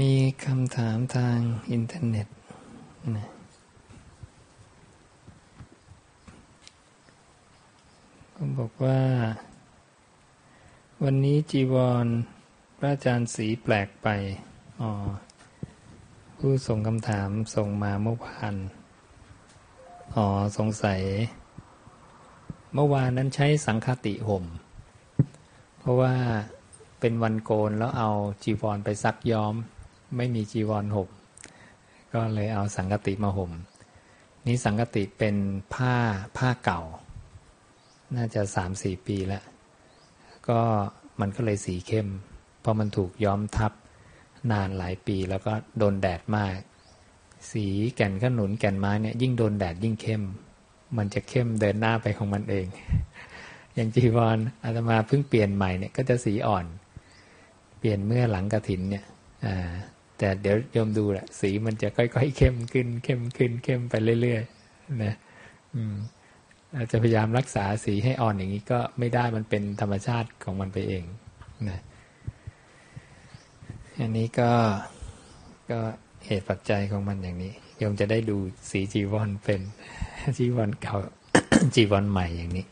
มีคำถามทางอินเทอร์เน็ตนะก็บอกว่า วันนี้จีวรพระอาจารย์สีแปลกไป อ๋อ ผู้ส่งคำถามส่งมาเมื่อวาน อ๋อ สงสัย เมื่อวานนั้นใช้สังคติห่ม เพราะว่า เป็นวันโกนแล้วเอาจีวรไปซักย้อม ไม่มีจีวรห่มก็เลยเอาสังกติมาห่มนี้สังกติเป็นผ้าผ้าเก่า น่าจะสามสี่ปีแล้ว ก็มันก็เลยสีเข้ม เพราะมันถูกย้อมทับนานหลายปีแล้วก็โดนแดดมาก สีแก่นขนุนแก่นไม้เนี่ยยิ่งโดนแดดยิ่งเข้ม มันจะเข้มเดินหน้าไปของมันเอง อย่างจีวรอาตมาเพิ่งเปลี่ยนใหม่เนี่ยก็จะสีอ่อน เปลี่ยนเมื่อหลังกระถินเนี่ยแต่เดี๋ยวโยมดูแหละสีมันจะค่อยๆเข้มขึ้น เข้มขึ้น เข้มไปเรื่อยๆนะอืมอาจจะพยายามรักษาสีให้อ่อนอย่างนี้ก็ไม่ได้มันเป็นธรรมชาติของมันไปเองนะอันนี้ก็ก็เหตุปัจจัยของมันอย่างนี้โยมจะได้ดูสีจีวรเป็นจีวรเก่าจีวรใหม่อย่างนี้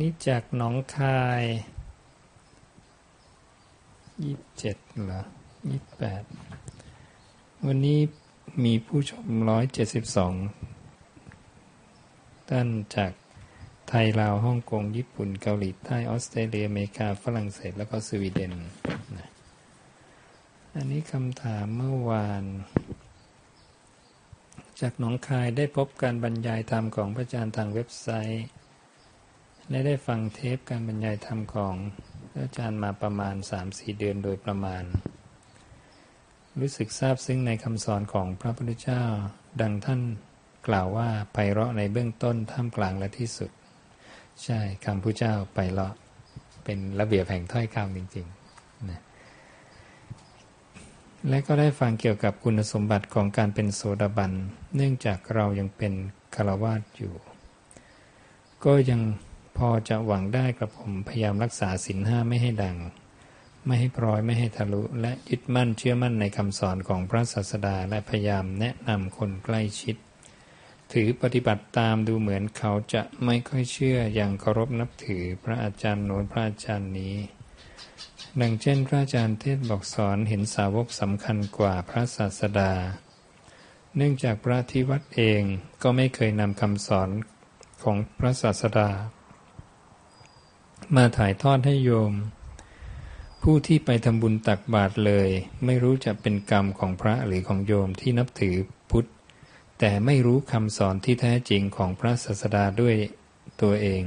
นี่จากหนองคายยี่สิบเจ็ดเหรอยี่สิบแปดวันนี้มีผู้ชมร้อยเจ็ดสิบสองท่านจากไทย ลาว ฮ่องกง ญี่ปุ่น เกาหลีใต้ ออสเตรเลีย อเมริกา ฝรั่งเศส แล้วก็สวีเดนนะอันนี้คำถามเมื่อวาน จากหนองคายได้พบการบรรยายธรรมของพระอาจารย์ทางเว็บไซต์ และได้ฟังเทปการบรรยายธรรมของอาจารย์มาประมาณ 3-4 เดือนโดยประมาณ รู้สึกซาบซึ้งในคำสอนของพระพุทธเจ้า ดังท่านกล่าวว่าไพเราะในเบื้องต้นท่ามกลางและที่สุด ใช่คำพุทธเจ้าไพเราะเป็นระเบียบแห่งถ้อยคำจริงๆนะและก็ได้ฟังเกี่ยวกับคุณสมบัติของการเป็นโสดาบัน เนื่องจากเรายังเป็นคารวาสอยู่ ก็ยัง พอจะหวังได้กระผมพยายามรักษาศีลห้าไม่ให้ดัง ไม่ให้พร้อยไม่ให้ทะลุ และยึดมั่นเชื่อมั่นในคำสอนของพระศาสดาและพยายามแนะนำคนใกล้ชิด ถือปฏิบัติตามดูเหมือนเขาจะไม่ค่อยเชื่ออย่างเคารพนับถือพระอาจารย์โน้นพระอาจารย์นี้ ดังเช่น พระอาจารย์เทศบอกสอนเห็นสาวกสำคัญกว่าพระศาสดา เนื่องจากพระที่วัดเองก็ไม่เคยนำคำสอนของพระศาสดา มาถ่ายทอดให้โยม ผู้ที่ไปทำบุญตักบาตรเลย ไม่รู้จะเป็นกรรมของพระหรือของโยมที่นับถือพุทธ แต่ไม่รู้คำสอนที่แท้จริงของพระศาสดาด้วยตัวเอง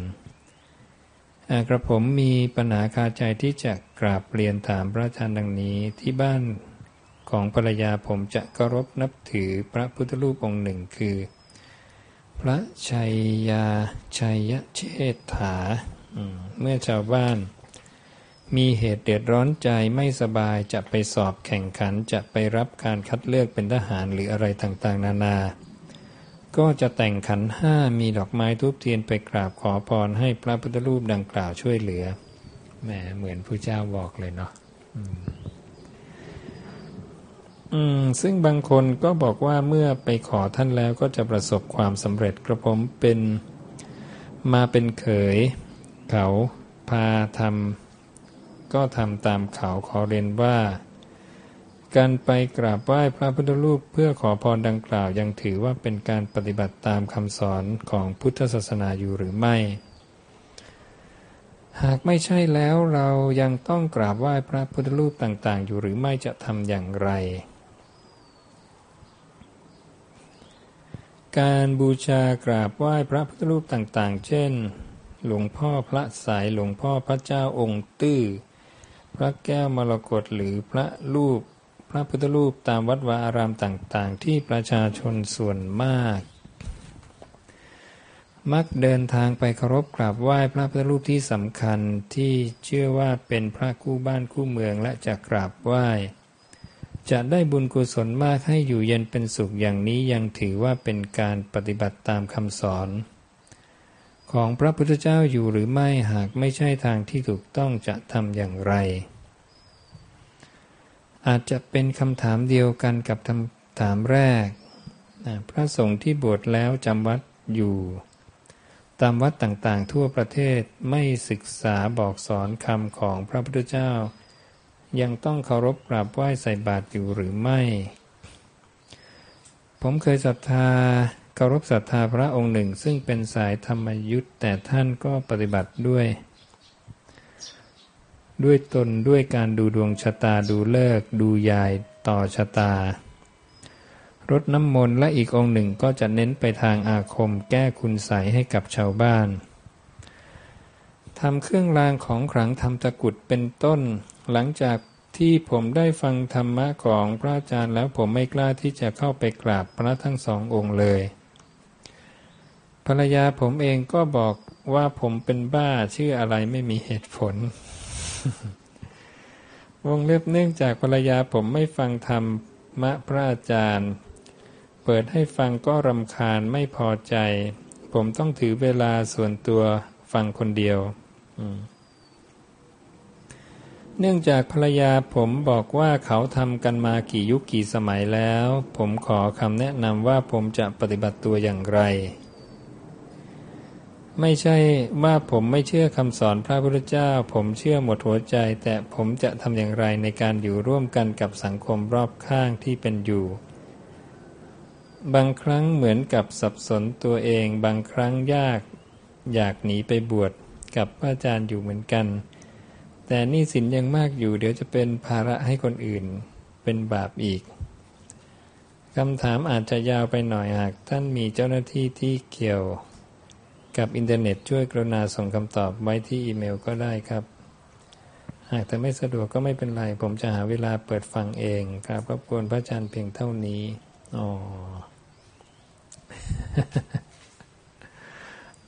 อกระผมมีปัญหาคาใจที่จะกราบเรียนถามพระอาจารย์ดังนี้ที่บ้านของภรรยาผมจะเคารพนับถือพระพุทธรูปองค์หนึ่งคือ พระชัยยาชัยเชษฐา เมื่อชาวบ้าน มีเหตุเดือดร้อนใจไม่สบายจะไปสอบแข่งขันจะไปรับการคัดเลือกเป็นทหารหรืออะไรต่างๆ นานา ก็จะแต่งขันห้ามีดอกไม้ทุบเทียนไปกราบขอพรให้พระพุทธรูปดังกล่าวช่วยเหลือแหมเหมือนผู้เจ้าบอกเลยเนาะอืมซึ่งบางคนก็บอกว่าเมื่อไปขอท่านแล้วก็จะประสบความสำเร็จกระผมเป็นมาเป็นเขย เขาพาทำก็ทำตามเขาขอเรียนว่า การไปกราบไหว้พระพุทธรูปเพื่อขอพรดังกล่าวยังถือว่าเป็นการปฏิบัติตามคำสอนของพุทธศาสนาอยู่หรือไม่ หากไม่ใช่แล้วเรายังต้องกราบไหว้พระพุทธรูปต่าง ๆ อยู่หรือไม่จะทำอย่างไรการบูชากราบไหว้พระพุทธรูปต่างๆ เช่น หลวงพ่อพระสายหลวงพ่อพระเจ้าองค์ตื้อ พระแก้วมรกตหรือพระรูป พระพุทธรูปตามวัดวาอารามต่างๆ ที่ประชาชนส่วนมาก มักเดินทางไปเคารพกราบไหว้พระพุทธรูปที่สำคัญที่เชื่อว่าเป็นพระคู่บ้านคู่เมืองและจะกราบไหว้จะได้บุญกุศลมากให้อยู่เย็นเป็นสุขอย่างนี้ยังถือว่าเป็นการปฏิบัติตามคำสอน ของพระพุทธเจ้าอยู่หรือไม่หากไม่ใช่ทางที่ถูกต้องจะทำอย่างไร อาจจะเป็นคำถามเดียวกันกับคำถามแรก พระสงฆ์ที่บวชแล้วจำวัดอยู่ ตามวัดต่างๆทั่วประเทศไม่ศึกษาบอกสอนคำของพระพุทธเจ้า ยังต้องเคารพกราบไหว้ใส่บาตรอยู่หรือไม่ ผมเคยศรัทธา เคารพศรัทธาพระองค์หนึ่ง ซึ่งเป็นสายธรรมยุทธ์แต่ท่านก็ปฏิบัติด้วย ด้วยตนด้วยการดูดวงชะตาดูเลิก ดูยายต่อชะตารดน้ำมนต์และอีกองค์หนึ่งก็จะเน้นไปทางอาคมแก้คุณใสให้กับชาวบ้านทำเครื่องรางของขลังทำตะกุดเป็นต้น หลังจากที่ผมได้ฟังธรรมะของพระอาจารย์แล้วผมไม่กล้าที่จะเข้าไปกราบพระทั้งสององค์เลย ภรรยาผมเองก็บอกว่าผมเป็นบ้าชื่ออะไรไม่มีเหตุผล วงเล็บเนื่องจากภรรยาผมไม่ฟังธรรมะพระอาจารย์ เปิดให้ฟังก็รำคาญไม่พอใจ ผมต้องถือเวลาส่วนตัวฟังคนเดียว เนื่องจากภรรยาผมบอกว่าเขาทำกันมากี่ยุคกี่สมัยแล้ว ผมขอคำแนะนำว่าผมจะปฏิบัติตัวอย่างไร ไม่ใช่ว่าผมไม่เชื่อคำสอนพระพุทธเจ้า ผมเชื่อหมดหัวใจ แต่ผมจะทำอย่างไรในการอยู่ร่วมกันกับสังคมรอบข้างที่เป็นอยู่ บางครั้งเหมือนกับสับสนตัวเอง บางครั้งยาก อยากหนีไปบวชกับพระอาจารย์อยู่เหมือนกัน แต่นี่สินยังมากอยู่ เดี๋ยวจะเป็นภาระให้คนอื่น เป็นบาปอีกคำถามอาจจะยาวไปหน่อยหากท่านมีเจ้าหน้าที่ที่เกี่ยว กับอินเทอร์เน็ตช่วยกรุณาส่งคำตอบไว้ที่อีเมลก็ได้ครับ หากแต่ไม่สะดวกก็ไม่เป็นไร ผมจะหาเวลาเปิดฟังเองครับรบกวนพระอาจารย์เพียงเท่านี้ อ๋อ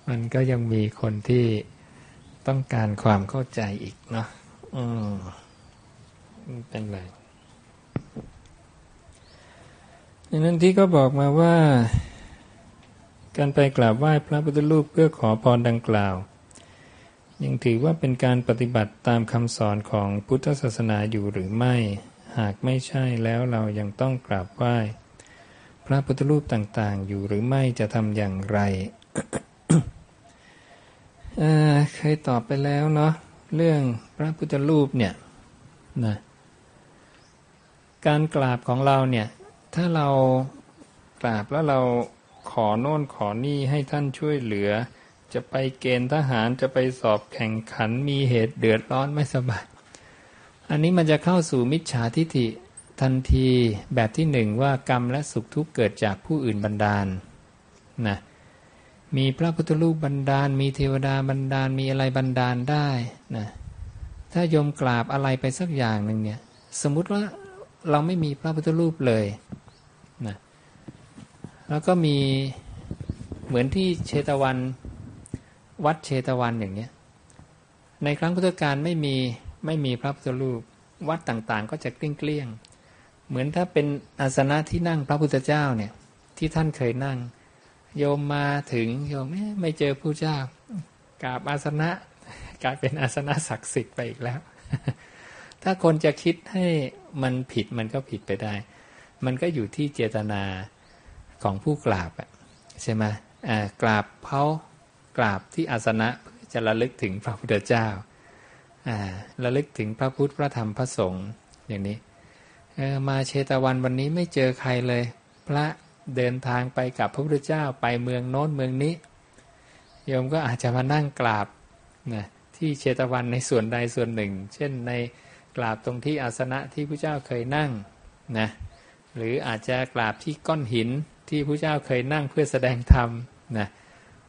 มันก็ยังมีคนที่ต้องการความเข้าใจอีกเนาะอืมเป็นไรดังนั้นที่ก็บอกมาว่า การไปกราบไหว้พระพุทธรูปเพื่อขอพรดังกล่าว ยังถือว่าเป็นการปฏิบัติตามคำสอนของพุทธศาสนาอยู่หรือไม่ หากไม่ใช่แล้วเรายังต้องกราบไหว้ พระพุทธรูปต่างๆ อยู่หรือไม่จะทำอย่างไรเเคยตอบไปแล้วเนาะเรื่องพระพุทธรูปเนี่ยนะการกราบของเราเนี่ย ถ้าเรากราบแล้วเรา ขอโน่นขอนี่ให้ท่านช่วยเหลือ จะไปเกณฑ์ทหารจะไปสอบแข่งขันมีเหตุเดือดร้อนไม่สบาย อันนี้มันจะเข้าสู่มิจฉาทิฏฐิทันทีแบบที่หนึ่งว่ากรรมและสุขทุกข์เกิดจากผู้อื่นบันดาลนะมีพระพุทธรูปบันดาล มีเทวดาบันดาลมีอะไรบันดาลได้นะถ้าโยมกราบอะไรไปสักอย่างหนึ่งเนี่ยสมมุติว่าเราไม่มีพระพุทธรูปเลย แล้วก็มีเหมือนที่เชตวัน วัดเชตวันอย่างเนี้ย ในครั้งพุทธกาลไม่มีไม่มีพระพุทธรูป วัดต่างๆ ก็จะเกลี้ยงเหมือนถ้าเป็นอาสนะที่นั่งพระพุทธเจ้าเนี่ย ที่ท่านเคยนั่ง โยมมาถึงโยมไม่เจอผู้เจ้ากราบอาสนะกลายเป็นอาสนะศักดิ์สิทธิ์ไปอีกแล้ว ถ้าคนจะคิดให้มันผิดมันก็ผิดไปได้ มันก็อยู่ที่เจตนา ของผู้กราบใช่ไหมกราบเขากราบที่อาสนะจะระลึกถึงพระพุทธเจ้าระลึกถึงพระพุทธพระธรรมพระสงฆ์อย่างนี้มาเชตวันวันนี้ไม่เจอใครเลย พระเดินทางไปกับพระพุทธเจ้าไปเมืองโน้นเมืองนี้โยมก็อาจจะมานั่งกราบนะที่เชตวันในส่วนใดส่วนหนึ่ง เช่นในกราบตรงที่อาสนะที่พระเจ้าเคยนั่งนะหรืออาจจะกราบที่ก้อนหิน ที่พระเจ้าเคยนั่งเพื่อแสดงธรรมนะ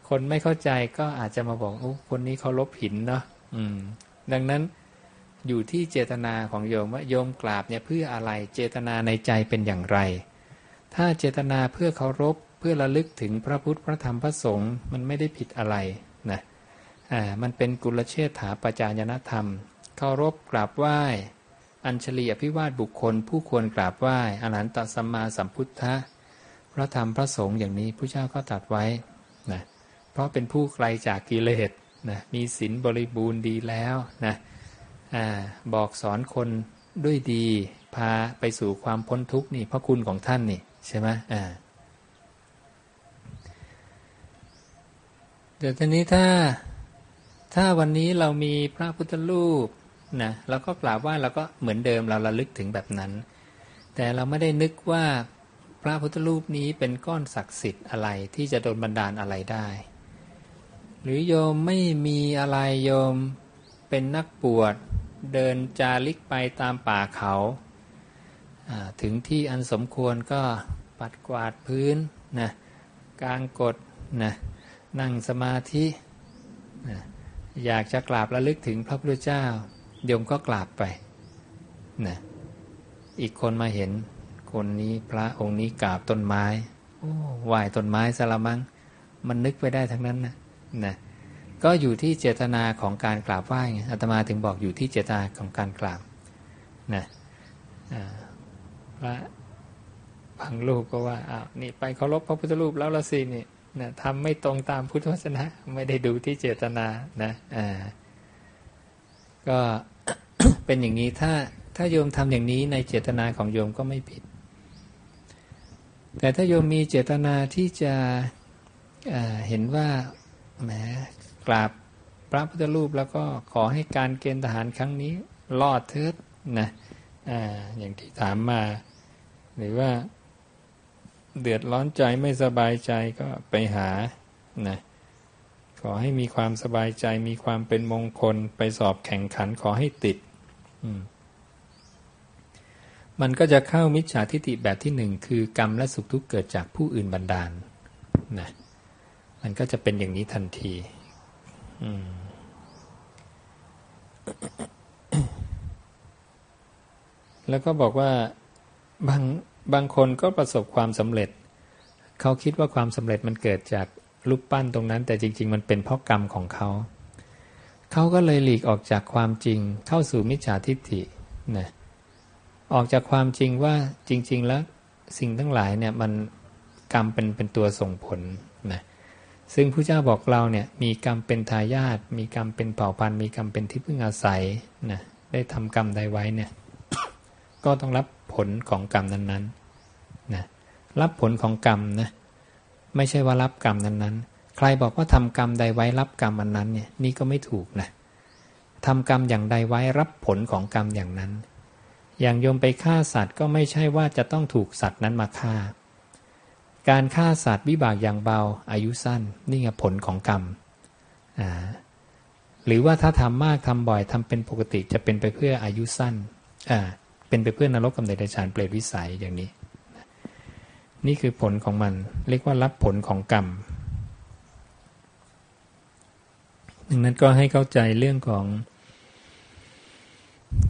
คนไม่เข้าใจก็อาจจะมาบอกโอ้คนนี้เขาลบหินเนาะอืม ดังนั้นอยู่ที่เจตนาของโยมว่าโยมกราบเนี่ยเพื่ออะไรเจตนาในใจเป็นอย่างไร ถ้าเจตนาเพื่อเคารพเพื่อระลึกถึงพระพุทธพระธรรมพระสงฆ์มันไม่ได้ผิดอะไรนะอ่ามันเป็นกุลเชษฐาปัจจายนธรรมเคารพกราบไหว้ อัญชลีอภิวาทบุคคล ผู้ควรกราบไหว้อรหันตสัมมาสัมพุทธะ พระธรรมพระสงฆ์อย่างนี้พระเจ้าก็ตัดไว้นะเพราะเป็นผู้ไกลจากกิเลสนะมีศีลบริบูรณ์ดีแล้วนะอบอกสอนคนด้วยดีพาไปสู่ความพ้นทุกข์นี่พระคุณของท่านนี่ใช่ไหมอ่าเดี๋ยวทีนี้ถ้าถ้าวันนี้เรามีพระพุทธรูปนะเราก็กราบไหว้เราก็เหมือนเดิมเราระลึกถึงแบบนั้น แต่เราไม่ได้นึกว่า ระพุทธรูปนี้เป็นก้อนศักดิ์สิทธิ์อะไรที่จะโดนบันดาลอะไรได้ หรือโยมไม่มีอะไรโยมเป็นนักบวชเดินจาริกไปตามป่าเขาถึงที่อันสมควรก็ปัดกวาดพื้นนะกางกดนะนั่งสมาธินะอยากจะกราบระลึกถึงพระพุทธเจ้า โยมก็กราบไปนะอีกคนมาเห็น คนนี้พระองค์นี้กราบต้นไม้ โอ้ไหวต้นไม้สละมังมันนึกไปได้ทั้งนั้นนะนะก็อยู่ที่เจตนาของการกราบไหว้ไงอาตมาถึงบอกอยู่ที่เจตนาของการกราบนะพระบางรูปก็ว่าอ้าวนี่ไปเคารพพระพุทธรูปแล้วละสินี่นะทำไม่ตรงตามพุทธวจนะ ไม่ได้ดูที่เจตนานะอ่าก็เป็นอย่างนี้ถ้าถ้าโยมทำอย่างนี้ในเจตนาของโยมก็ไม่ผิด แต่ถ้าโยมมีเจตนาที่จะเห็นว่าแหมกราบพระพุทธรูปแล้วก็ขอให้การเกณฑ์ทหารครั้งนี้รอดเถิดนะออย่างที่ถามมา หรือว่าเดือดร้อนใจไม่สบายใจก็ไปหานะขอให้มีความสบายใจมีความเป็นมงคลไปสอบแข่งขันขอให้ติดมั มันก็จะเข้ามิจฉาทิฏฐิแบบที่หนึ่งคือกรรมและสุขทุกข์เกิดจากผู้อื่นบันดาลนะมันก็จะเป็นอย่างนี้ทันทีแล้วก็บอกว่าบางบางคนก็ประสบความสำเร็จ เขาคิดว่าความสำเร็จมันเกิดจากรูปปั้นตรงนั้น แต่จริง ๆ มันเป็นเพราะกรรมของเขา เขาก็เลยหลีกออกจากความจริงเข้าสู่มิจฉาทิฏฐินะ ออกจากความจริงว่าจริง ๆ แล้วสิ่งทั้งหลายเนี่ยมันกรรมเป็นเป็นตัวส่งผลนะซึ่งพระเจ้าบอกเราเนี่ยมีกรรมเป็นทายาทมีกรรมเป็นเผ่าพันธุ์มีกรรมเป็นที่พึ่งอาศัยนะได้ทำกรรมใดไว้เนี่ยก็ต้องรับผลของกรรมนั้นๆนะรับผลของกรรมนะไม่ใช่ว่ารับกรรมนั้นๆ ใครบอกว่าทำกรรมใดไว้รับกรรมอันนั้นเนี่ยนี่ก็ไม่ถูกนะทำกรรมอย่างใดไว้รับผลของกรรมอย่างนั้น อย่างโยมไปฆ่าสัตว์ก็ไม่ใช่ว่าจะต้องถูกสัตว์นั้นมาฆ่า การฆ่าสัตว์วิบากอย่างเบาอายุสั้นนี่ไงผลของกรรมหรือว่าถ้าทำมากทำบ่อยทำเป็นปกติจะเป็นไปเพื่ออายุสั้นเป็นไปเพื่อนรกกำเนิดฌานเปรตวิสัยอย่างนี้ นี่คือผลของมัน เรียกว่ารับผลของกรรมดังนั้นก็ให้เข้าใจเรื่องของ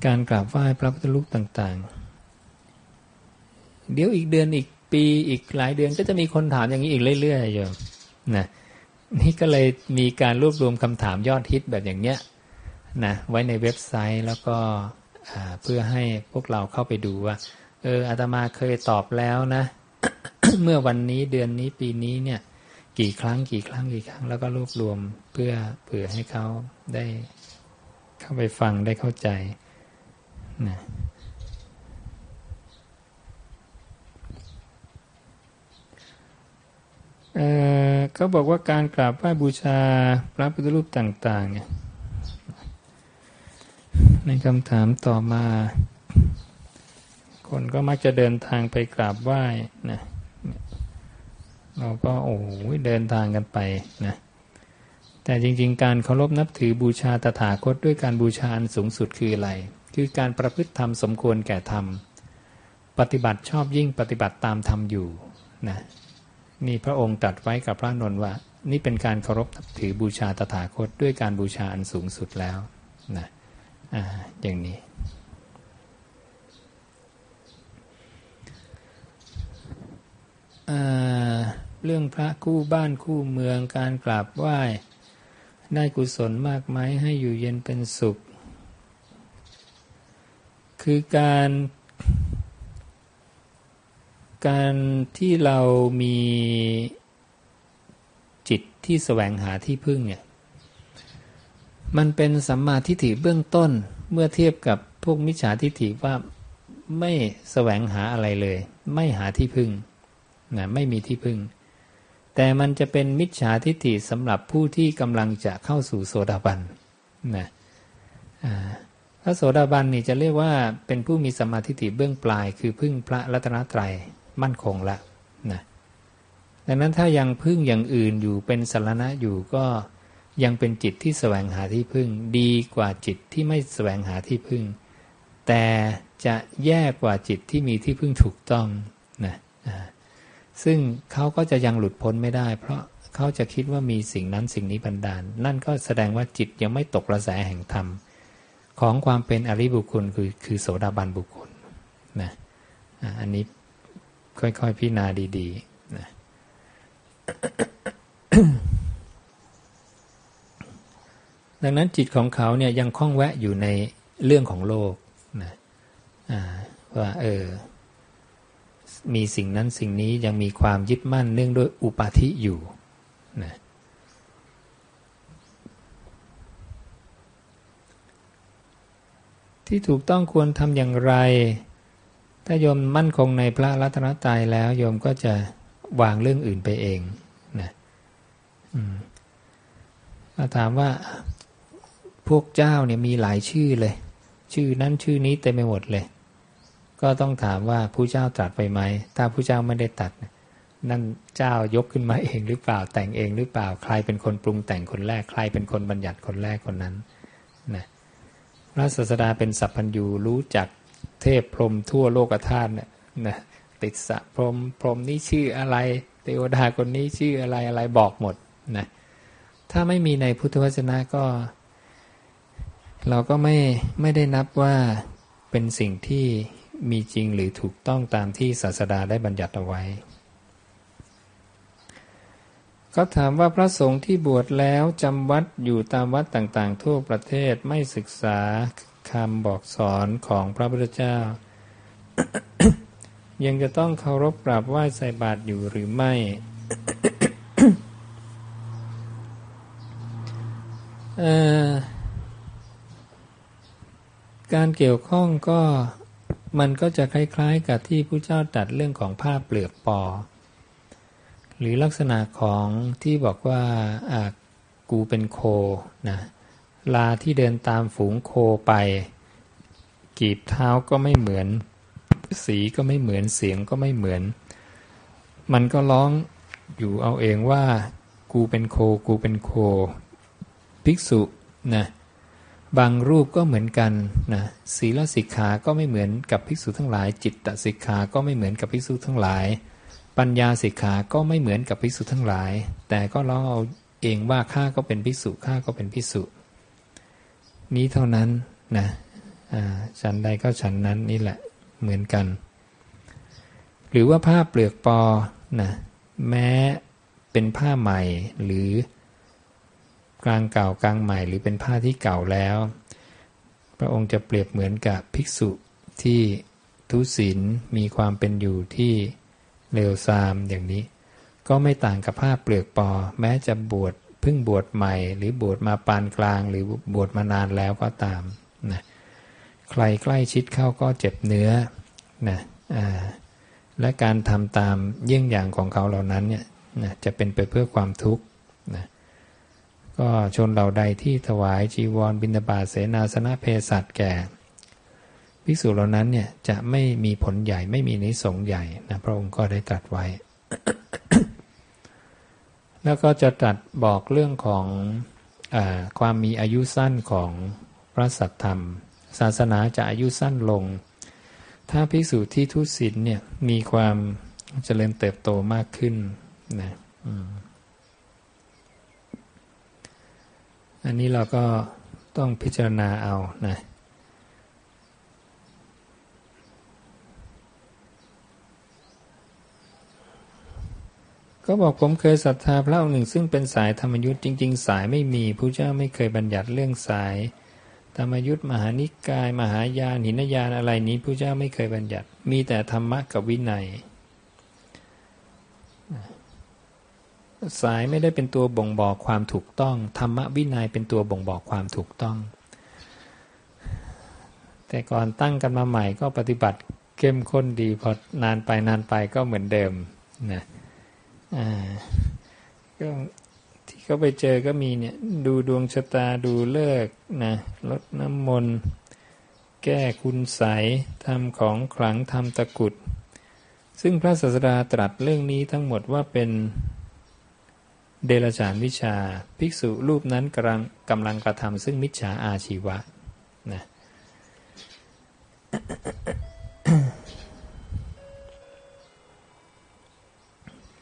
การกราบไหว้พระพุทธรูปต่างๆ เดี๋ยวอีกเดือนอีกปีอีกหลายเดือนก็จะมีคนถามอย่างนี้อีกเรื่อยๆอยู่นะนี่ก็เลยมีการรวบรวมคำถามยอดฮิตแบบอย่างเนี้ยนะไว้ในเว็บไซต์แล้วก็เพื่อให้พวกเราเข้าไปดูว่า เอออาตมาเคยตอบแล้วนะ เมื่อวันนี้เดือนนี้ปีนี้เนี่ย กี่ครั้งกี่ครั้งกี่ครั้ง แล้วก็รวบรวมเพื่อเผื่อให้เขาได้เข้าไปฟังได้เข้าใจ นะเขาบอกว่าการกราบไหว้บูชาพระพุทธรูปต่าง ๆ เนี่ย ในคำถามต่อมา คนก็มักจะเดินทางไปกราบไหว้นะเราก็โอ้ยเดินทางกันไปนะแต่จริง ๆ การเคารพนับถือบูชาตถาคตด้วยการบูชาอันสูงสุดคืออะไร คือการประพฤติธรรมสมควรแก่ธรรม ปฏิบัติชอบยิ่งปฏิบัติตามธรรมอยู่นะนี่พระองค์ตรัสไว้กับพระนนท์ว่า นี่เป็นการเคารพถือบูชาตถาคตด้วยการบูชาอันสูงสุดแล้วนะอ่าอย่างนี้ เรื่องพระคู่บ้านคู่เมืองการกราบไหว้ ได้กุศลมากไหมให้อยู่เย็นเป็นสุข คือการการที่เรามีจิตที่แสวงหาที่พึ่งเนี่ย มันเป็นสัมมาทิฏฐิเบื้องต้นเมื่อเทียบกับพวกมิจฉาทิฏฐิว่าไม่แสวงหาอะไรเลย ไม่หาที่พึ่งนะไม่มีที่พึ่ง แต่มันจะเป็นมิจฉาทิฏฐิสำหรับผู้ที่กำลังจะเข้าสู่โสดาบันนะพ ระโสดาบันนี่จะเรียกว่าเป็นผู้มีสมาธิฏฐิเบื้องปลาย คือพึ่งพระรัตนตรัยมั่นคงละนะดังนั้นถ้ายังพึ่งอย่างอื่นอยู่เป็นสารณะอยู่ก็ยังเป็นจิตที่แสวงหาที่พึ่ง ดีกว่าจิตที่ไม่แสวงหาที่พึ่ง แต่จะแย่กว่าจิตที่มีที่พึ่งถูกต้องนะซึ่งเขาก็จะยังหลุดพ้นไม่ได้ เพราะเขาจะคิดว่ามีสิ่งนั้นสิ่งนี้บันดาล นั่นก็แสดงว่าจิตยังไม่ตกกระแสแห่งธรรม ของความเป็นอริบุคคลคือคือโสดาบันบุคคลนะอันนี้ค่อยๆพิจารณาดีๆนะดังนั้นจิตของเขาเนี่ยยังคล้องแวะอยู่ในเรื่องของโลกนะว่าเออมีสิ่งนั้นสิ่งนี้ยังมีความยึดมั่นเนื่องด้วยอุปาทิอยู่นะ ที่ถูกต้องควรทำอย่างไร ถ้าโยมมั่นคงในพระรัตนตรัยแล้ว โยมก็จะวางเรื่องอื่นไปเองนะถ้าถามว่าพวกเจ้าเนี่ยมีหลายชื่อเลย ชื่อนั้นชื่อนี้เต็มไปหมดเลย ก็ต้องถามว่าผู้เจ้าตรัสไปไหม ถ้าผู้เจ้าไม่ได้ตัด นั่นเจ้ายกขึ้นมาเองหรือเปล่าแต่งเองหรือเปล่า ใครเป็นคนปรุงแต่งคนแรก ใครเป็นคนบัญญัติคนแรกคนนั้นนะ พระศาสดาเป็นสัพพัญญูรู้จักเทพพรหมทั่วโลกธาตุเนี่ยนะติดสะพรหมพรหมนี่ชื่ออะไรเทวดาคนนี้ชื่ออะไรอะไรบอกหมดนะถ้าไม่มีในพุทธวจนะก็ เราก็ไม่ไม่ได้นับว่าเป็นสิ่งที่มีจริงหรือถูกต้องตามที่ศาสดาได้บัญญัติเอาไว้ ก็ถามว่าพระสงฆ์ที่บวชแล้วจำวัดอยู่ตามวัดต่างๆ ทั่วประเทศไม่ศึกษาคำบอกสอนของพระพุทธเจ้า ยังจะต้องเคารพกราบไหว้ใส่บาตรอยู่หรือไม่ การเกี่ยวข้องก็มันก็จะคล้ายๆกับที่ผู้เจ้าตัดเรื่องของผ้าเปลือกปอ หรือลักษณะของที่บอกว่ากูเป็นโคนะลาที่เดินตามฝูงโคไป กีบเท้าก็ไม่เหมือน สีก็ไม่เหมือนเสียงก็ไม่เหมือน มันก็ร้องอยู่เอาเองว่า กูเป็นโค กูเป็นโค ภิกษุนะบางรูปก็เหมือนกันนะศีลสิกขาก็ไม่เหมือนกับภิกษุทั้งหลาย จิตตสิกขาก็ไม่เหมือนกับภิกษุทั้งหลาย ปัญญาสิกขาก็ไม่เหมือนกับภิกษุทั้งหลาย แต่ก็ร้องเอาเองว่าข้าก็เป็นภิกษุข้าก็เป็นภิกษุ นี้เท่านั้นนะฉันใดก็ฉันนั้นนี่แหละเหมือนกัน หรือว่าผ้าเปลือกปอนะแม้เป็นผ้าใหม่หรือกลางเก่ากลางใหม่หรือเป็นผ้าที่เก่าแล้ว พระองค์จะเปรียบเหมือนกับภิกษุที่ทุศีลมีความเป็นอยู่ที่ เลวทรามอย่างนี้ ก็ไม่ต่างกับผ้าเปลือกปอ แม้จะบวชเพิ่งบวชใหม่ หรือบวชมาปานกลาง หรือบวชมานานแล้วก็ตามนะใครใกล้ชิดเข้าก็เจ็บเนื้อนะและการทำตามเยี่ยงอย่างของเขาเหล่านั้นเนี่ยนะจะเป็นไปเพื่อความทุกข์นะก็ชนเหล่าใดที่ถวายจีวรบิณฑบาตเสนาสนะเพศัตแก่ ภิกษุเหล่านั้นเนี่ยจะไม่มีผลใหญ่ไม่มีนิสงใหญ่นะพระองค์ก็ได้ตรัสไว้ แล้วก็จะตรัสบอกเรื่องของอความมีอายุสั้นของพระสัตธรรม ศาสนาจะอายุสั้นลง ถ้าภิกษุที่ทุศิลเนี่ยมีความเจริญเติบโตมากขึ้นนะอันนี้เราก็ต้องพิจารณาเอานะ ก็บอกผมเคยศรัทธาพระองค์หนึ่ง ซึ่งเป็นสายธรรมยุทธ์จริง ๆ สายไม่มีพระเจ้าไม่เคยบัญญัติเรื่องสาย ธรรมยุทธ์มหานิกาย มหายานหินยานอะไรนี้พระเจ้าไม่เคยบัญญัติ มีแต่ธรรมะกับวินัย สายไม่ได้เป็นตัวบ่งบอกความถูกต้องธรรมะวินัยเป็นตัวบ่งบอกความถูกต้อง แต่ก่อนตั้งกันมาใหม่ก็ปฏิบัติเข้มข้นดีพอนานไปนานไปก็เหมือนเดิมนะ ก็ที่เขาไปเจอก็มีเนี่ย ดูดวงชะตาดูเลิกนะลดน้ำมนต์แก้คุณใสทำของขลังทำตะกุด ซึ่งพระศาสดาตรัสเรื่องนี้ทั้งหมดว่าเป็นเดลฉานวิชา ภิกษุรูปนั้นกำลังกำลังกระทำซึ่งมิจฉาอาชีวะนะ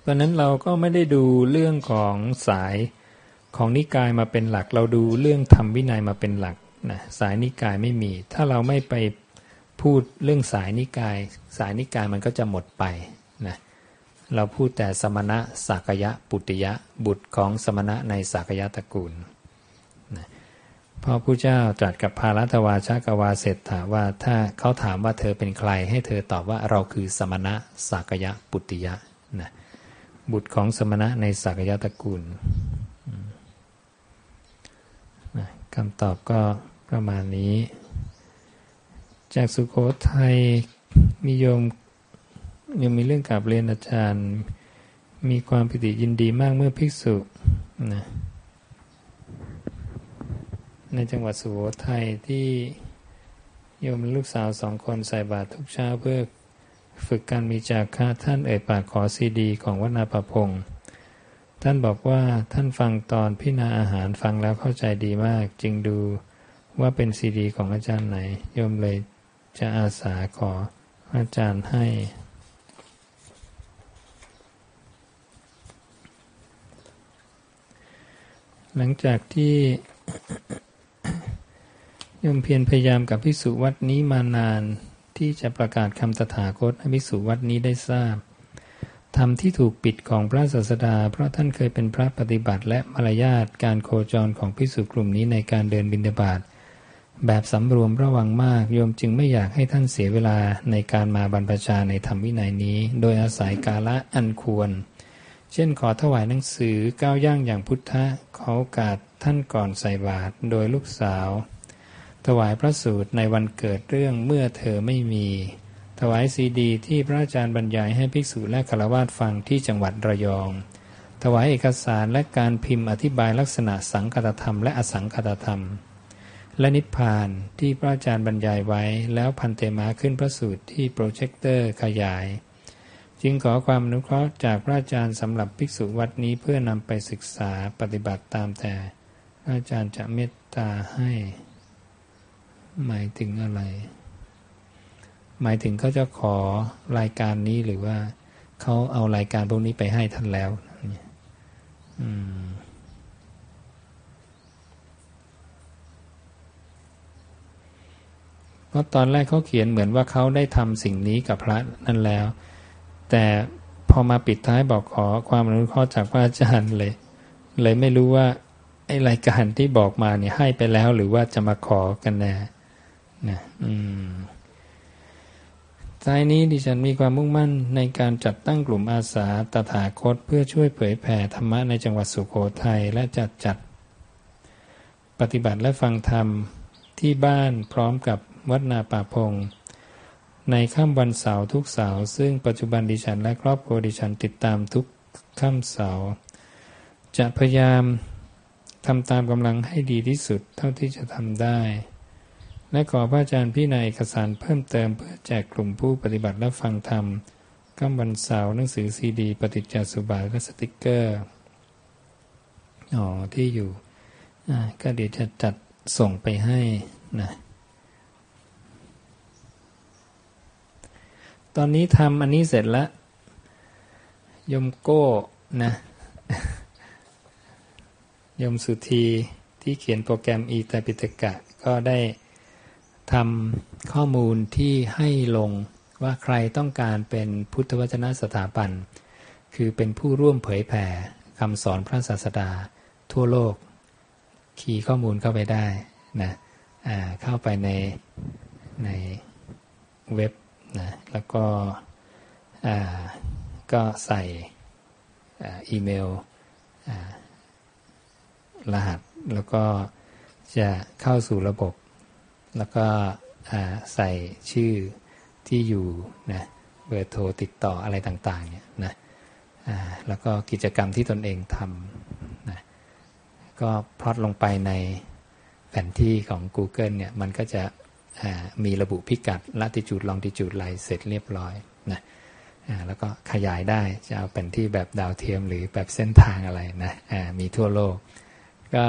เพราะนั้นเราก็ไม่ได้ดูเรื่องของสายของนิกายมาเป็นหลัก เราดูเรื่องธรรมวินัยมาเป็นหลักนะสายนิกายไม่มี ถ้าเราไม่ไปพูดเรื่องสายนิกาย สายนิกายมันก็จะหมดไปนะเราพูดแต่สมณะสักยะปุติยะบุตรของสมณะในสักยะตระกูลนะพอผู้เจ้าตรัสกับพารัตวาชกวาเสร็จถามว่าถ้าเขาถามว่าเธอเป็นใคร ให้เธอตอบว่าเราคือสมณะสักยะปุติยะ บุตรของสมณะในสักยะตระกูลคำตอบก็ประมาณนี้ จากสุโขทัยมีโยมยังมีเรื่องกับเรียนอาจารย์ มีความปิติยินดีมากเมื่อภิกษุนะในจังหวัดสุโขทัยที่โยมลูกสาวสองคนใส่บาตรทุกเช้าเพื่อ ฝึกการมีจากค่าท่านเอ่ยปากขอซีดี ของวันาประพงศ์ท่านบอกว่าท่านฟังตอนพิณาอาหารฟังแล้วเข้าใจดีมาก จึงดูว่าเป็นซีดี ของอาจารย์ไหนโยมเลยจะอาสาขออาจารย์ให้ หลังจากที่ยมเพียรพยายามกับพิสุวัดนี้มานาน ที่จะประกาศคำตถาคตให้ภิกษุวัดนี้ได้ทราบธรรมที่ถูกปิดของพระศาสดา เพราะท่านเคยเป็นพระปฏิบัติและมารยาทการโคจรของภิกษุกลุ่มนี้ในการเดินบิณฑบาตแบบสำรวมระวังมากโยมจึงไม่อยากให้ท่านเสียเวลาในการมาบรรพชาในธรรมวินัยนี้ โดยอาศัยกาละอันควร เช่นขอถวายหนังสือก้าวย่างอย่างพุทธะขอโอกาสท่านก่อนใส่บาตรโดยลูกสาว ถวายพระสูตรในวันเกิดเรื่องเมื่อเธอไม่มี ถวายซีดีที่พระอาจารย์บรรยายให้ภิกษุและฆราวาสฟังที่จังหวัดระยอง ถวายเอกสารและการพิมพ์อธิบายลักษณะสังขตธรรมและอสังขตธรรม และนิพพานที่พระอาจารย์บรรยายไว้แล้วพันเตมาขึ้นพระสูตรที่โปรเจคเตอร์ขยาย จึงขอความอนุเคราะห์จากพระอาจารย์สำหรับภิกษุวัดนี้เพื่อนำไปศึกษาปฏิบัติตามแต่พระอาจารย์จะเมตตาให้ หมายถึงอะไร หมายถึงเขาจะขอรายการนี้หรือว่าเขาเอารายการพวกนี้ไปให้ท่านแล้วเพราะตอนแรกเขาเขียนเหมือนว่าเขาได้ทำสิ่งนี้กับพระนั่นแล้ว แต่พอมาปิดท้ายบอกขอความอนุเคราะห์จากพระอาจารย์เลย เลยไม่รู้ว่าไอ้รายการที่บอกมาเนี่ยให้ไปแล้วหรือว่าจะมาขอกันแน่ นะอืมท้ายนี้ดิฉันมีความมุ่งมั่นในการจัดตั้งกลุ่มอาสาตถาคตเพื่อช่วยเผยแผ่ธรรมะในจังหวัดสุโขทัยและจัดจัด ปฏิบัติและฟังธรรมที่บ้านพร้อมกับวัดนาป่าพง ในค่ำวันเสาร์ทุกเสาร์ซึ่งปัจจุบันดิฉันและครอบครัวดิฉันติดตามทุกค่ำเสาร์จะพยายามทำตามกำลังให้ดีที่สุดเท่าที่จะทำได้ และขอพระอาจารย์พี่นายเอกสารเพิ่มเติมเพื่อแจกกลุ่มผู้ปฏิบัติและฟังธรรมก้าวันเสาร์หนังสือซีดี ปฏิจจสุบาทและสติกเกอร์อ๋อที่อยู่ก็เดี๋ยวจะจัดส่งไปให้นะตอนนี้ทำอันนี้เสร็จแล้วยมโก้นะยมสุธีที่เขียนโปรแกรมอีตาปิตกะก็ได้ ทำข้อมูลที่ให้ลงว่าใครต้องการเป็นพุทธวจนะสถาบัน คือเป็นผู้ร่วมเผยแผ่คำสอนพระศาสดา ทั่วโลก คีย์ข้อมูลเข้าไปได้นะเข้าไปในในเว็บนะแล้วก็ก็ใส่อีเมลรหัส แล้วก็จะเข้าสู่ระบบ แล้วก็ใส่ชื่อที่อยู่นะเบอร์โทรติดต่ออะไรต่างๆเนี่ยนะแล้วก็กิจกรรมที่ตนเองทำนะก็พลอตลงไปในแผนที่ของ Google เนี่ยมันก็จะมีระบุพิกัดลัติจูดลองติจูดไลเสร็จเรียบร้อยนะแล้วก็ขยายได้จะเอาแผนที่แบบดาวเทียมหรือแบบเส้นทางอะไรนะมีทั่วโลก ก็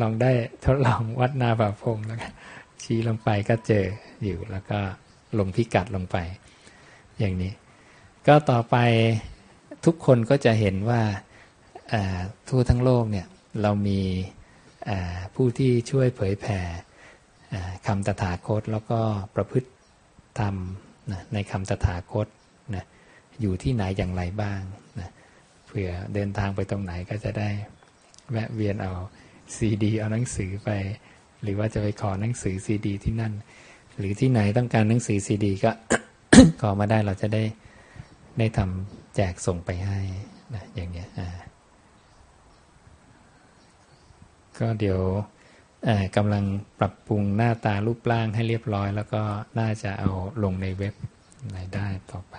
ลองได้ทดลองวัดนาบาพงแล้วกัน ชี้ลงไปก็เจออยู่แล้วก็ลงพิกัดลงไป อย่างนี้ ก็ต่อไปทุกคนก็จะเห็นว่าทั่วทั้งโลกเนี่ยเรามีผู้ที่ช่วยเผยแผ่คำตถาคต แล้วก็ประพฤติธรรมนะในคำตถาคตนะอยู่ที่ไหนอย่างไรบ้างนะเผื่อเดินทางไปตรงไหนก็จะได้แวะเวียนเอาซีดี เอาหนังสือไป หรือว่าจะไปขอหนังสือซีดี ที่นั่น หรือที่ไหนต้องการหนังสือซีดี ก็ขอมาได้เราจะได้ได้ทำแจกส่งไปให้นะอย่างเนี้ยก็เดี๋ยวกำลังปรับปรุงหน้าตารูปร่างให้เรียบร้อย แล้วก็น่าจะเอาลงในเว็บได้ต่อไป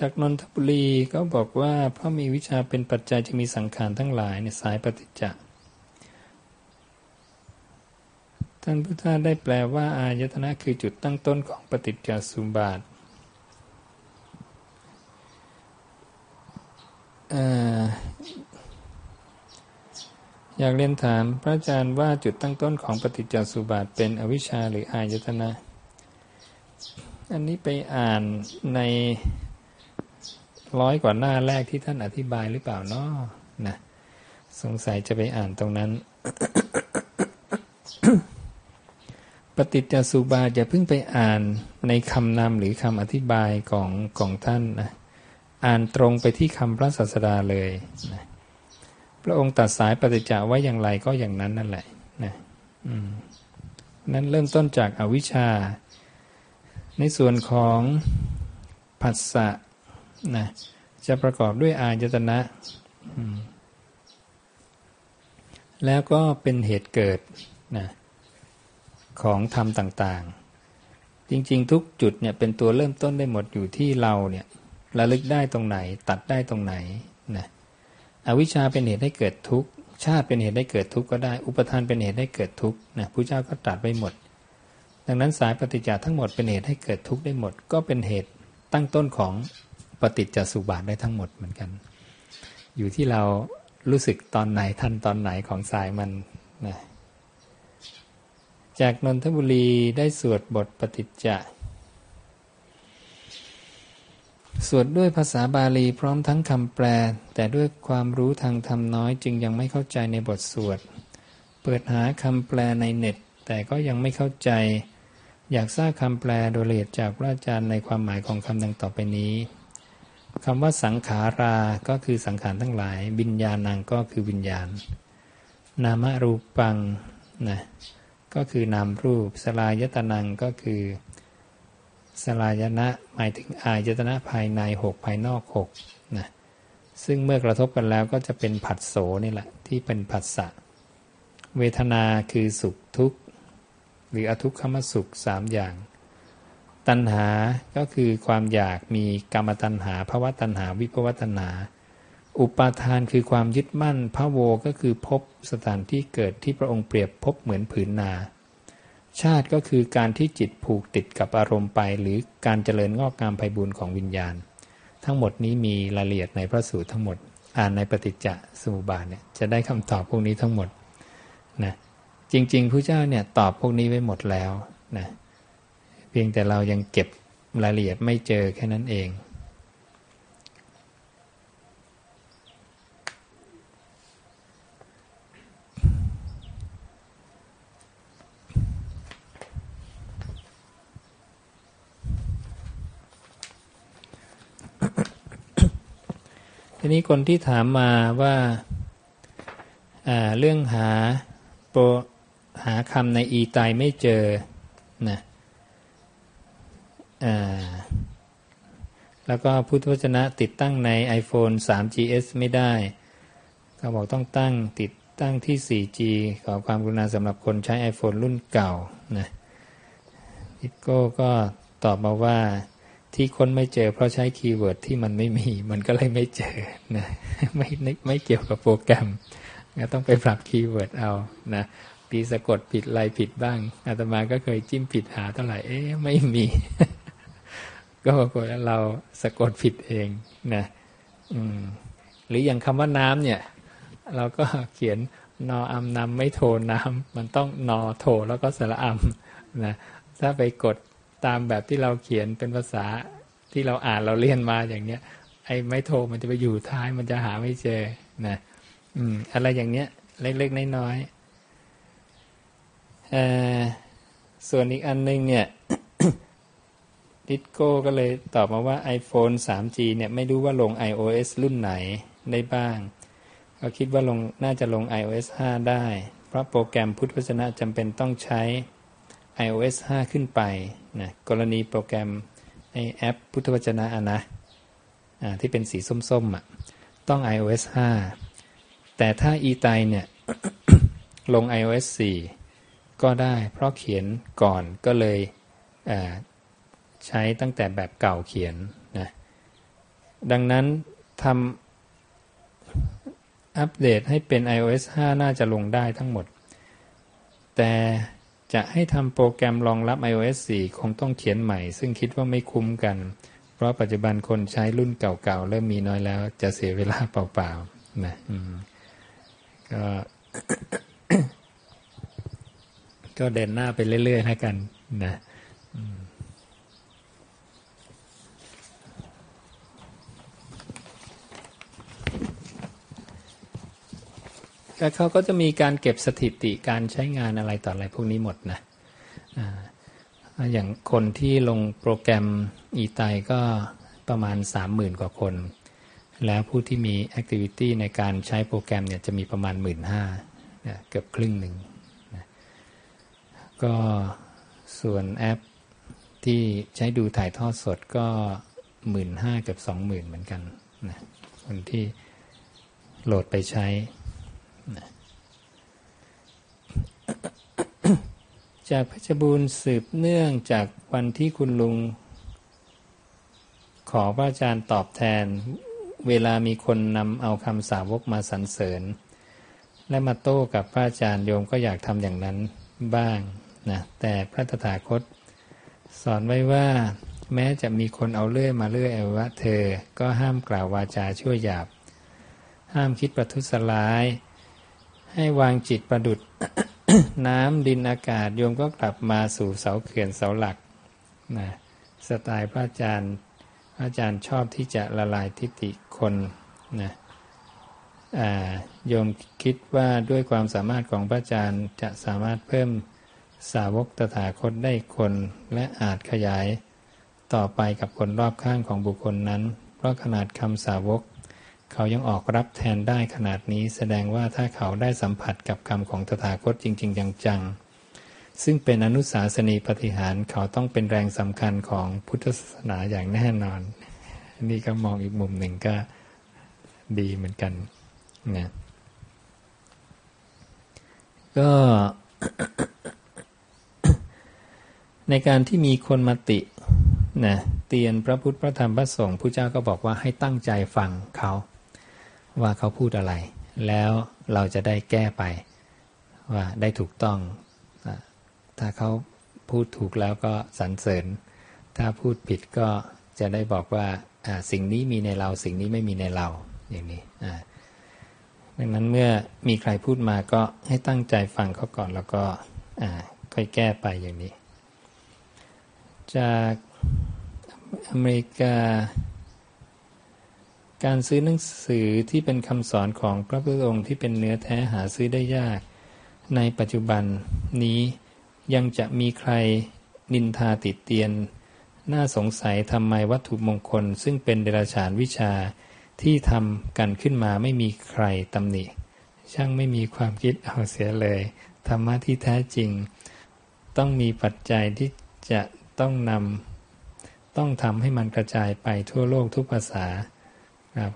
จากนนทบุรีก็บอกว่า เพราะมีวิชาเป็นปัจจัยจะมีสังขารทั้งหลายในสายปฏิจจ์ท่านพุทธาได้แปลว่า อายตนะคือจุดตั้งต้นของปฏิจจสุบาทอยากเรียนถามพระอาจารย์ว่าจุดตั้งต้นของปฏิจจสุบาทเป็นอวิชชาหรืออายตนะ อันนี้ไปอ่านใน ร้อยกว่าหน้าแรกที่ท่านอธิบายหรือเปล่าเนาะนะสงสัยจะไปอ่านตรงนั้น ปฏิจจสุบาทอย่าเพิ่งไปอ่านในคำนำหรือคำอธิบายของของท่านนะอ่านตรงไปที่คำพระศาสดาเลยนะพระองค์ตัดสายปฏิจจไว้อย่างไรก็อย่างนั้นนั่นแหละนะนั้นเริ่มต้นจากอาวิชชา ในส่วนของผัสสะ นะจะประกอบด้วยอายตนะแล้วก็เป็นเหตุเกิดนะของธรรมต่างๆ จริงๆ ทุกจุดเนี่ยเป็นตัวเริ่มต้นได้หมดอยู่ที่เราเนี่ยระลึกได้ตรงไหน ตัดได้ตรงไหนนะอวิชชาเป็นเหตุให้เกิดทุกข์ชาติเป็นเหตุให้เกิดทุกข์ก็ได้ อุปทานเป็นเหตุให้เกิดทุกข์นะพระเจ้าก็ตรัสไว้หมด ดังนั้นสายปฏิจจ์ทั้งหมดเป็นเหตุให้เกิดทุกข์ได้หมด ก็เป็นเหตุตั้งต้นของ ปฏิจจสุบาทได้ทั้งหมดเหมือนกัน อยู่ที่เรารู้สึกตอนไหนท่านตอนไหนของสายมันนะจากนนทบุรีได้สวดบทปฏิจจะสวดด้วยภาษาบาลีพร้อมทั้งคำแปล แต่ด้วยความรู้ทางธรรมน้อยจึงยังไม่เข้าใจในบทสวด เปิดหาคำแปลในเน็ต แต่ก็ยังไม่เข้าใจ อยากทราบคำแปลโดยละเอียดจากพระอาจารย์ในความหมายของคำดังต่อไปนี้ คำว่าสังขาราก็คือสังขารทั้งหลายวิญญาณังก็คือวิญญาณ นามรูปังนะก็คือนามรูป สลายตนังก็คือสลายนะหมายถึงอายตนะภายในหกภายนอกหกนะซึ่งเมื่อกระทบกันแล้วก็จะเป็นผัสโสนี่แหละที่เป็นผัสสะเวทนาคือสุขทุกข์ หรืออทุกขมสุขสามอย่าง ตัณหาก็คือความอยากมีกรรมตัณหาภาวะตัณหา วิภวตัณหา อุปาทานคือความยึดมั่นพระโวก็คือพบสถานที่เกิดที่พระองค์เปรียบพบเหมือนผืนนา ชาติก็คือการที่จิตผูกติดกับอารมณ์ไป หรือการเจริญงอกงามไพบูรณ์ของวิญญาณ ทั้งหมดนี้มีรายละเอียดในพระสูตรทั้งหมด อ่านในปฏิจจสมุปบาทเนี่ยจะได้คำตอบพวกนี้ทั้งหมดนะจริงๆพระเจ้าเนี่ยตอบพวกนี้ไว้หมดแล้วนะ เพียงแต่เรายังเก็บรายละเอียดไม่เจอแค่นั้นเอง ทีนี้คนที่ถามมาว่าเรื่องหาโปรหาคำในอีไตไม่เจอนะ แล้วก็พุทธวจนะติดตั้งใน iPhone 3GS ไม่ได้เขาบอกต้องตั้งติดตั้งที่ 4G ขอความกรุณาสำหรับคนใช้ iPhone รุ่นเก่านะอิโก้ก็ตอบมาว่าที่คนไม่เจอเพราะใช้ keyword ที่มันไม่มี มันก็เลยไม่เจอนะไม่ไม่เกี่ยวกับโปรแกรมก็ต้องไปปรับ keyword เอานะปีสะกดผิดลายผิดบ้างอาตมาก็เคยจิ้มผิดหาเท่าไหร่เอ๊ะไม่มี ก็ปรากฏว่าเราสะกดผิดเองนะหรืออย่างคำว่าน้ำเนี่ย เราก็เขียนนออัมนำไม้โทน้ำมันต้องนอโทแล้วก็สระอัมนะถ้าไปกดตามแบบที่เราเขียนเป็นภาษาที่เราอ่านเราเรียนมาอย่างเนี้ย ไอ้ไม่โทมันจะไปอยู่ท้ายมันจะหาไม่เจอนะอืมอะไรอย่างเนี้ย เล็กๆน้อยๆส่วนอีกอันนึงเนี่ย ดิสโก้ก็เลยตอบมาว่า iPhone 3G เนี่ยไม่รู้ว่าลง iOS รุ่นไหนได้บ้าง ก็คิดว่าลงน่าจะลง iOS 5 ได้ เพราะโปรแกรมพุทธวจนะจำเป็นต้องใช้ iOS 5 ขึ้นไปนะกรณีโปรแกรมไอแอปพุทธวจนะนะที่เป็นสีส้มๆอะต้อง iOS 5 แต่ถ้า e ไตเนี่ยลง iOS 4 ก็ได้ เพราะเขียนก่อนก็เลย ใช้ตั้งแต่แบบเก่าเขียนนะดังนั้นทำอัปเดตให้เป็น iOS 5 น่าจะลงได้ทั้งหมด แต่จะให้ทำโปรแกรมรองรับ iOS 4 คงต้องเขียนใหม่ ซึ่งคิดว่าไม่คุ้มกัน เพราะปัจจุบันคนใช้รุ่นเก่าๆ เริ่มมีน้อยแล้ว จะเสียเวลาเปล่าๆนะก็ก็เดินหน้าไปเรื่อยๆแล้วกันนะ ก็เขาก็จะมีการเก็บสถิติการใช้งานอะไรต่ออะไรพวกนี้หมดนะอย่างคนที่ลงโปรแกรมอีไตก็ประมาณ 30,000 กว่าคน แล้วผู้ที่มี activity ในการใช้โปรแกรมเนี่ยจะมีประมาณ 1 หมื่น 5เกือบครึ่งหนึ่งนะก็ส่วนแอปที่ใช้ดูถ่ายทอดสดก็ 1 หมื่น 5เกือบ20,000 เหมือนกันนะคนที่โหลดไปใช้ จากพชรบูรณ์สืบเนื่องจากวันที่คุณลุง ขอพระอาจารย์ตอบแทน เวลามีคนนำเอาคำสาวกมาสรรเสริญ และมาโต้กับพระอาจารย์โยมก็อยากทำอย่างนั้นบ้างนะแต่พระตถาคต สอนไว้ว่าแม้จะมีคนเอาเลื่อยมาเลื่อยอวะเธอ ก็ห้ามกล่าววาจาชั่วหยาบ ห้ามคิดประทุษร้าย ให้วางจิตประดุดน้ำดินอากาศโยมก็กลับมาสู่เสาเขื่อนเสาหลักนะสไตล์พระอาจารย์พระอาจารย์ชอบที่จะละลายทิฏฐิคนนะโยมคิดว่าด้วยความสามารถของพระอาจารย์จะสามารถเพิ่มสาวกตถาคตได้คนและอาจขยายต่อไปกับคนรอบข้างของบุคคลนั้น เพราะขนาดคำสาวก เขายังออกรับแทนได้ขนาดนี้ แสดงว่าถ้าเขาได้สัมผัสกับคำของตถาคตจริง ๆ จังๆ ซึ่งเป็นอนุสาสนีปฏิหารเขาต้องเป็นแรงสำคัญของพุทธศาสนาอย่างแน่นอน นี่ก็มองอีกมุมหนึ่งก็ดีเหมือนกันนะก็ในการที่มีคนมาตินะเตียนพระพุทธพระธรรมพระสงฆ์ผู้เจ้าก็บอกว่าให้ตั้งใจฟังเขา ว่าเขาพูดอะไร แล้วเราจะได้แก้ไปว่าได้ถูกต้อง ถ้าเขาพูดถูกแล้วก็สรรเสริญ ถ้าพูดผิดก็จะได้บอกว่าสิ่งนี้มีในเราสิ่งนี้ไม่มีในเราอย่างนี้ดังนั้นเมื่อมีใครพูดมาก็ให้ตั้งใจฟังเขาก่อนแล้วก็ค่อยแก้ไปอย่างนี้ จากอเมริกา การซื้อหนังสือที่เป็นคำสอนของพระพุทธองค์ที่เป็นเนื้อแท้หาซื้อได้ยาก ในปัจจุบันนี้ยังจะมีใครนินทาติดเตียน น่าสงสัยทำไมวัตถุมงคล ซึ่งเป็นเดรัจฉานวิชาที่ทำกันขึ้นมาไม่มีใครตำหนิ ช่างไม่มีความคิดเอาเสียเลย ธรรมะที่แท้จริง ต้องมีปัจจัยที่จะต้องนำต้องทำให้มันกระจายไปทั่วโลกทุกภาษา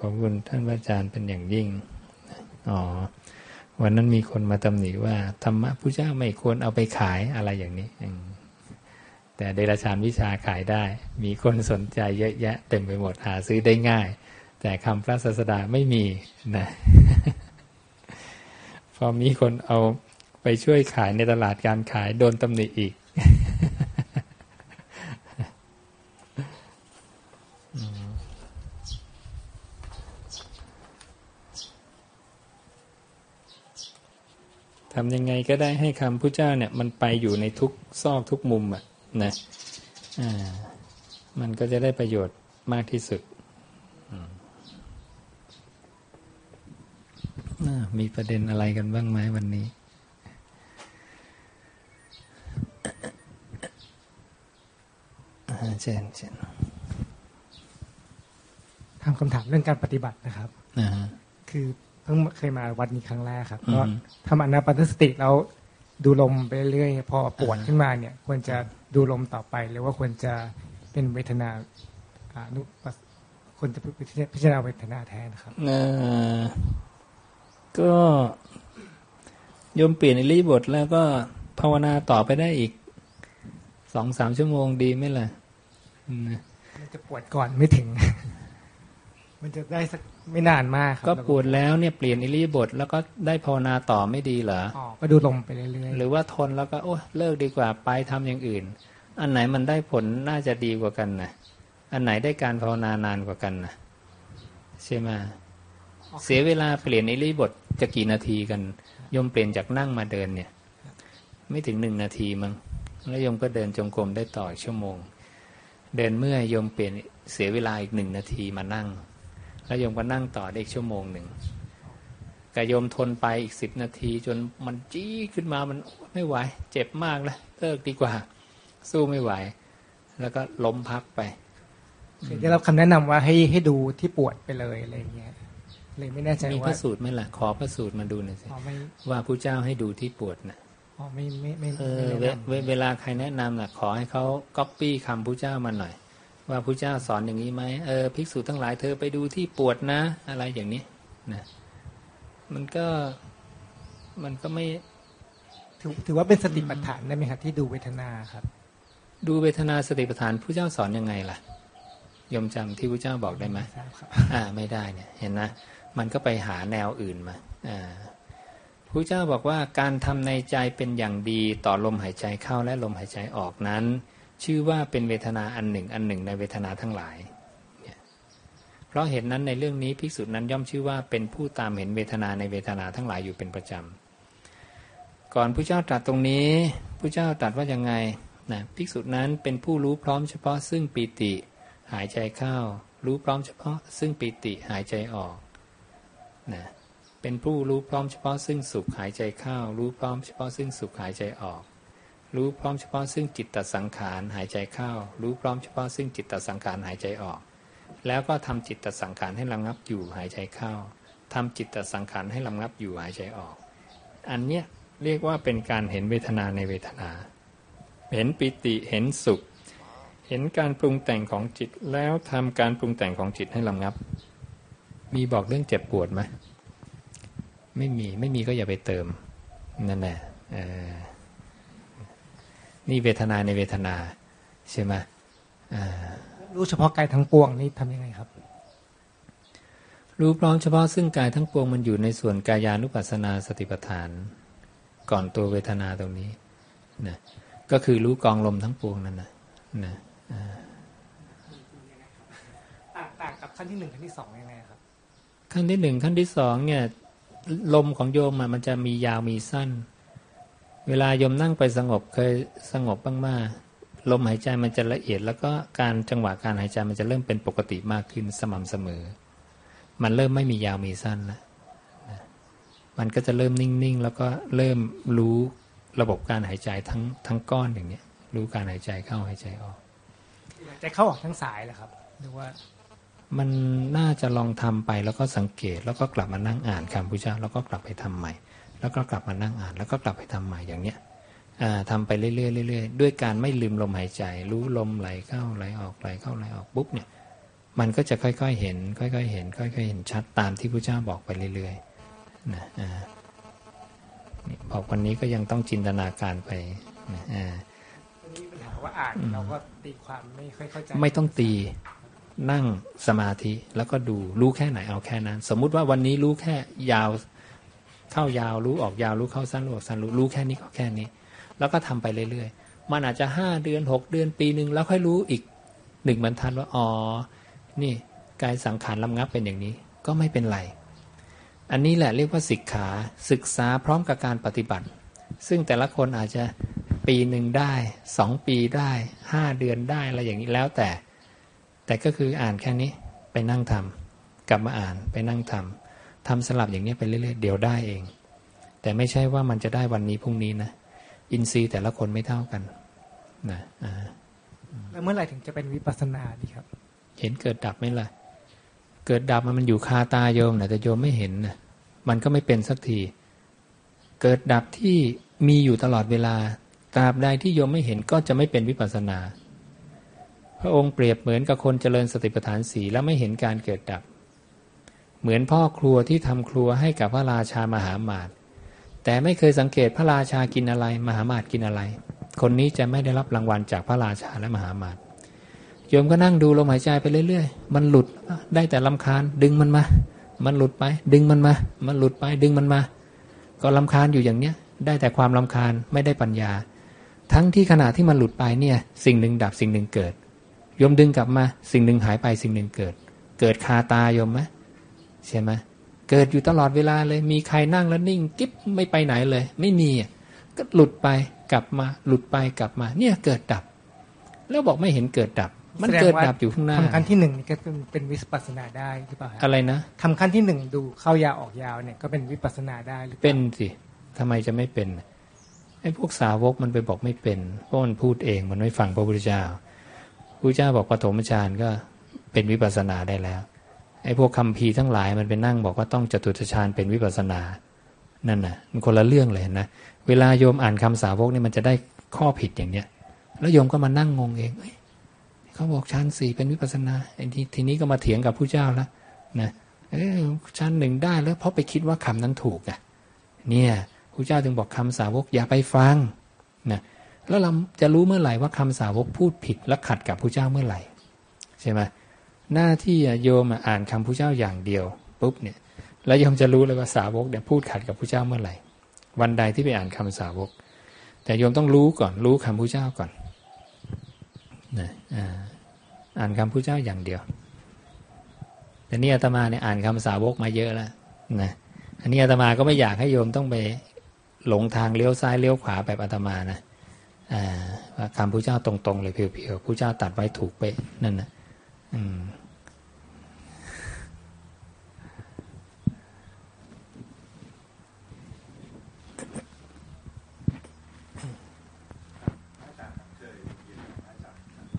ขอบคุณท่านอาจารย์เป็นอย่างยิ่ง อ๋อ วันนั้นมีคนมาตำหนิว่าธรรมะพระเจ้าไม่ควรเอาไปขายอะไรอย่างนี้ แต่เดรัจฉานวิชาขายได้ มีคนสนใจเยอะแยะเต็มไปหมดหาซื้อได้ง่าย แต่คำพระศาสดาไม่มีนะ พอมีคนเอาไปช่วยขายในตลาดการขายโดนตำหนิอีก ทำยังไงก็ได้ให้คำพระเจ้าเนี่ยมันไปอยู่ในทุกซอกทุกมุมอะนะอ่ามันก็จะได้ประโยชน์มากที่สุดมีประเด็นอะไรกันบ้างไหมวันนี้เช่นเช่นทำคำถามเรื่องการปฏิบัตินะครับคือ เพิ่งเคยมาวัดนี้ครั้งแรกครับก็ทำอนาปานสติแล้วดูลมไปเรื่อยพอปวดขึ้นมาเนี่ย ควรจะดูลมต่อไป หรือว่าควรจะเป็นเวทนาอนุควรจะพิจารณาเวทนาแทนครับก็ยมเปลี่ยนอิริบทแล้วก็ภาวนาต่อไปได้อีกสองสามชั่วโมงดีไหมล่ะมันจะปวดก่อนไม่ถึง มันจะได้สัก ไม่นานมากก็ปวดแล้วเนี่ยเปลี่ยนอิริบทแล้วก็ได้ภาวนาต่อไม่ดีเหรออ๋อก็ดูลมไปเรื่อยๆหรือว่าทนแล้วก็โอ้เลิกดีกว่าไปทำอย่างอื่น อันไหนมันได้ผลน่าจะดีกว่ากันนะอันไหนได้การภาวนานานกว่ากันนะใช่ไหมเสียเวลาเปลี่ยนอิริบทจะกี่นาทีกันยมเปลี่ยนจากนั่งมาเดินเนี่ย ไม่ถึงหนึ่งนาทีมั้งแล้วยมก็เดินจงกรมได้ต่อชั่วโมง เดินเมื่อยมเปลี่ยนเสียเวลาอีกหนึ่งนาทีมานั่ง แล้วโยมก็นั่งต่อได้อีกชั่วโมงหนึ่งแต่โยมทนไปอีกสิบนาที จนมันจี้ขึ้นมามันไม่ไหว เจ็บมากแล้วเลิกดีกว่า สู้ไม่ไหว แล้วก็ล้มพักไปได้รับคำแนะนำว่าให้ให้ดูที่ปวดไปเลยอะไรเงี้ยเลยไม่แน่ใจว่ามีพระสูตรไหมล่ะขอพระสูตรมาดูหน่อยสิว่าผู้เจ้าให้ดูที่ปวดนะอ๋อไม่ไม่ไม่เออเวลาใครแนะนำล่ะขอให้เขาก๊อปปี้คำผู้เจ้ามาหน่อย ว่าพระเจ้าสอนอย่างนี้ไหมเออภิกษุทั้งหลายเธอไปดูที่ปวดนะ อะไรอย่างนี้นะมันก็มันก็ไม่ถือถือว่าเป็นสติปัฏฐานได้ไหมครับที่ดูเวทนาครับ ดูเวทนาสติปัฏฐานผู้เจ้าสอนยังไงล่ะยมจำที่พระเจ้าบอกได้ไหมอ่าไม่ได้เนี่ยเห็นนะมันก็ไปหาแนวอื่นมาอ่าพระเจ้าบอกว่าการทำในใจเป็นอย่างดีต่อลมหายใจเข้าและลมหายใจออกนั้น ชื่อว่าเป็นเวทนาอันหนึ่งอันหนึ่งในเวทนาทั้งหลาย เพราะเหตุนนั้นในเรื่องนี้ภิกษุนั้นย่อมชื่อว่าเป็นผู้ตามเห็นเวทนาในเวทนาทั้งหลายอยู่เป็นประจำ ก่อนผู้เจ้าตรัสตรงนี้ผู้เจ้าตรัสว่ายังไงนะภิกษุนั้นเป็นผู้รู้พร้อมเฉพาะซึ่งปีติ หายใจเข้า รู้พร้อมเฉพาะ ซึ่งปีติหายใจออกนะเป็นผู้รู้พร้อมเฉพาะซึ่งสุขหายใจเข้า รู้พร้อมเฉพาะซึ่งสุขหายใจออก รู้พร้อมเฉพาะซึ่งจิตตสังขารหายใจเข้า รู้พร้อมเฉพาะซึ่งจิตตสังขารหายใจออก แล้วก็ทำจิตตสังขารให้ระงับอยู่หายใจเข้าทำจิตตสังขารให้ระงับอยู่หายใจออก อันเนี้ยเรียกว่าเป็นการเห็นเวทนาในเวทนา เห็นปิติเห็นสุข เห็นการปรุงแต่งของจิตแล้วทำการปรุงแต่งของจิตให้ระงับ มีบอกเรื่องเจ็บปวดไหมไม่มีไม่มีก็อย่าไปเติมนั่นแหละ นี่เวทนาในเวทนาใช่ไหมรู้เฉพาะกายทั้งปวงนี่ทำยังไงครับ รู้พร้อมเฉพาะซึ่งกายทั้งปวงมันอยู่ในส่วนกายานุปัสสนาสติปัฏฐาน ก่อนตัวเวทนาตรงนี้นะก็คือรู้กองลมทั้งปวงนั่นนะนะต่างกับขั้นที่หนึ่งขั้นที่สองยังไงครับ ขั้นที่หนึ่งขั้นที่สองเนี่ยลมของโยมมันจะมียาวมีสั้น เวลาโยมนั่งไปสงบเคยสงบบ้างมาลมหายใจมันจะละเอียด แล้วก็การจังหวะการหายใจมันจะเริ่มเป็นปกติมากขึ้นสม่ำเสมอ มันเริ่มไม่มียาวมีสั้นแล้วมันก็จะเริ่มนิ่งๆ แล้วก็เริ่มรู้ระบบการหายใจทั้งทั้งก้อนอย่างเนี้ย รู้การหายใจเข้าหายใจออกหายใจเข้าออกทั้งสายเหรอครับหรือว่า มันน่าจะลองทำไปแล้วก็สังเกตแล้วก็กลับมานั่งอ่านคำพุทธเจ้าแล้วก็กลับไปทำใหม่ แล้วก็กลับมานั่งอ่าน แล้วก็กลับไปทำใหม่อย่างเนี้ยทำไปเรื่อยๆเรื่อยๆด้วยการไม่ลืมลมหายใจ รู้ลมไหลเข้าไหลออกไหลเข้าไหลออกปุ๊บเนี่ยมันก็จะค่อยๆเห็น ค่อยๆเห็น ค่อยๆเห็นชัดตามที่พระเจ้าบอกไปเรื่อยๆนะบอกวันนี้ก็ยังต้องจินตนาการไปนะอ่าว่าอ่านเราก็ตีความไม่ค่อยเข้าใจไม่ต้องตีนั่งสมาธิแล้วก็ดูรู้แค่ไหนเอาแค่นั้น สมมุติว่าวันนี้รู้แค่ยาว เข้ายาวรู้ออกยาวรู้เข้าสั้นรู้ออกสั้นรู้รู้แค่นี้ก็แค่นี้ แล้วก็ทำไปเรื่อยๆ มันอาจจะห้าเดือนหกเดือนปีหนึ่งแล้วค่อยรู้อีกหนึ่งบรรทัดว่าอ๋อนี่กายสังขารลำงับเป็นอย่างนี้ก็ไม่เป็นไร อันนี้แหละเรียกว่าศิกขาศึกษาพร้อมกับการปฏิบัติ ซึ่งแต่ละคนอาจจะปีหนึ่งได้สองปีได้ห้าเดือนได้อะไรอย่างนี้แล้วแต่ แต่ก็คืออ่านแค่นี้ไปนั่งทำกลับมาอ่านไปนั่งทำ ทำสลับอย่างนี้ไปเรื่อยๆเดี๋ยวได้เอง แต่ไม่ใช่ว่ามันจะได้วันนี้พรุ่งนี้นะอินทรีย์แต่ละคนไม่เท่ากันนะอ่าแล้วเมื่อไหร่ถึงจะเป็นวิปัสสนาดีครับ เห็นเกิดดับไหมล่ะ เกิดดับมันมันอยู่คาตาโยมนะแต่โยมไม่เห็นนะมันก็ไม่เป็นสักที เกิดดับที่มีอยู่ตลอดเวลาตราบใดที่โยมไม่เห็นก็จะไม่เป็นวิปัสสนา พระองค์เปรียบเหมือนกับคนเจริญสติปัฏฐานสีแล้วไม่เห็นการเกิดดับ เหมือนพ่อครัวที่ทำครัวให้กับพระราชามหามาตแต่ไม่เคยสังเกตพระราชากินอะไร มหามาตกินอะไร คนนี้จะไม่ได้รับรางวัลจากพระราชาและมหามาตโยมก็นั่งดูลมหายใจไปเรื่อยๆ มันหลุดได้แต่ลำคาญ ดึงมันมา มันหลุดไป ดึงมันมา มันหลุดไป ดึงมันมา ก็ลำคาญอยู่อย่างเนี้ย ได้แต่ความลำคาญไม่ได้ปัญญา ทั้งที่ขณะที่มันหลุดไปเนี่ย สิ่งหนึ่งดับสิ่งหนึ่งเกิดโยมดึงกลับมา สิ่งหนึ่งหายไปสิ่งหนึ่งเกิด เกิดคาตายมไหม ใช่ไหมเกิดอยู่ตลอดเวลาเลย มีใครนั่งแล้วนิ่งกิ๊บไม่ไปไหนเลย ไม่มีก็หลุดไปกลับมาหลุดไปกลับมา เนี่ยเกิดดับ แล้วบอกไม่เห็นเกิดดับ มันเกิดดับอยู่ข้างหน้าทำขั้นที่หนึ่งก็เป็นวิปัสนาได้หรือเปล่าอะไรนะทำขั้นที่หนึ่งดูเข้ายาวออกยาวเนี่ยก็เป็นวิปัสนาได้หรือเป็นสิทำไมจะไม่เป็นไอ้พวกสาวกมันไปบอกไม่เป็นเพราะมันพูดเองมันไม่ฟังพระพุทธเจ้าพระเจ้าบอกปฐมฌานก็เป็นวิปัสนาได้แล้ว ไอ้พวกคำพีทั้งหลายมันไปนั่งบอกว่าต้องจตุตฌานเป็นวิปัสนา นั่นน่ะ มันคนละเรื่องเลยนะ เวลาโยมอ่านคำสาวกนี่มันจะได้ข้อผิดอย่างเนี้ย แล้วโยมก็มานั่งงงเองเขาบอกชั้นสี่เป็นวิปัสนาไอ้ทีทีนี้ก็มาเถียงกับผู้เจ้าแล้วนะเออชั้นหนึ่งได้แล้วเพราะไปคิดว่าคำนั้นถูกอะ เนี่ยผู้เจ้าจึงบอกคำสาวกอย่าไปฟังนะแล้วเราจะรู้เมื่อไหร่ว่าคำสาวกพูดผิดและขัดกับพระเจ้าเมื่อไหร่ ใช่ไหม หน้าที่โยมอ่านคำพระเจ้าอย่างเดียวปุ๊บเนี่ยแล้วโยมจะรู้เลยว่าสาวกเนี่ยพูดขัดกับพระเจ้าเมื่อไหร่ วันใดที่ไปอ่านคำสาวก แต่โยมต้องรู้ก่อนรู้คำพระเจ้าก่อนนะอ่านคำพระเจ้าอย่างเดียว แต่นี่อาตมาเนี่ยอ่านคำสาวกมาเยอะแล้วนะอันนี้อาตมาก็ไม่อยากให้โยมต้องไปหลงทางเลี้ยวซ้ายเลี้ยวขวาแบบอาตมานะว่าคำพระเจ้าตรงๆเลยเพียวๆพระเจ้าตัดไว้ถูกเป๊ะนั่นนะอืม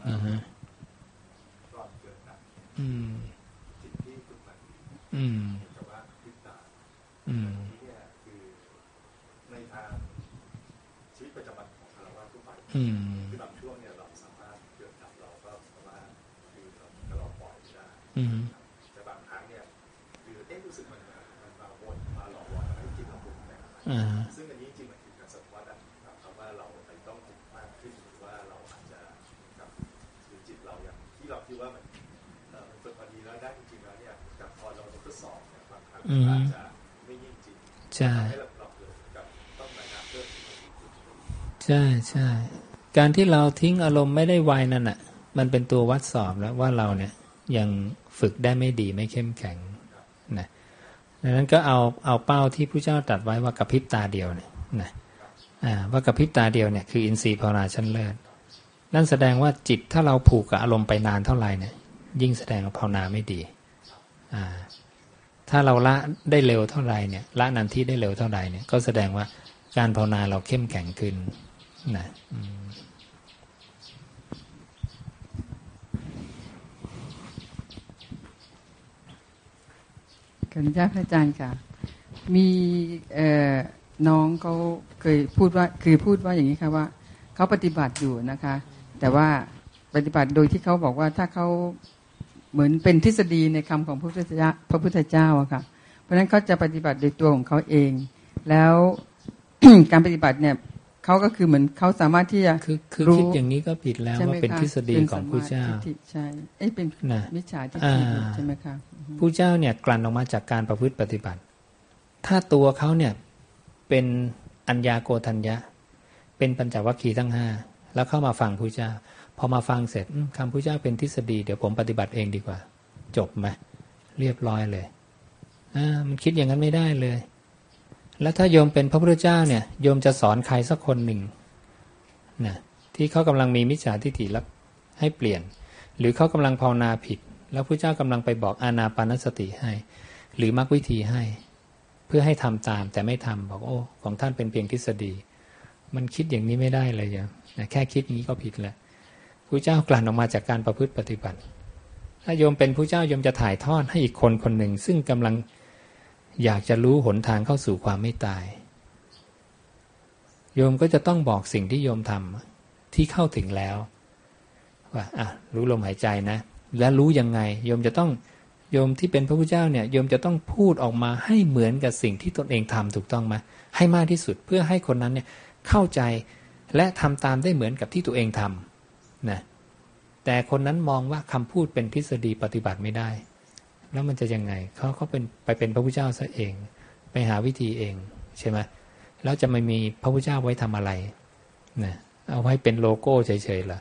อืมอืมอืมคือบางช่วงเนี่ยเราสามารถเกิดกับเราก็สามารถคือเราปล่อยได้แต่บางครั้งเนี่ยคือเอ๊ะรู้สึกมันมันมาวนมาหลอกหลอนอะไรที่เราปรุงแต่ซึ่งอันนี้จริง อืมใช่ใช่ใช่การที่เราทิ้งอารมณ์ไม่ได้ไวนั่นอะ มันเป็นตัววัดสอบแล้วว่าเราเนี่ยยังฝึกได้ไม่ดีไม่เข้มแข็งนะดังนั้นก็เอาเอาเป้าที่พระเจ้าตรัสไว้ว่ากระพริบตาเดียวเนี่ยนะว่ากระพริบตาเดียวเนี่ยคืออินทรีย์ภาวนาชั้นเลิศนั่นแสดงว่าจิตถ้าเราผูกกับอารมณ์ไปนานเท่าไหร่เนี่ยยิ่งแสดงว่าภาวนาไม่ดีอ่า ถ้าเราละได้เร็วเท่าไหร่เนี่ยละนันที่ได้เร็วเท่าไหร่เนี่ยก็แสดงว่าการภาวนาเราเข้มแข็งขึ้นนะขออนุญาตพระอาจารย์ค่ะ มีน้องเขาเคยพูดว่าคือพูดว่าอย่างนี้ค่ะว่าเขาปฏิบัติอยู่นะคะ แต่ว่าปฏิบัติโดยที่เขาบอกว่าถ้าเขา เหมือนเป็นทฤษฎีในคำของพระพุทธเจ้าพระพุทธเจ้าอะค่ะ เพราะฉะนั้นเขาจะปฏิบัติโดยตัวของเขาเอง แล้วการปฏิบัติเนี่ยเขาก็คือเหมือนเขาสามารถที่จะคือคือคิดอย่างนี้ก็ผิดแล้วว่าเป็นทฤษฎีของผู้เจ้าใช่เอ้เป็นมิจฉาทิฏฐิใช่ไหมคะผู้เจ้าเนี่ยกลั่นออกมาจากการประพฤติปฏิบัติ ถ้าตัวเขาเนี่ยเป็นอัญญาโกทัญญะ เป็นปัญจวัคคีย์ทั้งห้าแล้วเข้ามาฟังผู้เจ้า พอมาฟังเสร็จคำผู้เจ้าเป็นทฤษฎีเดี๋ยวผมปฏิบัติเองดีกว่า จบไหมเรียบร้อยเลยอมันคิดอย่างนั้นไม่ได้เลย แล้วถ้าโยมเป็นพระพุทธเจ้าเนี่ยโยมจะสอนใครสักคนหนึ่งนะที่เขากำลังมีมิจฉาทิฏฐิแล้วให้เปลี่ยน หรือเขากำลังภาวนาผิด แล้วพระเจ้ากำลังไปบอกอานาปานสติให้ หรือมรรควิธีให้ เพื่อให้ทำตามแต่ไม่ทำบอกโอ้ของท่านเป็นเพียงทฤษฎี มันคิดอย่างนี้ไม่ได้เลยโยมนะแค่คิดนี้ก็ผิดแล้ว พระเจ้ากลั่นออกมาจากการประพฤติปฏิบัติ ถ้าโยมเป็นพระเจ้าโยมจะถ่ายทอดให้อีกคนคนหนึ่ง ซึ่งกำลังอยากจะรู้หนทางเข้าสู่ความไม่ตาย โยมก็จะต้องบอกสิ่งที่โยมทำที่เข้าถึงแล้ว ว่าอะรู้ลมหายใจนะ และรู้ยังไง โยมจะต้องโยมที่เป็นพระพุทธเจ้าเนี่ยโยมจะต้องพูดออกมาให้เหมือนกับสิ่งที่ตนเองทำถูกต้องไหมให้มากที่สุดเพื่อให้คนนั้นเนี่ยเข้าใจและทำตามได้เหมือนกับที่ตัวเองทำนะ แต่คนนั้นมองว่าคำพูดเป็นทฤษฎีปฏิบัติไม่ได้ แล้วมันจะยังไงเขาเขาเป็นไปเป็นพระพุทธเจ้าซะเอง ไปหาวิธีเองใช่ไหมแล้วจะไม่มีพระพุทธเจ้าไว้ทำอะไรนะเอาไว้เป็นโลโก้เฉยๆล่ะ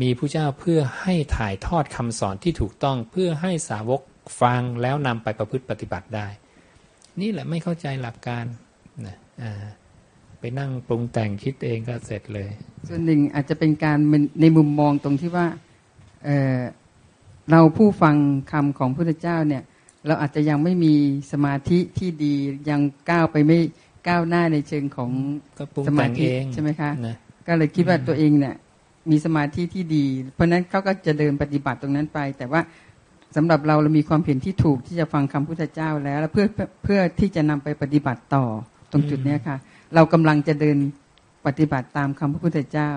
มีพระเจ้าเพื่อให้ถ่ายทอดคำสอนที่ถูกต้องเพื่อให้สาวกฟังแล้วนำไปประพฤติปฏิบัติได้ นี่แหละไม่เข้าใจหลักการนะอ่า ไปนั่งปรุงแต่งคิดเองก็เสร็จเลย ส่วนหนึ่งอาจจะเป็นการในมุมมองตรงที่ว่าเราผู้ฟังคำของพระพุทธเจ้าเนี่ย เราอาจจะยังไม่มีสมาธิที่ดียังก้าวไปไม่ก้าวหน้าในเชิงของสมาธิใช่ไหมคะก็เลยคิดว่าตัวเองเนี่ยมีสมาธิที่ดี เพราะนั้นเขาก็จะเดินปฏิบัติตรงนั้นไป แต่ว่าสำหรับเราเรามีความเห็นที่ถูกที่จะฟังคำพุทธเจ้าแล้วแล้ว เพื่อเพื่อที่จะนำไปปฏิบัติต่อตรงจุดนี้ค่ะ เรากำลังจะเดินปฏิบัติตามคำพระพุทธเจ้า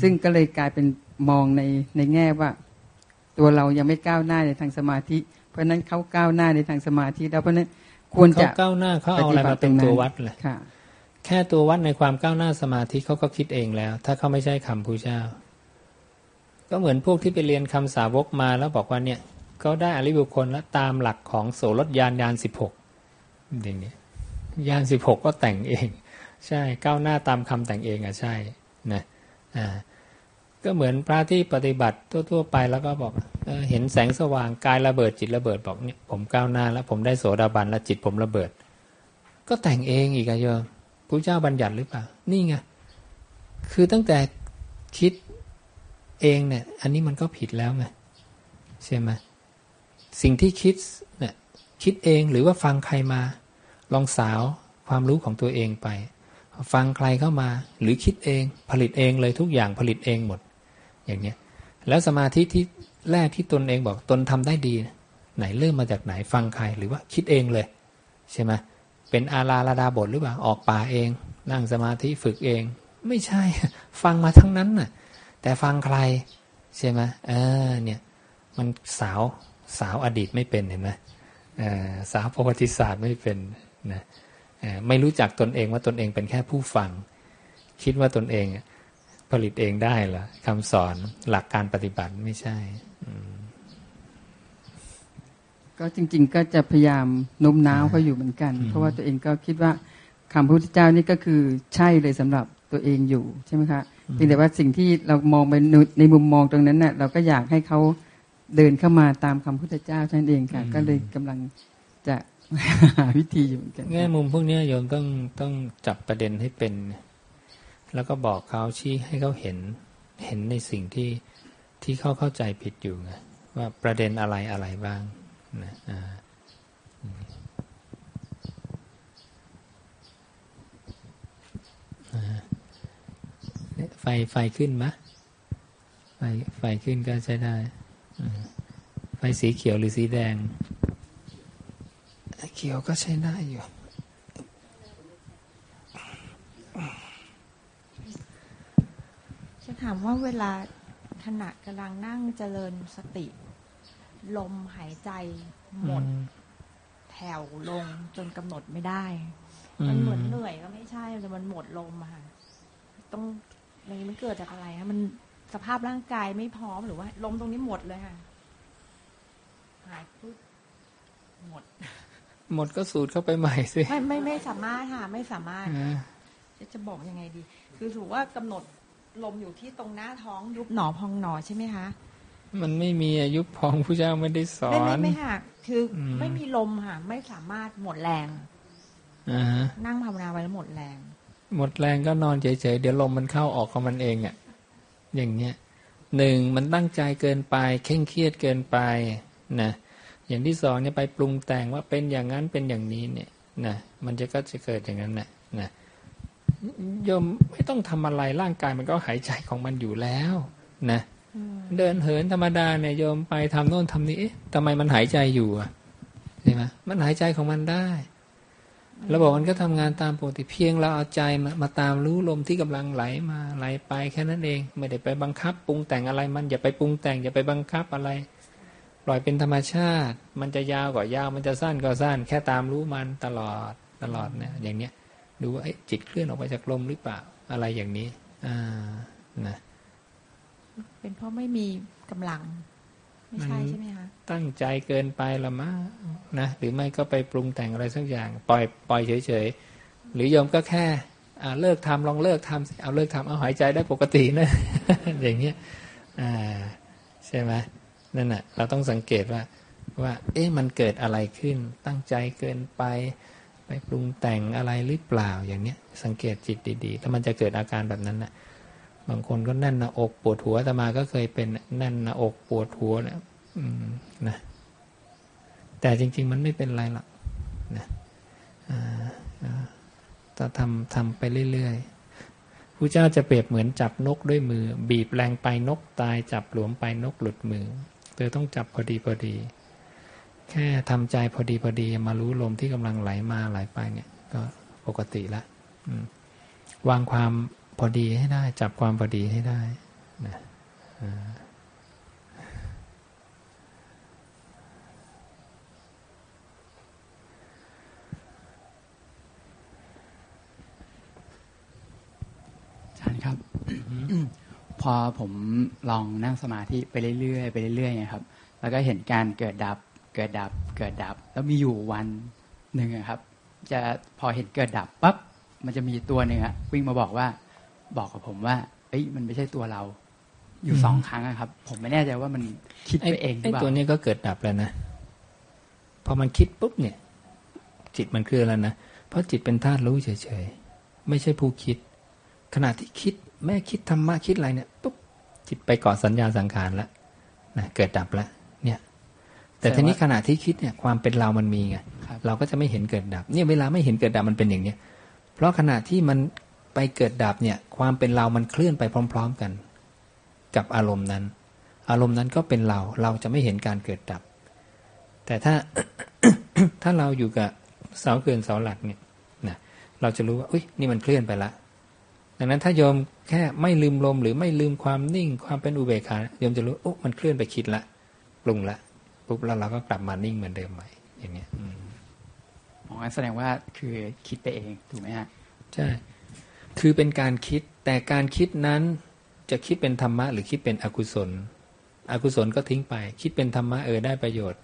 ซึ่งก็เลยกลายเป็นมองในในแง่ว่า ตัวเรายังไม่ก้าวหน้าในทางสมาธิ เพราะนั้นเขาก้าวหน้าในทางสมาธิแล้วเพราะนั้นควรจะก้าวหน้าเขาเอาอะไรมาเป็นตัววัดเลยแค่ตัววัดในความก้าวหน้าสมาธิเขาก็คิดเองแล้ว ถ้าเขาไม่ใช่คำพุทธเจ้า ก็เหมือนพวกที่ไปเรียนคำสาวกมาแล้วบอกว่าเนี่ยก็ได้อริบุคคลแล้วตามหลักของโสรถยานยานสิบหกอย่างนี้ยานสิบหกก็แต่งเอง ใช่ก้าวหน้าตามคำแต่งเองอะใช่นะอ่าก็เหมือนพระที่ปฏิบัติทั่วๆไปแล้วก็บอกเเห็นแสงสว่างกายระเบิดจิตระเบิดบอกเนี่ยผมก้าวหน้าแล้วผมได้โสดาบันแล้วจิตผมระเบิด ก็แต่งเองอีกอะโยมพระเจ้าบัญญัติหรือเปล่านี่ไงคือตั้งแต่คิดเองเนี่ย อันนี้มันก็ผิดแล้วไงใช่ไหมสิ่งที่คิดเนี่ยคิดเองหรือว่าฟังใครมา ลองสาวความรู้ของตัวเองไป ฟังใครเข้ามา หรือคิดเองผลิตเองเลยทุกอย่างผลิตเองหมด อย่างเนี้ยแล้วสมาธิที่แรกที่ตนเองบอกตนทำได้ดี ไหนเริ่มมาจากไหนฟังใครหรือว่าคิดเองเลย ใช่ไหมเป็นอาราลาดาบทหรือเปล่าออกป่าเอง นั่งสมาธิฝึกเอง ไม่ใช่ ฟังมาทั้งนั้นน่ะ แต่ฟังใคร ใช่ไหมเออเนี่ย มันสาวสาวอดีตไม่เป็นเห็นไหมสาวประวัติศาสตร์ไม่เป็นนะ ไม่รู้จักตนเองว่าตนเองเป็นแค่ผู้ฟัง คิดว่าตนเองผลิตเองได้เหรอคำสอนหลักการปฏิบัติไม่ใช่ก็จริง ๆ ก็จะพยายามโน้มน้าวเขาอยู่เหมือนกัน เพราะว่าตัวเองก็คิดว่าคำพระพุทธเจ้านี่ก็คือใช่เลยสำหรับตัวเองอยู่ใช่ไหมคะเพียงแต่ว่าสิ่งที่เรามองไปในมุมมองตรงนั้นเน่ะเราก็อยากให้เขาเดินเข้ามาตามคำพุทธเจ้าท่านเองค่ะ ก็เลยกำลังจะหา วิธีเหมือนกันแง่มุมพวกนี้โยมต้องต้องจับประเด็นให้เป็น แล้วก็บอกเขาชี้ให้เขาเห็น เห็นในสิ่งที่ที่เขาเข้าใจผิดอยู่ไงว่าประเด็นอะไรอะไรบ้างนะอ่าไฟไฟขึ้นมะไฟไฟขึ้นก็ใช้ได้ ไฟสีเขียวหรือสีแดง เขียวก็ใช้ได้อยู่จะถามว่าเวลาขณะกำลังนั่งเจริญสติ ลมหายใจหมดแผ่วลงจนกำหนดไม่ได้ มันเหมือนเหนื่อยก็ไม่ใช่แต่มันหมดลมอะค่ะต้องอะไรมันเกิดจากอะไรคะมันสภาพร่างกายไม่พร้อมหรือว่า ลมตรงนี้หมดเลยค่ะหายปุ๊บหมด หมดก็สูดเข้าไปใหม่สิไม่ไม่ไม่สามารถค่ะ ไม่สามารถจะจะบอกยังไงดี คือถือว่ากำหนดลมอยู่ที่ตรงหน้าท้องยุบหนอพองหนอใช่ไหมคะมันไม่มีอายุพองผู้เจ้าไม่ได้สอนไม่ไม่ไม่ค่ะคือไม่มีลมค่ะ ไม่สามารถหมดแรงนั่งภาวนาไว้แล้วหมดแรง หมดแรงก็นอนเฉยๆเดี๋ยวลมมันเข้าออกของมันเองอะอย่างเงี้ยหนึ่งมันตั้งใจเกินไป เคร่งเครียดเกินไปนะ อย่างที่สองเนี่ยไปปรุงแต่งว่าเป็นอย่างนั้นเป็นอย่างนี้เนี่ยนะมันจะก็จะเกิดอย่างนั้นนะนะโยมไม่ต้องทำอะไรร่างกายมันก็หายใจของมันอยู่แล้วนะเดินเหินธรรมดาเนี่ยโยมไปทำโน่นทำนี้เอ๊ะทำไมมันหายใจอยู่อะใช่ไหมมันหายใจของมันได้ระบบมันก็ทำงานตามปกติเพียงเราเอาใจมามาตามรู้ลมที่กำลังไหลมาไหลไปแค่นั้นเอง ไม่ได้ไปบังคับปรุงแต่งอะไรมันอย่าไปปรุงแต่งอย่าไปบังคับอะไร ปล่อยเป็นธรรมชาติ มันจะยาวกว่ายาว มันจะสั้นก็สั้น แค่ตามรู้มันตลอดตลอดเนี่ยอย่างเนี้ยดูว่าจิตเคลื่อนออกไปจากลมหรือเปล่าอะไรอย่างนี้อ่านะเป็นเพราะไม่มีกำลัง ไม่ใช่ใช่ไหมคะตั้งใจเกินไปละมั้งนะหรือไม่ก็ไปปรุงแต่งอะไรสักอย่าง ปล่อยปล่อยเฉยๆหรือโยมก็แค่อ่าเลิกทำลองเลิกทำเอาเลิกทำเอาหายใจได้ปกตินะ อย่างเงี้ยอ่าใช่ไหม นั่นแหะเราต้องสังเกตว่าว่าเอ๊ะมันเกิดอะไรขึ้น ตั้งใจเกินไป ไปปรุงแต่งอะไรหรือเปล่าอย่างเนี้ย สังเกตจิตดีๆ ถ้ามันจะเกิดอาการแบบนั้นนะบางคนก็แน่นหน้าอกปวดหัวแต่มาก็เคยเป็นแน่นหน้าอกปวดหัวนะอืมนะแต่จริง ๆ มันไม่เป็นไรหรอกนะถ้าทำทำไปเรื่อยๆผู้เจ้าจะเปรียบเหมือนจับนกด้วยมือ บีบแรงไปนกตายจับหลวมไปนกหลุดมือ เธอต้องจับพอดีพอดี แค่ทำใจพอดีพอดี มารู้ลมที่กำลังไหลมาไหลไปเนี่ย ก็ปกติละวางความพอดีให้ได้ จับความพอดีให้ได้นะครับ พอผมลองนั่งสมาธิไปเรื่อยๆไปเรื่อยๆไงครับ แล้วก็เห็นการเกิดดับ เกิดดับ เกิดดับ แล้วมีอยู่วันหนึ่งครับ จะพอเห็นเกิดดับปั๊บมันจะมีตัวหนึ่งอะวิ่งมาบอกว่า บอกกับผมว่าเอ้ยมันไม่ใช่ตัวเรา อยู่สองครั้งครับ ผมไม่แน่ใจว่ามันคิดไปเองหรือเปล่าไอ้ตัวนี้ก็เกิดดับแล้วนะพอมันคิดปุ๊บเนี่ย จิตมันเคลื่อนแล้วนะเพราะจิตเป็นธาตุรู้เฉยๆไม่ใช่ผู้คิด ขณะที่คิด แม่คิดธรรมะคิดอะไรเนี่ยปุ๊บจิตไปเกาะสัญญาสังขารแล้วนะเกิดดับแล้วเนี่ย แต่ทีนี้ขณะที่คิดเนี่ยความเป็นเรามันมีไงเราก็จะไม่เห็นเกิดดับ เนี่ยเวลาไม่เห็นเกิดดับมันเป็นอย่างเนี้ยเพราะขณะที่มันไปเกิดดับเนี่ย ความเป็นเรามันเคลื่อนไปพร้อม ๆกัน กับอารมณ์นั้น อารมณ์นั้นก็เป็นเราเราจะไม่เห็นการเกิดดับ แต่ถ้าถ้าเราอยู่กับเสาเกินเสาหลักเนี่ยนะเราจะรู้ว่าอุ้ยนี่มันเคลื่อนไปละ ดังนั้นถ้าโยมแค่ไม่ลืมลมหรือไม่ลืมความนิ่งความเป็นอุเบกขาโยมจะรู้โอ้มันเคลื่อนไปคิดละปรุงละปุ๊บแล้วเราก็กลับมานิ่งเหมือนเดิมใหม่อย่างเนี้ยอ๋อแสดงว่าคือคิดไปเองถูกไหมฮะใช่คือเป็นการคิดแต่การคิดนั้นจะคิดเป็นธรรมะหรือคิดเป็นอกุศล อกุศลก็ทิ้งไป คิดเป็นธรรมะเออได้ประโยชน์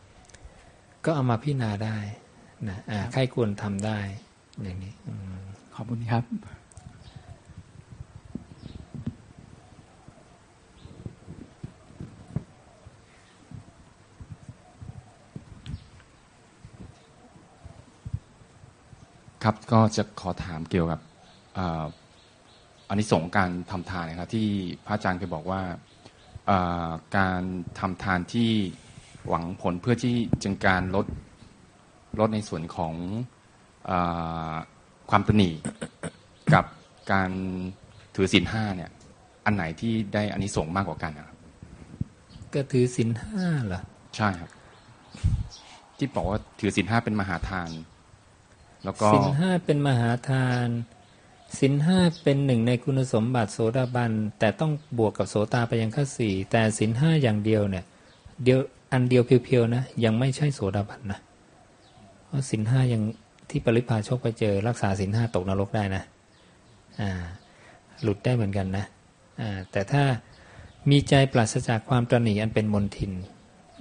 ก็เอามาพิจารณาได้นะอ่าใครควรทำได้อย่างนี้ขอบคุณครับ ครับก็จะขอถามเกี่ยวกับอันนี้ส่งการทำทานนะครับที่พระอาจารย์เคยบอกว่าการทำทานที่หวังผลเพื่อที่จึงการลดลดในส่วนของอความตนีกับการถือศีลห้าเนี่ยอันไหนที่ได้อันนี้ส่งมากกว่ากันครับก็ถือศีลห้าเหรอใช่ครับ ที่บอกว่าถือศีลห้าเป็นมหาทาน แล้วก็ศีลห้าเป็นมหาทานศีลห้าเป็นหนึ่งในคุณสมบัติโสดาบัน แต่ต้องบวกกับโสตาไปยังขั้นสี่แต่ศีลห้าอย่างเดียวเนี่ยเดียวอันเดียวเพียวๆนะ ยังไม่ใช่โสดาบันนะเพราะศีลห้ายังที่ปริพาชกไปเจอรักษาศีลห้าตกนรกได้นะอ่าหลุดได้เหมือนกันนะอ่าแต่ถ้ามีใจปราศจากความตรณีอันเป็นมนทิน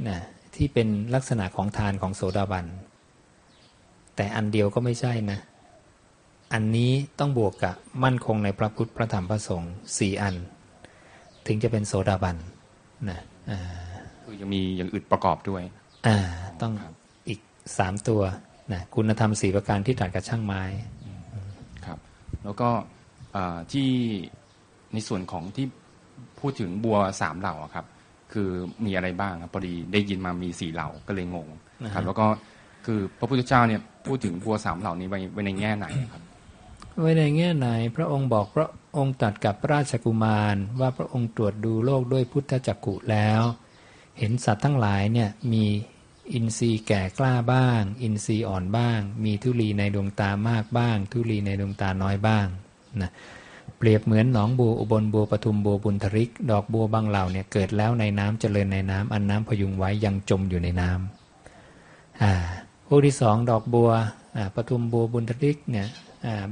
นะที่เป็นลักษณะของทานของโสดาบัน แต่อันเดียวก็ไม่ใช่นะ อันนี้ต้องบวกกับมั่นคงในพระพุทธพระธรรมพระสงฆ์สี่อัน ถึงจะเป็นโสดาบันนะคือยังมีอย่างอื่นประกอบด้วย อ่า ต้องอีกสามตัวนะคุณธรรมสี่ประการที่ตัดกับช่างไม้ครับ แล้วก็ที่ในส่วนของที่พูดถึงบัวสามเหล่าครับ คือมีอะไรบ้างครับพอดีได้ยินมามีสี่เหล่าก็เลยงงครับ แล้วก็คือพระพุทธเจ้าเนี่ย พูดถึงบัวสามเหล่านี้ไว้ในแง่ไหนครับ ไว้ในแง่ไหน พระองค์บอกพระองค์ตัดกับราชกุมารว่าพระองค์ตรวจดูโลกด้วยพุทธจักกุแล้ว เห็นสัตว์ทั้งหลายเนี่ยมีอินทรีย์แก่กล้าบ้าง อินทรีย์อ่อนบ้าง มีทุลีในดวงตามากบ้าง ทุลีในดวงตาน้อยบ้างนะเปรียบเหมือนหนองบัวอุบลบัวปทุมบัวบุญทริก ดอกบัวบางเหล่าเนี่ยเกิดแล้วในน้ำเจริญในน้ำอันน้ำพยุงไว้ยังจมอยู่ในน้ำอ่า พวกที่สองดอกบัวปทุมบัวบุญทริกเนี่ย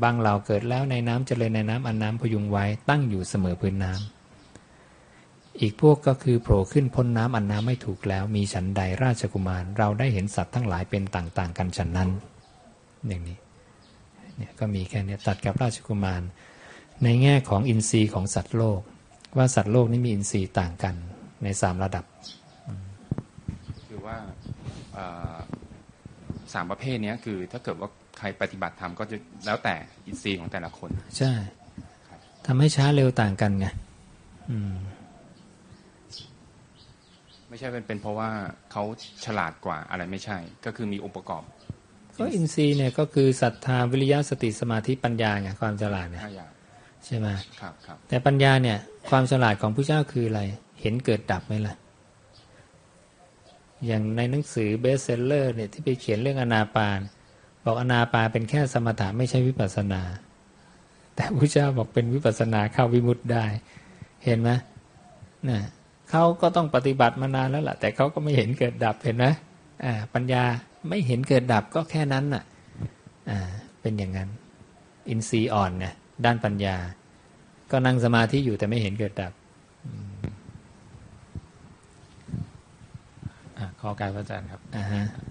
บางเหล่าเกิดแล้วในน้ำเจริญในน้ำอันน้ำพยุงไว้ตั้งอยู่เสมอพื้นน้ำอีกพวกก็คือโผล่ขึ้นพ้นน้ำอันน้ำไม่ถูกแล้ว มีฉันใดราชกุมาร เราได้เห็นสัตว์ทั้งหลายเป็นต่าง ๆ กันฉันนั้น อย่างนี้เนี่ยก็มีแค่นี้ตัดกับราชกุมาร ในแง่ของอินทรีย์ของสัตว์โลก ว่าสัตว์โลกนี้มีอินทรีย์ต่างกันในสามระดับคือว่า สามประเภทนี้คือ ถ้าเกิดว่าใครปฏิบัติธรรมก็จะแล้วแต่อินทรีย์ของแต่ละคน ใช่ทำให้ช้าเร็วต่างกันไงไม่ใช่เป็นเป็นเพราะว่าเขาฉลาดกว่าอะไรไม่ใช่ ก็คือมีองค์ประกอบ ก็อินทรีย์เนี่ยก็คือศรัทธาวิริยะสติสมาธิปัญญาไงความฉลาดเนี่ยใช่ไหมครับครับแต่ปัญญาเนี่ย ความฉลาดของพุทธเจ้าคืออะไร เห็นเกิดดับไหมล่ะ อย่างในหนังสือ bestseller เนี่ยที่ไปเขียนเรื่องอานาปาน บอกอานาปานเป็นแค่สมถะไม่ใช่วิปัสสนา แต่พุทธเจ้าบอกเป็นวิปัสสนาเข้าวิมุตติได้ เห็นไหมนะเขาก็ต้องปฏิบัติมานานแล้วล่ะ แต่เขาก็ไม่เห็นเกิดดับเห็นไหมอ่าปัญญาไม่เห็นเกิดดับก็แค่นั้นน่ะอ่าเป็นอย่างนั้น อินทรีย์อ่อนเนี่ยด้านปัญญา ก็นั่งสมาธิอยู่แต่ไม่เห็นเกิดดับ ขอการพระอาจารย์ครับ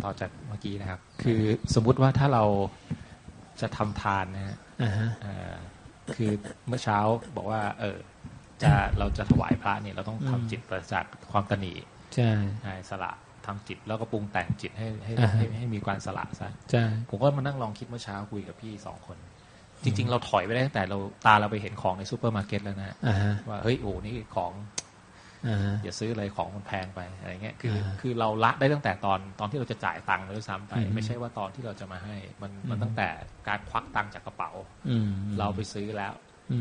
ต่อจากเมื่อกี้นะครับ คือสมมุติว่าถ้าเราจะทำทานนะฮะคือเมื่อเช้าบอกว่า เออจะเราจะถวายพระเนี่ยเราต้องทำจิตประจักษ์ความตนีใช่สละทำจิตแล้วก็ปรุงแต่งจิตให้ให้ให้ให้มีการสละซะใช่ผมก็มานั่งลองคิดเมื่อเช้าคุยกับพี่สองคน จริง ๆ เราถอยไปได้ตั้งแต่เราตาเราไปเห็นของในซูเปอร์มาร์เก็ตแล้วนะว่าเฮ้ยโอ้นี่ของ อย่าซื้ออะไรของมันแพงไปอะไรเงี้ยคือคือเราละได้ตั้งแต่ตอนตอนที่เราจะจ่ายตังค์เลยซ้ำไป ไม่ใช่ว่าตอนที่เราจะมาให้ มันมันตั้งแต่การควักตังค์จากกระเป๋าเราไปซื้อแล้ว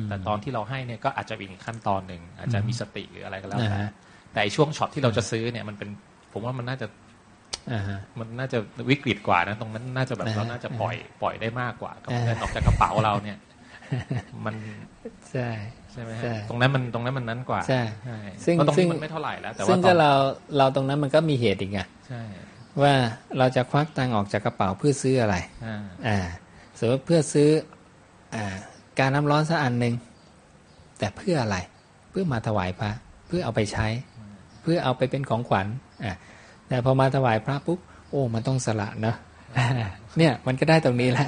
แต่ตอนที่เราให้เนี่ยก็อาจจะมีอีกขั้นตอนหนึ่งอาจจะมีสติหรืออะไรก็แล้วแต่แต่ช่วงช็อตที่เราจะซื้อเนี่ยมันเป็นผมว่ามันน่าจะมันน่าจะวิกฤตกว่านะตรงนั้นน่าจะแบบเราน่าจะปล่อยปล่อยได้มากกว่ากับเงินออกจากกระเป๋าเราเนี่ย มัน ใช่ใช่ไหมตรงนั้นมันตรงนั้นมันนั้นกว่าใช่ซึ่งซึ่งมันไม่เท่าไหร่แล้ว แต่ว่าซึ่งก็เราเราตรงนั้นมันก็มีเหตุอีกไงใช่ว่าเราจะควักตังออกจากกระเป๋าเพื่อซื้ออะไรอ่าสมมติเพื่อซื้ออ่าการน้ำร้อนสักอันหนึ่งแต่เพื่ออะไรเพื่อมาถวายพระ เพื่อเอาไปใช้ เพื่อเอาไปเป็นของขวัญอ่าแต่พอมาถวายพระปุ๊บโอ้มันต้องสละนะเนี่ยมันก็ได้ตรงนี้แหละ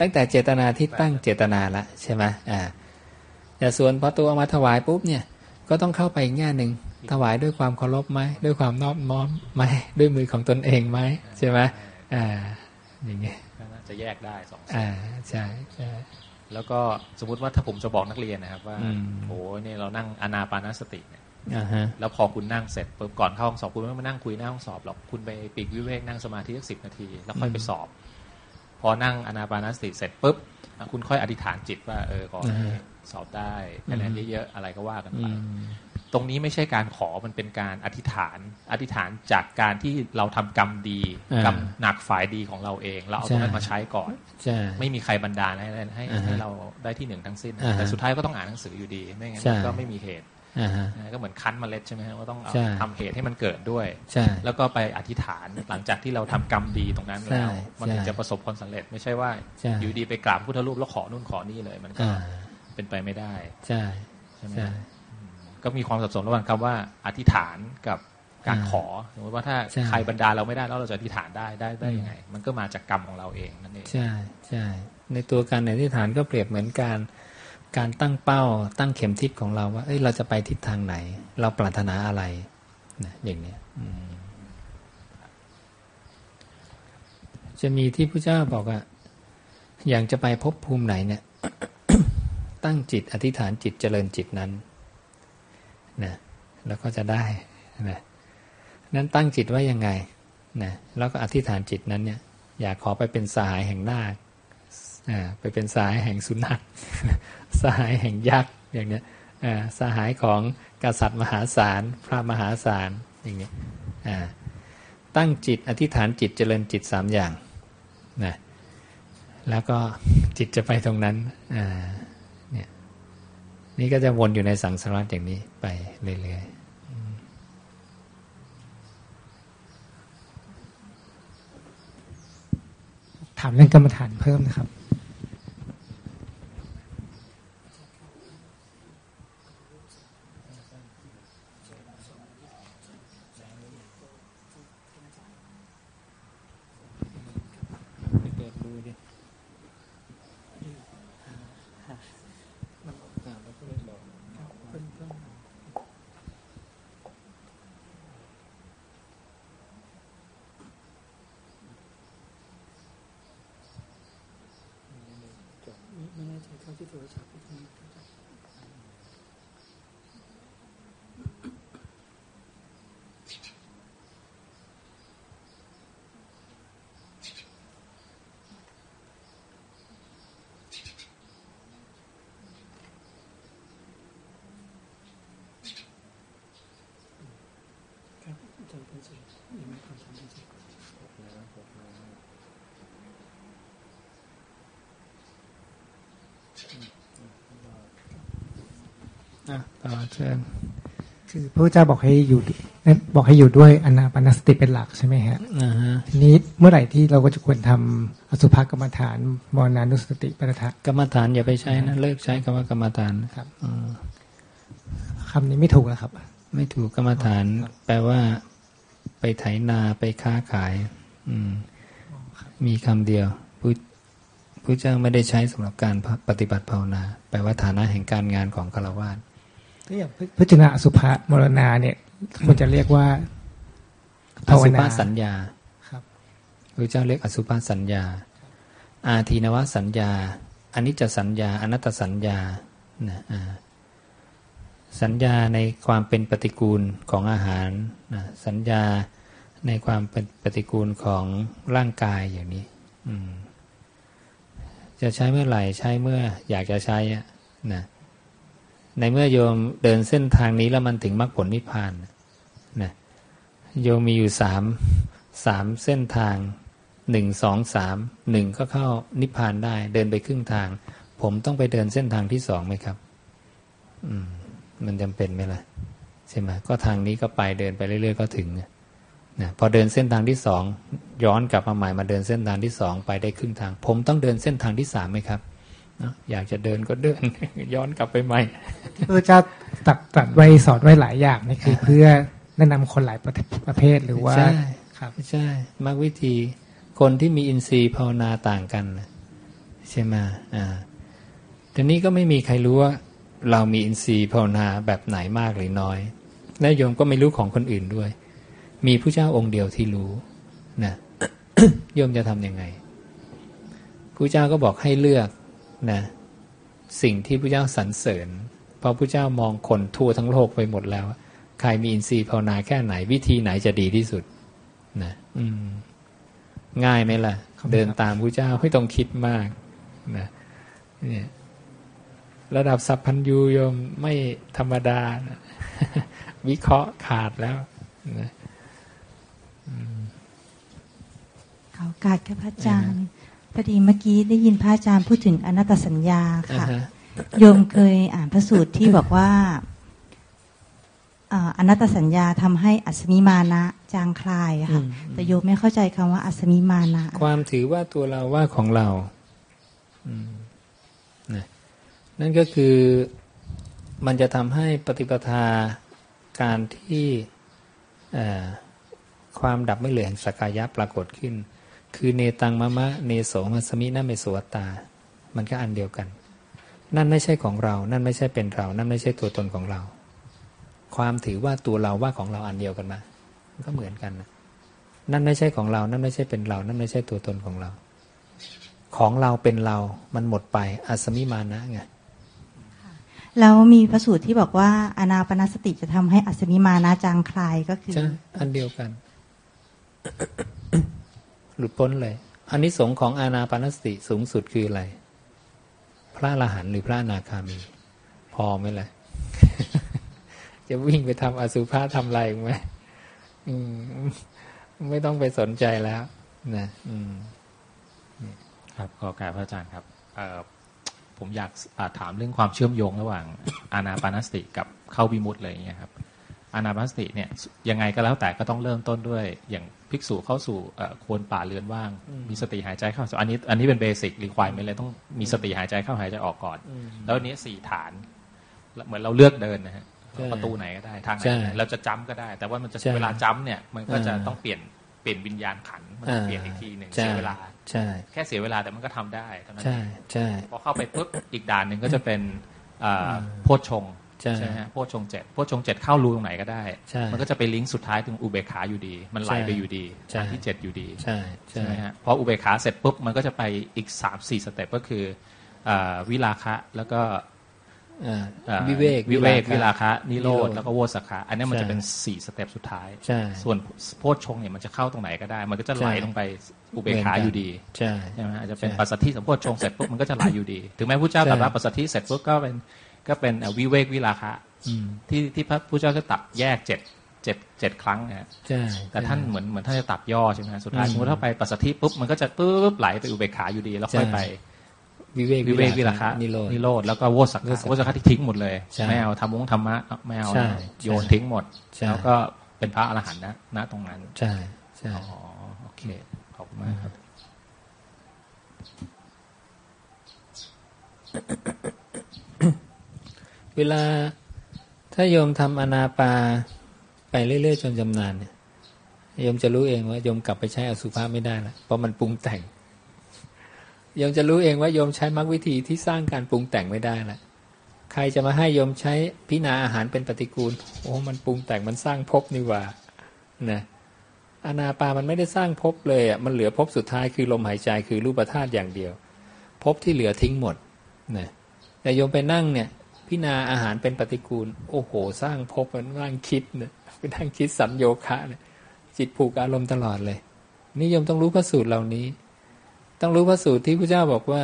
ตั้งแต่เจตนาที่ตั้งเจตนาละใช่ไหมอ่า แต่ส่วนพอตัวเอามาถวายปุ๊บเนี่ย ก็ต้องเข้าไปอีกแง่หนึ่งถวายด้วยความเคารพไหมด้วยความนอบน้อมไหมด้วยมือของตนเองไหมใช่ไหมอ่าอย่างเงี้ยจะแยกได้สองอ่าใช่ใช่แล้วก็สมมติว่าถ้าผมจะบอกนักเรียนนะครับ ว่าโอ้เนี่ยเรานั่งอนาปานสติเนี่ยแล้วพอคุณนั่งเสร็จปุ๊บก่อนเข้าห้องสอบคุณไม่มานั่งคุยหน้าห้องสอบหรอกคุณไปปีกวิเวกนั่งสมาธิสักสิบนาที แล้วค่อยไปสอบ พอนั่งอนาปานสติเสร็จปุ๊บ คุณค่อยอธิษฐานจิตว่าเออขอสอบได้คะแนนเยอะๆอะไรก็ว่ากันไปตรงนี้ไม่ใช่การขอมันเป็นการอธิษฐาน อธิษฐานจากการที่เราทำกรรมดีกรรมหนักฝ่ายดีของเราเอง เราเอาตรงนั้นมาใช้ก่อนไม่มีใครบันดาลให้ให้ให้เราได้ที่หนึ่งทั้งสิ้น แต่สุดท้ายก็ต้องอ่านหนังสืออยู่ดี ไม่งั้นก็ไม่มีเหตุ ก็เหมือนคั้นมเมล็ดใช่ไหมฮะว่าต้องทำเหตุให้มันเกิดด้วยแล้วก็ไปอธิษฐานหลังจากที่เราทำกรรมดีตรงนั้นแล้วมันถึงจะประสบผลสำเร็จไม่ใช่ว่าอยู่ดีไปกราบพุทธรูปแล้วขอนู่นขอนี่เลย มันก็เป็นไปไม่ได้ใช่ใช่ไหมก็มีความสับสนระหว่างคำว่าอธิษฐานกับการขอสมมติว่าถ้าใครบรรดาเราไม่ได้แล้วเราจะอธิษฐานได้ได้ได้ยังไง มันก็มาจากกรรมของเราเองนั่นเองใช่ใช่ในตัวการอธิษฐานก็เปรียบเหมือนการ การตั้งเป้าตั้งเข็มทิศของเราว่า เอ้ยเราจะไปทิศทางไหน เราปรารถนาอะไรนะอย่างนี้จะมีที่พระเจ้าบอกว่าอย่างจะไปพบภูมิไหนเนี่ย ตั้งจิตอธิษฐานจิตเจริญจิตนั้นนะแล้วก็จะได้นะนั้นตั้งจิตไว้ยังไงนะแล้วก็อธิษฐานจิตนั้นเนี่ย อยากขอไปเป็นสหายแห่งนาคไปเป็นสายแห่งสุนัข สหายแห่งยักษ์อย่างเนี้ยสหายของกษัตริย์มหาศาล พระมหาศาลอย่างเงี้ยตั้งจิตอธิษฐานจิตเจริญจิตสามอย่างนะแล้วก็จิตจะไปตรงนั้นเนี่ยนี่ก็จะวนอยู่ในสังสารวัฏอย่างนี้ไปเรื่อยๆถามเรื่องกรรมฐานเพิ่มนะครับ ต่อเชิญคือพระเจ้าบอกให้อยู่บอกให้อยู่ด้วยอนาปนสติเป็นหลักใช่ไหมฮะทีนี้เมื่อไหร่ที่เราก็จะควรทำอสุภกรรมฐานมรณานุสติปัฏฐานกรรมฐานอย่าไปใช้นะเลิกใช้คำว่ากรรมฐานครับคำนี้ไม่ถูกแล้วครับ ไม่ถูกกรรมฐาน แปลว่า ไปไถนาไปค้าขาย อืม มีคำเดียวพุทธเจ้าไม่ได้ใช้สำหรับการปฏิบัติภาวนา แปลว่าฐานะแห่งการงานของฆราวาส ถ้าอย่างพิจารณาสุภามรณาเนี่ยควรจะเรียกว่าอสุภาสัญญาครับพระเจ้าเรียกอสุภาสัญญา อาทีนวสัญญาอนิจจสัญญาอนัตตสัญญานะสัญญาในความเป็นปฏิกูลของอาหารนะสัญญาในความเป็นปฏิกูลของร่างกายอย่างนี้จะใช้เมื่อไหร่ใช้เมื่ออยากจะใช้นะ ในเมื่อโยมเดินเส้นทางนี้แล้วมันถึงมรรคผลนิพพานนะโยมมีอยู่สามสามเส้นทางหนึ่งสองสามหนึ่งก็เข้านิพพานได้เดินไปครึ่งทาง ผมต้องไปเดินเส้นทางที่สองไหมครับ อืม มันจำเป็นไหมล่ะใช่ไหมก็ทางนี้ก็ไปเดินไปเรื่อย ๆ ก็ถึงนะพอเดินเส้นทางที่สองย้อนกลับมาใหม่มาเดินเส้นทางที่สองไปได้ครึ่งทาง ผมต้องเดินเส้นทางที่สามไหมครับ อยากจะเดินก็เดิน ย้อนกลับไปใหม่พระเจ้าตัดตัดไว้สอนไว้หลายอย่างนี่คือเพื่อแนะนำคนหลายประเภทหรือว่าครับใช่มรรควิธีคนที่มีอินทรีย์ภาวนาต่างกันใช่ไหมอ่าทีนี้ก็ไม่มีใครรู้ว่า เรามีอินทรีย์ภาวนาแบบไหนมากหรือน้อยและโยมก็ไม่รู้ของคนอื่นด้วย มีผู้เจ้าองค์เดียวที่รู้นะโยมจะทำยังไงผู้เจ้าก็บอกให้เลือก นะสิ่งที่พระเจ้าสรรเสริญ เพราะพระเจ้ามองคนทั่วทั้งโลกไปหมดแล้ว ใครมีอินทรีย์ภาวนาแค่ไหนวิธีไหนจะดีที่สุดนะอืม ง่ายไหมล่ะ เดินตามพระเจ้าไม่ต้องคิดมากนะเนี่ยระดับสัพพัญญูโยมไม่ธรรมดานะวิเคราะห์ขาดแล้วนะเขากาดกับพระอาจารย์ พอดีเมื่อกี้ได้ยินพระอาจารย์พูดถึงอนัตตสัญญาค่ะ โยมเคยอ่านพระสูตรที่บอกว่าอนัตตสัญญาทำให้อัศมิมานะจางคลายค่ะแต่โยมไม่เข้าใจคำว่าอัศมิมานะ ความถือว่าตัวเราว่าของเรานั่นก็คือมันจะทำให้ปฏิปทาการที่ความดับไม่เหลือแห่งสกายะปรากฏขึ้น คือเนตังมะมะเนโสมัสมินาเมสวตา มันก็อันเดียวกัน นั่นไม่ใช่ของเรา นั่นไม่ใช่เป็นเรา นั่นไม่ใช่ตัวตนของเรา ความถือว่าตัวเราว่าของเราอันเดียวกันมาก็เหมือนกันนะนั่นไม่ใช่ของเรา นั่นไม่ใช่เป็นเรา นั่นไม่ใช่ตัวตนของเรา ของเราเป็นเรา มันหมดไปอัสมิมานะไงแล้วมีพระสูตรที่บอกว่าอนาปนสติจะทำให้อัศมิมานาจางคลายก็คือใช่อันเดียวกัน หลุดพ้นเลยอันนี้สงของอานาปนสติสูงสุดคืออะไร พระอรหันต์หรือพระนาคามี พอไหมล่ะ จะวิ่งไปทำอสุภะทำอะไรไหมไม่ต้องไปสนใจแล้วนะครับขอการพระอาจารย์ครับผมอยากถามเรื่องความเชื่อมโยงระหว่างอานาปานสติกับเข้าวิมุตต์เลยอย่างเงี้ยครับ อานาปานสติเนี่ยยังไงก็แล้วแต่ก็ต้องเริ่มต้นด้วย อย่างภิกษุเข้าสู่ควรป่าเรือนว่าง มีสติหายใจเข้าอันนี้อันนี้เป็นเบสิกรีควายไม่เลยต้องมีสติหายใจเข้าหายใจออกก่อน แล้วนี้สี่ฐาน เหมือนเราเลือกเดินนะฮะประตูไหนก็ได้ทางไหนเราจะจำก็ได้ แต่ว่ามันจะเวลาจำเนี่ย มันก็จะต้องเปลี่ยนเปลี่ยนวิญญาณขันมันเปลี่ยนอีกทีหนึ่งเสียเวลาใช่แค่เสียเวลาแต่มันก็ทำได้เท่านั้นใช่ใช่พอเข้าไปปุ๊บอีกด่านหนึ่งก็จะเป็นโพชง ใช่ไหมฮะโพชงเจ็ดโพชงเจ็ดเข้ารูตรงไหนก็ได้ มันก็จะไปลิงก์สุดท้ายถึงอุเบกขาอยู่ดี มันไหลไปอยู่ดีอันที่เจ็ดอยู่ดีใช่ใช่ไหมฮะพออุเบกขาเสร็จปุ๊บมันก็จะไปอีกสามสี่สเต็ปก็คือวิลาคะแล้วก็วิเวกวิเวกวิลาคะนิโรธแล้วก็โวสักะอันนี้มันจะเป็นสี่สเต็ปสุดท้ายใช่ส่วนโพชฌงเนี่ยมันจะเข้าตรงไหนก็ได้ มันก็จะไหลลงไปอุเบกขาอยู่ดีใช่ใช่ไหมอาจจะเป็นปัสสัทธิสัมโพชฌงเสร็จปุ๊บมันก็จะไหลอยู่ดี ถึงแม้พระเจ้าตรัสว่าปัสสัทธิเสร็จปุ๊บก็เป็น ก็เป็นวิเวกวิลาคะที่ที่พระพุทธเจ้าจะตัดแยกเจ็ดเจ็ดเจ็ดครั้งนะแต่ท่านเหมือนเหมือนท่านจะตัดย่อใช่ไหมสุดท้ายสมมติถ้าไปปัสสัทธิปุ๊บมันก็จะปุ๊บไหลไปอุเบกขาอยู่ดี แล้วค่อยไปวิเวกวิเวกวิราคะนิโรธนิโรธแล้วก็โวสักโวสักที่ทิ้งหมดเลยไม่เอาทำมงธรรมะไม่เอาโยนทิ้งหมดแล้วก็เป็นพระอรหันต์นะณตรงนั้นใช่ใช่อ๋อโอเคขอบคุณมากครับ เวลาถ้าโยมทำอนาปาไปเรื่อย ๆ จนจำนานเนี่ยโยมจะรู้เองว่าโยมกลับไปใช้อสุภะไม่ได้ล้วเพราะมันปรุงแต่งโยมจะรู้เองว่าโยมใช้มรรควิธีที่สร้างการปรุงแต่งไม่ได้ละใครจะมาให้โยมใช้พิณาอาหารเป็นปฏิกูล โอ้มันปรุงแต่งมันสร้างภพนี่ว่านะอนาปามันไม่ได้สร้างภพเลยอะมันเหลือภพสุดท้ายคือลมหายใจคือรูปธาตุอย่างเดียวภพที่เหลือทิ้งหมดนะแต่โยมไปนั่งเนี่ย พิณาอาหารเป็นปฏิกูล โอ้โห สร้างภพมันนั่งคิดเนี่ยไปนั่งคิดสัญโยคะเนี่ยจิตผูกอารมณ์ตลอดเลยนี่โยมต้องรู้พระสูตรเหล่านี้ ต้องรู้พระสูตรที่พระเจ้าบอกว่า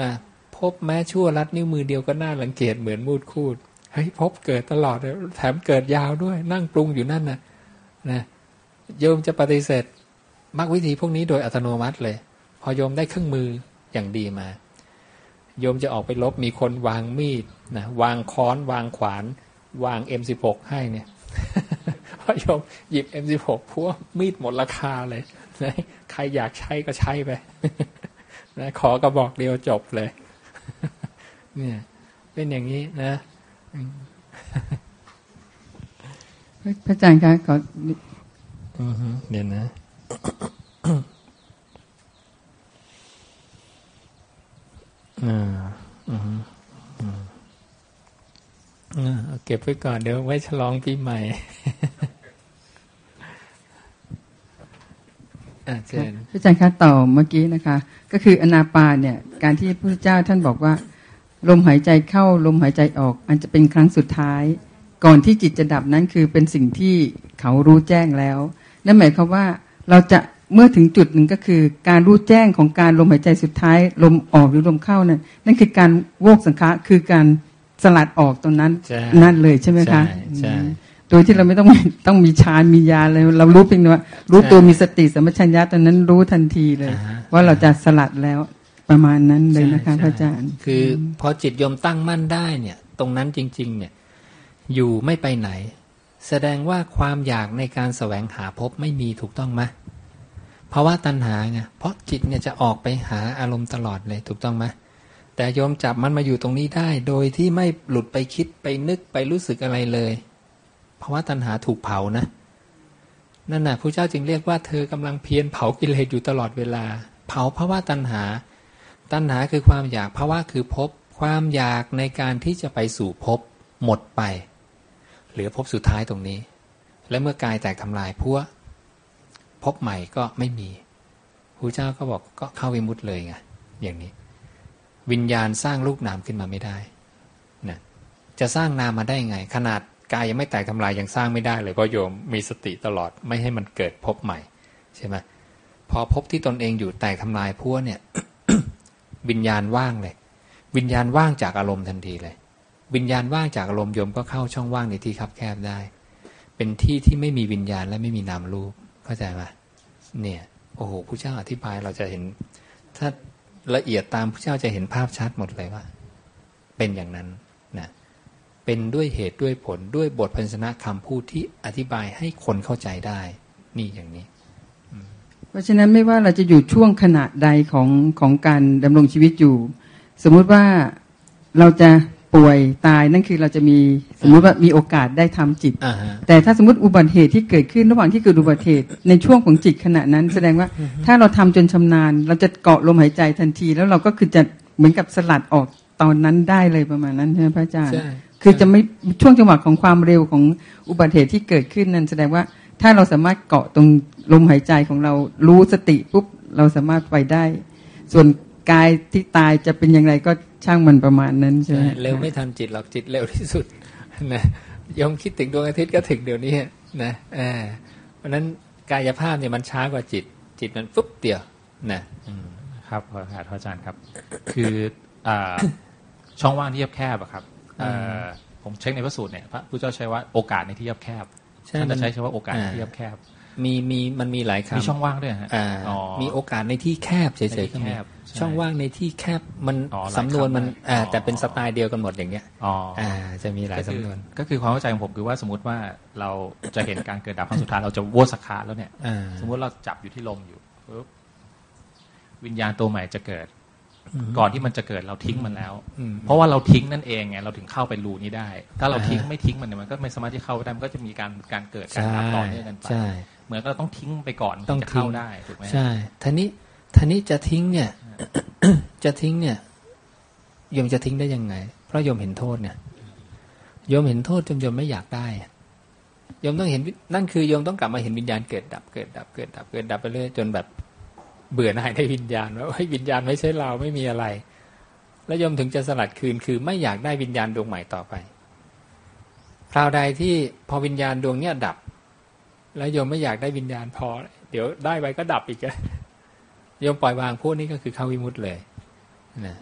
พบแม้ชั่วรัดนิ้วมือเดียวก็น่ารังเกียจเหมือนมูดคูดเฮ้ยพบเกิดตลอดแถมเกิดยาวด้วย นั่งปรุงอยู่นั่นนะนะโยมจะปฏิเสธมรรควิธีพวกนี้โดยอัตโนมัติเลย พอโยมได้เครื่องมืออย่างดีมา โยมจะออกไปลบมีคนวางมีด นะวางค้อนวางขวาน วาง M16 ให้เนี่ยพอโยมหยิบ M16 พวกมีดหมดราคาเลยนะใครอยากใช้ก็ใช้ไปนะขอกระบอกเดียวจบเลย เนี่ย เป็นอย่างนี้นะพระอาจารย์คะขอเดี๋ยวนะอ่าอืมอืมเก็บไว้ก่อนเดี๋ยวไว้ฉลองปีใหม่พระอาจารย์คะต่อเมื่อกี้นะคะ ก็คืออนาปาเนี่ย การที่พระเจ้าท่านบอกว่า ลมหายใจเข้าลมหายใจออก อันจะเป็นครั้งสุดท้าย ก่อนที่จิตจะดับนั้นคือเป็นสิ่งที่เขารู้แจ้งแล้วนั่นหมายความว่าเราจะเมื่อถึงจุดหนึ่งก็คือ การรู้แจ้งของการลมหายใจสุดท้าย ลมออกหรือลมเข้านั่นนั่นคือการโวกสังฆะคือการ สลัดออกตรงนั้นนั่นเลยใช่ไหมคะใช่โดยที่เราไม่ต้องต้องมีฌานมียาเลยเรารู้เพียงว่ารู้ตัวมีสติสมัชัญญะตอนนั้นรู้ทันทีเลย ว่าเราจะสลัดแล้วประมาณนั้นเลยนะคะพระอาจารย์ คือพอจิตยมตั้งมั่นได้เนี่ย ตรงนั้นจริง ๆ เนี่ย อยู่ไม่ไปไหน แสดงว่าความอยากในการแสวงหาพบไม่มีถูกต้องไหมเพราะว่าตัณหาไงเพราะจิตเนี่ยจะออกไปหาอารมณ์ตลอดเลยถูกต้องไหม แต่โยมจับมันมาอยู่ตรงนี้ได้ โดยที่ไม่หลุดไปคิดไปนึกไปรู้สึกอะไรเลย เพราะว่าตัณหาถูกเผานะ นั่นนะพระเจ้าจึงเรียกว่าเธอกำลังเพียรเผากิเลสอยู่ตลอดเวลา เผาเพราะว่าตัณหา ตัณหาคือความอยากเพราว่าคือพบ ความอยากในการที่จะไปสู่พบหมดไป เหลือพบสุดท้ายตรงนี้ และเมื่อกายแตกทำลายพวพบใหม่ก็ไม่มีพระเจ้าก็บอกก็เข้าวิมุตเลยไงอย่างนี้ วิญญาณสร้างลูกนามขึ้นมาไม่ได้นะจะสร้างนามมาได้ไง ขนาดกายยังไม่แตกทำลายยังสร้างไม่ได้เลยเพราะโยมมีสติตลอดไม่ให้มันเกิดพบใหม่ใช่ไหมพอพบที่ตนเองอยู่แตกทำลายพวเนี่ยวิญญาณว่างเลย วิญญาณว่างจากอารมณ์ทันทีเลย วิญญาณว่างจากอารมณ์โยมก็เข้าช่องว่างในที่คับแคบได้ เป็นที่ที่ไม่มีวิญญาณและไม่มีนามรูปเข้าใจไหมเนี่ยโอ้โหผู้เจ้าอธิบายเราจะเห็น ถ้า ละเอียดตามพระเจ้าจะเห็นภาพชัดหมดเลยว่า เป็นอย่างนั้นนะเป็นด้วยเหตุด้วยผลด้วยบทพันธนะคำพูดที่อธิบายให้คนเข้าใจได้ นี่อย่างนี้ เพราะฉะนั้นไม่ว่าเราจะอยู่ช่วงขณะใดของของการดำรงชีวิตอยู่ สมมุติว่าเราจะ ป่วยตายนั่นคือเราจะมีสมมุติว่ามีโอกาสได้ทำจิต แต่ถ้าสมมติอุบัติเหตุที่เกิดขึ้นระหว่างที่เกิดอุบัติเหตุในช่วงของจิตขณะนั้น แสดงว่าถ้าเราทำจนชำนาญ เราจะเกาะลมหายใจทันที แล้วเราก็คือจะเหมือนกับสลัดออกตอนนั้นได้เลยประมาณนั้นใช่ไหมพระอาจารย์คือจะไม่ช่วงจังหวะของความเร็วของอุบัติเหตุที่เกิดขึ้นนั้นแสดงว่าถ้าเราสามารถเกาะตรงลมหายใจของเรารู้สติปุ๊บเราสามารถไปได้ ส่วนกายที่ตายจะเป็นอย่างไรก็ ช่างมันประมาณนั้นใช่ไหมเร็วไม่ทันจิตหรอกจิตเร็วที่สุดนะยมคิดถึงดวงอาทิตย์ก็ถึงเดี๋ยวนี้นะเพราะนั้นกายภาพเนี่ยมันช้ากว่าจิต จิตมันฟุ๊บเดียวนะครับขอถามอาจารย์ครับ คือช่องว่างที่แคบๆครับผมเช็คในพระสูตรเนี่ยพระพุทธเจ้าใช้ว่าโอกาสในที่แคบท่านจะใช้คำว่าโอกาสในที่แคบ มีมีมันมีหลายคำมีช่องว่างด้วยฮะมีโอกาสในที่แคบเฉยๆก็มีช่องว่างในที่แคบมันสำนวนมันแต่เป็นสไตล์เดียวกันหมดอย่างเงี้ยอ่าจะมีหลายสำนวน ก็คือความเข้าใจของผมคือว่าสมมติว่าเราจะเห็นการเกิดดับครั้งสุดท้ายเราจะโวสักขาแล้วเนี่ยสมมติเราจับอยู่ที่ลมอยู่ปุ๊บวิญญาณตัวใหม่จะเกิด ก่อนที่มันจะเกิดเราทิ้งมันแล้ว เพราะว่าเราทิ้งนั่นเองไงเราถึงเข้าไปรูนี้ได้ ถ้าเราทิ้งไม่ทิ้งมันเนี่ยมันก็ไม่สามารถที่เข้าได้มันก็จะมีการการเกิดการดับต่อเนื่องกันไป เหมือนเราต้องทิ้งไปก่อนต้องเข้าได้ถูกไหมใช่ท่านี้ท่านี้จะทิ้งเนี่ย จะทิ้งเนี่ยโยมจะทิ้งได้ยังไง เพราะโยมเห็นโทษเนี่ยโยมเห็นโทษจนโยมไม่อยากได้โยมต้องเห็นนั่นคือโยมต้องกลับมาเห็นวิญญาณเกิดดับเกิดดับเกิดดับเกิดดับไปเรื่อยจนแบบเบื่อหน่ายในวิญญาณว่าวิญญาณไม่ใช่เราไม่มีอะไร แล้วโยมถึงจะสลัดคืนคือไม่อยากได้วิญญาณดวงใหม่ต่อไปคราวใดที่พอวิญญาณดวงเนี้ยดับ แล้วโยมไม่อยากได้วิญญาณพอ เดี๋ยวได้ไปก็ดับอีกโยมปล่อยวางพวกนี้ก็คือเข้าวิมุตเลยนะ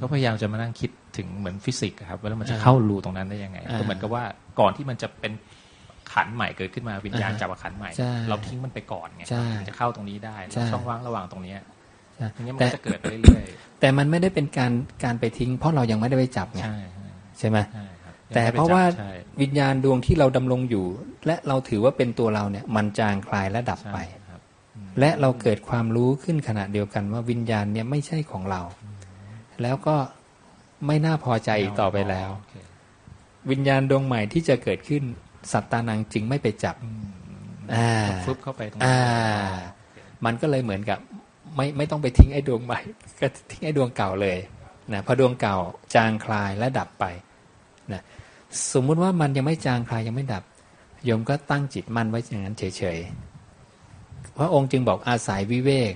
ก็พยายามจะมานั่งคิดถึงเหมือนฟิสิกส์ครับว่ามันจะเข้ารูตรงนั้นได้ยังไงก็เหมือนกับว่าก่อนที่มันจะเป็นขันใหม่เกิดขึ้นมาวิญญาณจับขันใหม่ เราทิ้งมันไปก่อนไงจะเข้าตรงนี้ได้ช่องว่างระหว่างตรงนี้อย่างนี้มันจะเกิดไปเรื่อยๆแต่มันไม่ได้เป็นการการไปทิ้ง เพราะเรายังไม่ได้ไปจับไงใช่ไหม แต่เพราะว่าวิญญาณดวงที่เราดำรงอยู่ และเราถือว่าเป็นตัวเราเนี่ย มันจางคลายและดับไป และเราเกิดความรู้ขึ้นขณะเดียวกันว่าวิญญาณเนี่ยไม่ใช่ของเรา แล้วก็ไม่น่าพอใจอีกต่อไปแล้ว วิญญาณดวงใหม่ที่จะเกิดขึ้นสัตตานังจริงไม่ไปจับอ่าฟึบเข้าไปตรงนี้มันก็เลยเหมือนกับ ไม่ไม่ต้องไปทิ้งไอ้ดวงใหม่ ก็ทิ้งไอ้ดวงเก่าเลยนะพอดวงเก่าจางคลายและดับไปนะ สมมุติว่ามันยังไม่จางคลายยังไม่ดับ โยมก็ตั้งจิตมั่นไว้อย่างนั้นเฉยๆ พระองค์จึงบอกอาศัยวิเวก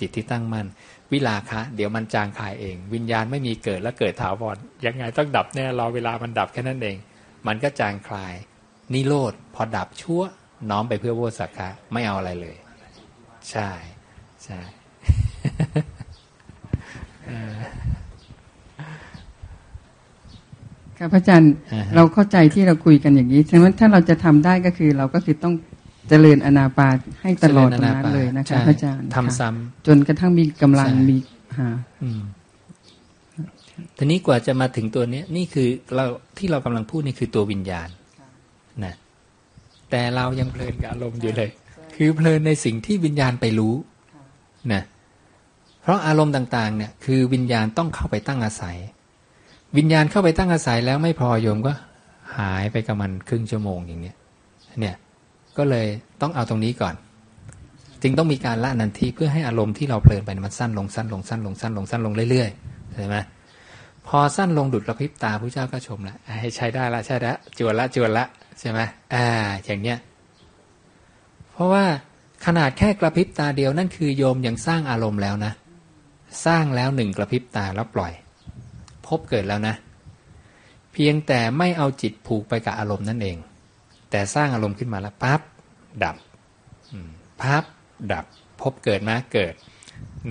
จิตที่ตั้งมั่นวิลาคะ เดี๋ยวมันจางคลายเอง วิญญาณไม่มีเกิดแล้วเกิดถาวรยังไงต้องดับแน่รอเวลามันดับแค่นั้นเอง มันก็จางคลาย นิโรธพอดับชั่วน้อมไปเพื่อโวสักะไม่เอาอะไรเลย ใช่ใช่ ครับพระอาจารย์เราเข้าใจที่เราคุยกันอย่างนี้ฉะนั้นถ้าเราจะทำได้ก็คือเราก็คือต้องเจริญอนาปาให้ตลอดตรงนั้นเลยนะคะพระอาจารย์ทำซ้ำจนกระทั่งมีกำลังมีหาทีนี้กว่าจะมาถึงตัวนี้นี่คือเราที่เรากำลังพูดนี่คือตัววิญญาณนะแต่เรายังเพลินกับอารมณ์อยู่เลย คือเพลินในสิ่งที่วิญญาณไปรู้นะเพราะอารมณ์ต่าง ๆ เนี่ย คือวิญญาณต้องเข้าไปตั้งอาศัย วิญญาณเข้าไปตั้งอาศัยแล้วไม่พอโยมก็หายไปกับมันครึ่งชั่วโมงอย่างเนี้ยเนี่ยก็เลยต้องเอาตรงนี้ก่อน จึงต้องมีการละนันทีเพื่อให้อารมณ์ที่เราเพลินไปมันสั้นลงสั้นลงสั้นลงสั้นลงสั้นลงเรื่อยๆใช่ไหมพอสั้นลงดุดกระพริบตาพระเจ้าก็ชมแล้วให้ใช้ได้ละใช่ล้วจวนละจวนละใช่ไหมอ่าอย่างเนี้ยเพราะว่าขนาดแค่กระพริบตาเดียวนั่นคือโยมยังสร้างอารมณ์แล้วนะ สร้างแล้วหนึ่งกระพริบตาแล้วปล่อย พบเกิดแล้วนะ เพียงแต่ไม่เอาจิตผูกไปกับอารมณ์นั่นเอง แต่สร้างอารมณ์ขึ้นมาแล้วปั๊บดับปั๊บดับ พบเกิดมาเกิด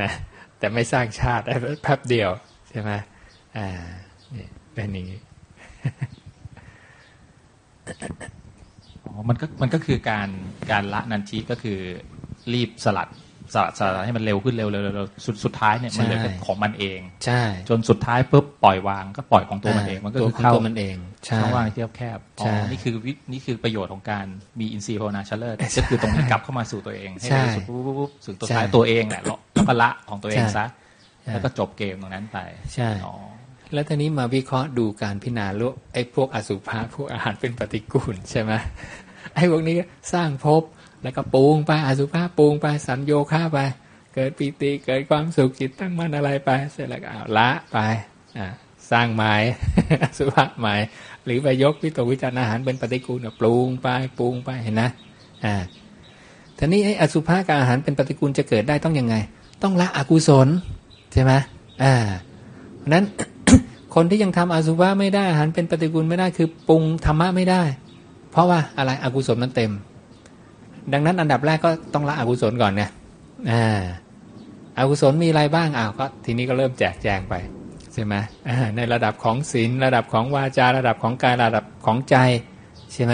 นะแต่ไม่สร้างชาติแป๊บเดียวใช่ไหมอ่านี่เป็นอย่างนี้อ๋อมันก็มันก็คือการการละนันทีก็คือรีบสลัด สลัดสลัดให้มันเร็วขึ้นเร็วเร็วสุดสุดท้ายเนี่ยมันเลยเป็นของมันเอง ใช่ จนสุดท้ายปุ๊บปล่อยวางก็ปล่อยของตัวมันเอง มันก็คือเข้ามันเองช่องว่างที่แคบอ๋อนี่คือนี่คือประโยชน์ของการมีอินทรีย์ภาวนาชเลอร์ก็คือตรงนี้กลับเข้ามาสู่ตัวเองให้เร็วสุดปุ๊บปุ๊บสุดตัวท้ายตัวเองแหละแล้วก็ละของตัวเองซะแล้วก็จบเกมตรงนั้นไปใช่แล้วทีนี้มาวิเคราะห์ดูการพิจารณาลูกไอ้พวกอสุภะพวกอาหารเป็นปฏิกูลใช่ไหมไอ้พวกนี้สร้างภพ แล้วก็ปูงไปอสุภะปูงไปสัญโยคาไป เกิดปีติเกิดความสุขจิตตั้งมั่นอะไรไป เสร็จแล้วก็ละไปอ่าสร้างหมายอสุภะหมายหรือไปยกวิตกวิจารอาหารเป็นปฏิกูลปรุงไปปรุงไปเห็นนะอ่าทีนี้ไอ้อสุภะกับอาหารเป็นปฏิกูลจะเกิดได้ต้องยังไง ต้องละอกุศลใช่ไหมอ่าเพราะนั้นคนที่ยังทำอสุภะไม่ได้อาหารเป็นปฏิกูลไม่ได้คือปรุงธรรมะไม่ได้ เพราะว่าอะไรอกุศลมันเต็ม ดังนั้นอันดับแรกก็ต้องละอกุศลก่อนไงอ่าอากุศลมีอะไรบ้างอ้าวก็ทีนี้ก็เริ่มแจกแจงไปใช่ไหมในระดับของศีลระดับของวาจา ระดับของกายระดับของใจใช่ไหม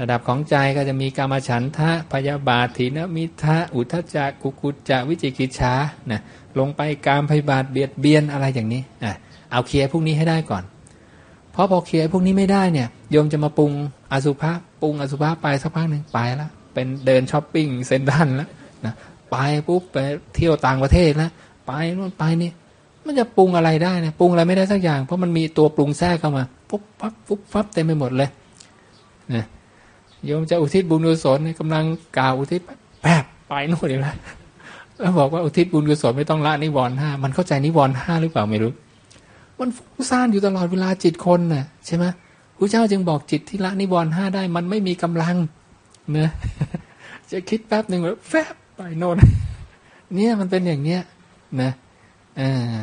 ระดับของใจก็จะมีกรรมฉันทะพยาบาทถีนมิทะอุทจักกุกุจจะวิจิกิจฉานะลงไปการพยาบาทเบียดเบียนอะไรอย่างนี้อะเอาเคลียร์พวกนี้ให้ได้ก่อน เพราะพอเคลียร์พวกนี้ไม่ได้เนี่ยโยมจะมาปรุงอสุภะปรุงอสุภะไปสักพักหนึ่งไปแล้ว เป็นเดินช้อปปิ้งเซ็นทรัลแล้วนะไปปุ๊บไปเที่ยวต่างประเทศแล้วไปนู่นไปนี่มันจะปรุงอะไรได้นะปรุงอะไรไม่ได้สักอย่าง เพราะมันมีตัวปรุงแทรกเข้ามาปุ๊บปั๊บปุ๊บปั๊บเต็มไปหมดเลยนะโยมจะอุทิศบุญกุศลกำลังกล่าวอุทิศแป๊บไปนู่นเลยแล้วแล้วบอกว่าอุทิศบุญกุศลไม่ต้องละนิวรณ์ห้ามันเข้าใจนิวรณ์ห้าหรือเปล่าไม่รู้ มันฟุ้งซ่านอยู่ตลอดเวลาจิตคนน่ะใช่ไหมพระเจ้าจึงบอกจิตที่ละนิวรณ์ห้าได้ มันไม่มีกำลัง นะจะคิดแป๊บหนึ่งแล้วแฟบไปโน่นเนี่ยมันเป็นอย่างเนี้ยนะอ่า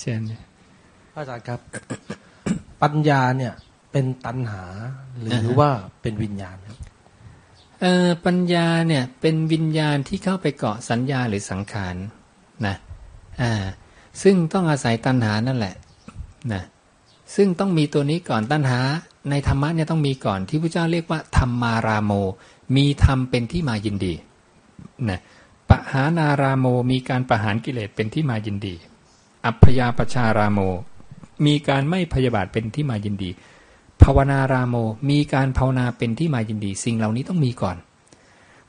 เช่นพระอาจารย์ครับ ปัญญาเนี่ย เป็นตัณหา หรือว่าเป็นวิญญาณครับเออปัญญาเนี่ยเป็นวิญญาณที่เข้าไปเกาะสัญญาหรือสังขารนะอ่าซึ่งต้องอาศัยตัณหานั่นแหละนะซึ่งต้องมีตัวนี้ก่อนตัณหา ในธรรมะเนี่ยต้องมีก่อนที่พระเจ้าเรียกว่าธรรมาราโม มีธรรมเป็นที่มายินดีนะปหานาราโมมีการประหารกิเลสเป็นที่มายินดี อัพยาปชารามโม มีการไม่พยาบาทเป็นที่มายินดี ภาวนารามโมมีการภาวนาเป็นที่มายินดี สิ่งเหล่านี้ต้องมีก่อน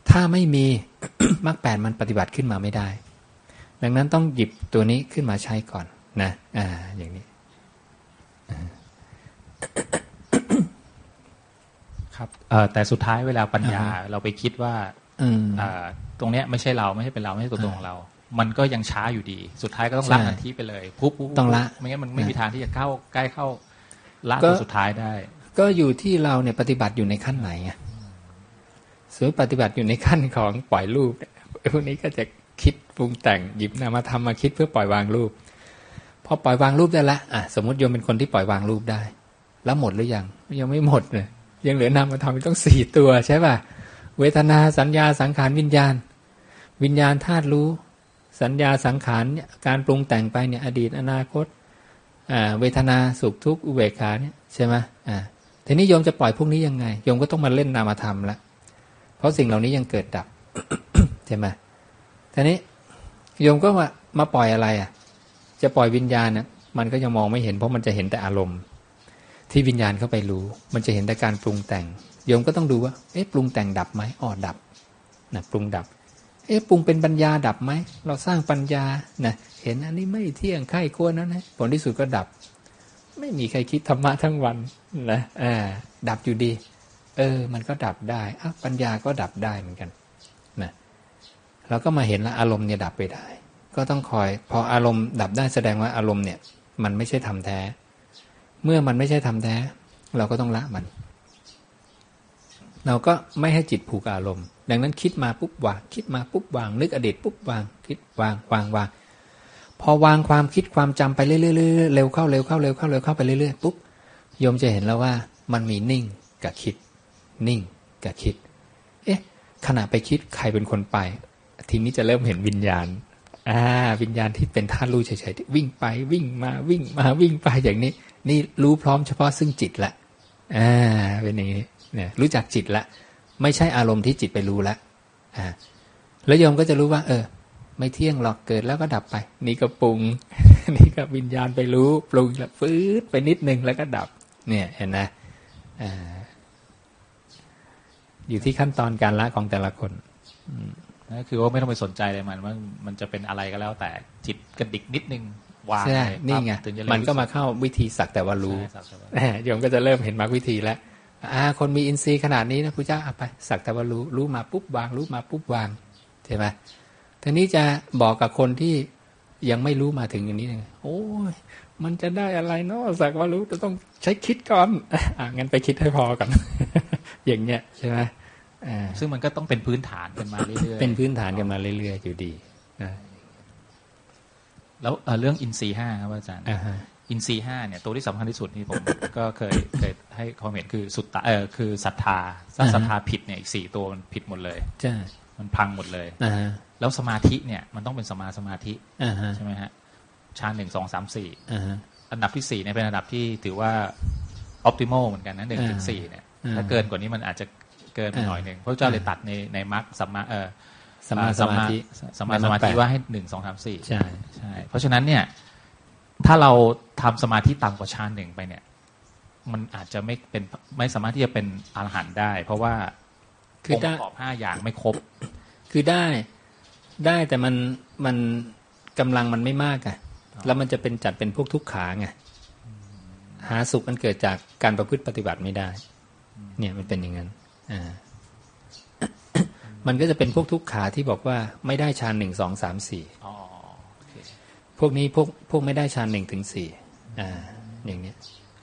ถ้าไม่มีมรรคแปดมันปฏิบัติขึ้นมาไม่ได้ ดังนั้นต้องหยิบตัวนี้ขึ้นมาใช้ก่อนนะอ่าอย่างนี้ ครับแต่สุดท้ายเวลาปัญญาเราไปคิดว่าตรงเนี้ยไม่ใช่เราไม่ใช่เป็นเราไม่ใช่ตัวตนของเรา มันก็ยังช้าอยู่ดี สุดท้ายก็ต้องละทันทีไปเลยปุ๊บต้องละไม่งั้นมันไม่มีทางที่จะเข้าใกล้เข้าละตัวสุดท้ายได้ ก็อยู่ที่เราเนี่ยปฏิบัติอยู่ในขั้นไหนไงสมมติปฏิบัติอยู่ในขั้นของปล่อยรูปพวกนี้ก็จะคิดไปปรุงแต่งหยิบนามธรรมมาคิดเพื่อปล่อยวางรูปพอปล่อยวางรูปได้ละอะสมมติโยมเป็นคนที่ปล่อยวางรูปได้ แล้วหมดหรือยังยังไม่หมดเลย ยังเหลือนามธรรมต้องสี่ตัวใช่ป่ะเวทนาสัญญาสังขารวิญญาณ วิญญาณธาตุรู้ สัญญาสังขารเนี่ยการปรุงแต่งไปเนี่ยอดีตอนาคตอ่าเวทนาสุขทุกข์อุเบกขาเนี่ยใช่ไหมอ่าทีนี้โยมจะปล่อยพวกนี้ยังไงโยมก็ต้องมาเล่นนามธรรมละเพราะสิ่งเหล่านี้ยังเกิดดับใช่ไหมทีนี้โยมก็มามาปล่อยอะไรอะ จะปล่อยวิญญาณเนี่ยมันก็ยังมองไม่เห็นเพราะมันจะเห็นแต่อารมณ์ ที่วิญญาณเข้าไปรู้ มันจะเห็นแต่การปรุงแต่งโยมก็ต้องดูว่า เอ๊ะปรุงแต่งดับไหมอ๋อดับนะปรุงดับ เอ๊ะปรุงเป็นปัญญาดับไหมเราสร้างปัญญานะเห็นอันนี้ไม่เที่ยงไข้ควรนั้นนะผลที่สุดก็ดับ ไม่มีใครคิดธรรมะทั้งวันนะอ่าดับอยู่ดี เออ มันก็ดับได้อะปัญญาก็ดับได้เหมือนกันนะเราก็มาเห็นแล้วอารมณ์เนี่ยดับไปได้ ก็ต้องคอย พออารมณ์ดับได้แสดงว่าอารมณ์เนี่ย มันไม่ใช่ทำแท้ เมื่อมันไม่ใช่ทำแท้ เราก็ต้องละมัน เราก็ไม่ให้จิตผูกอารมณ์ ดังนั้นคิดมาปุ๊บวางคิดมาปุ๊บวาง นึกอดีตปุ๊บวางคิดวางวางวางพอวางความคิดความจำไปเรื่อยๆเร็วเข้าเร็วเข้าเร็วเข้าเร็วเข้าไปเรื่อยๆปุ๊บโยมจะเห็นแล้วว่ามันมีนิ่งกับคิด นิ่งกับคิด เอ๊ะขณะไปคิดใครเป็นคนไป ทีนี้จะเริ่มเห็นวิญญาณอ่าวิญญาณที่เป็นธาตุรู้เฉยๆวิ่งไปวิ่งมาวิ่งมาวิ่งไปอย่างนี้ นี่รู้พร้อมเฉพาะซึ่งจิตละอ่าเป็นอย่างนี้เนี่ยรู้จักจิตละ ไม่ใช่อารมณ์ที่จิตไปรู้ละอ่าแล้วโยมก็จะรู้ว่า เออ ไม่เที่ยงหรอกเกิดแล้วก็ดับไป นี่ก็ปรุง นี่ก็วิญญาณไปรู้ปรุงแล้วฟื้นไปนิดนึงแล้วก็ดับ เนี่ยเห็นนะอ่าอยู่ที่ขั้นตอนการละของแต่ละคนนั่นคือว่าไม่ต้องไปสนใจเลยมันว่ามันจะเป็นอะไรก็แล้วแต่จิตกระดิกนิดนึง วางใช่นี่ไงมันก็มาเข้าวิธีสักแต่ว่ารู้โยมก็จะเริ่มเห็นมรรควิธีแล้วอ่าคนมีอินทรีย์ขนาดนี้นะพระเจ้าเอาไปสักแต่ว่ารู้รู้มาปุ๊บวาง รู้มาปุ๊บวางใช่ไหมทีนี้จะบอกกับคนที่ยังไม่รู้มาถึงอย่างนี้เลยโอ้ยมันจะได้อะไรเนาะสักว่ารู้จะต้องใช้คิดก่อนอ่างั้นไปคิดให้พอก่อนอย่างเงี้ยใช่ไหมอ่าซึ่งมันก็ต้องเป็นพื้นฐานกันมาเรื่อยๆเป็นพื้นฐานกันมาเรื่อยๆอยู่ดีนะ แล้วเรื่องอินทรีย์ห้าครับอาจารย์อินทรีห้าเนี่ยตัวที่สำคัญที่สุดนี่ผม ก็เคยเคยให้ความเห็นคือสุดตาเออคือศรัทธาถ้าศรัทธาผิดเนี่ยอีกสี่ตัวมันผิดหมดเลยใช่มันพังหมดเลยแล้วสมาธิเนี่ยมันต้องเป็นสมาสมาธิใช่ไหมฮะชาหนึ่งสองสามสี่อันดับที่สี่เนี่ยเป็นอันดับที่ถือว่าออปติมอลเหมือนกันนะหนึ่งถึงสี่เนี่ยถ้าเกินกว่านี้มันอาจจะเกินไปหน่อยหนึ่งพระเจ้าเลยตัดในในมรรคสัมมาเออ สมาสมาธิสมาสมาธิว่าให้หนึ่งสองสามสี่ใช่ใช่เพราะฉะนั้นเนี่ย ถ้าเราทำสมาธิต่ำกว่าฌานหนึ่งไปเนี่ย มันอาจจะไม่เป็นไม่สามารถที่จะเป็นอรหันต์ได้ เพราะว่าคือองค์ประกอบห้าอย่างไม่ครบ คือได้ได้แต่มันมันกำลังมันไม่มากอะแล้วมันจะเป็นจัดเป็นพวกทุกขาไงหาสุขมันเกิดจากการประพฤติปฏิบัติไม่ได้ เนี่ยมันเป็นอย่างนั้นอ่า มันก็จะเป็นพวกทุกขาที่บอกว่าไม่ได้ฌานหนึ่งสองสามสี่พวกนี้พวกพวกไม่ได้ฌานหนึ่งถึงสี่อ่าอย่างนี้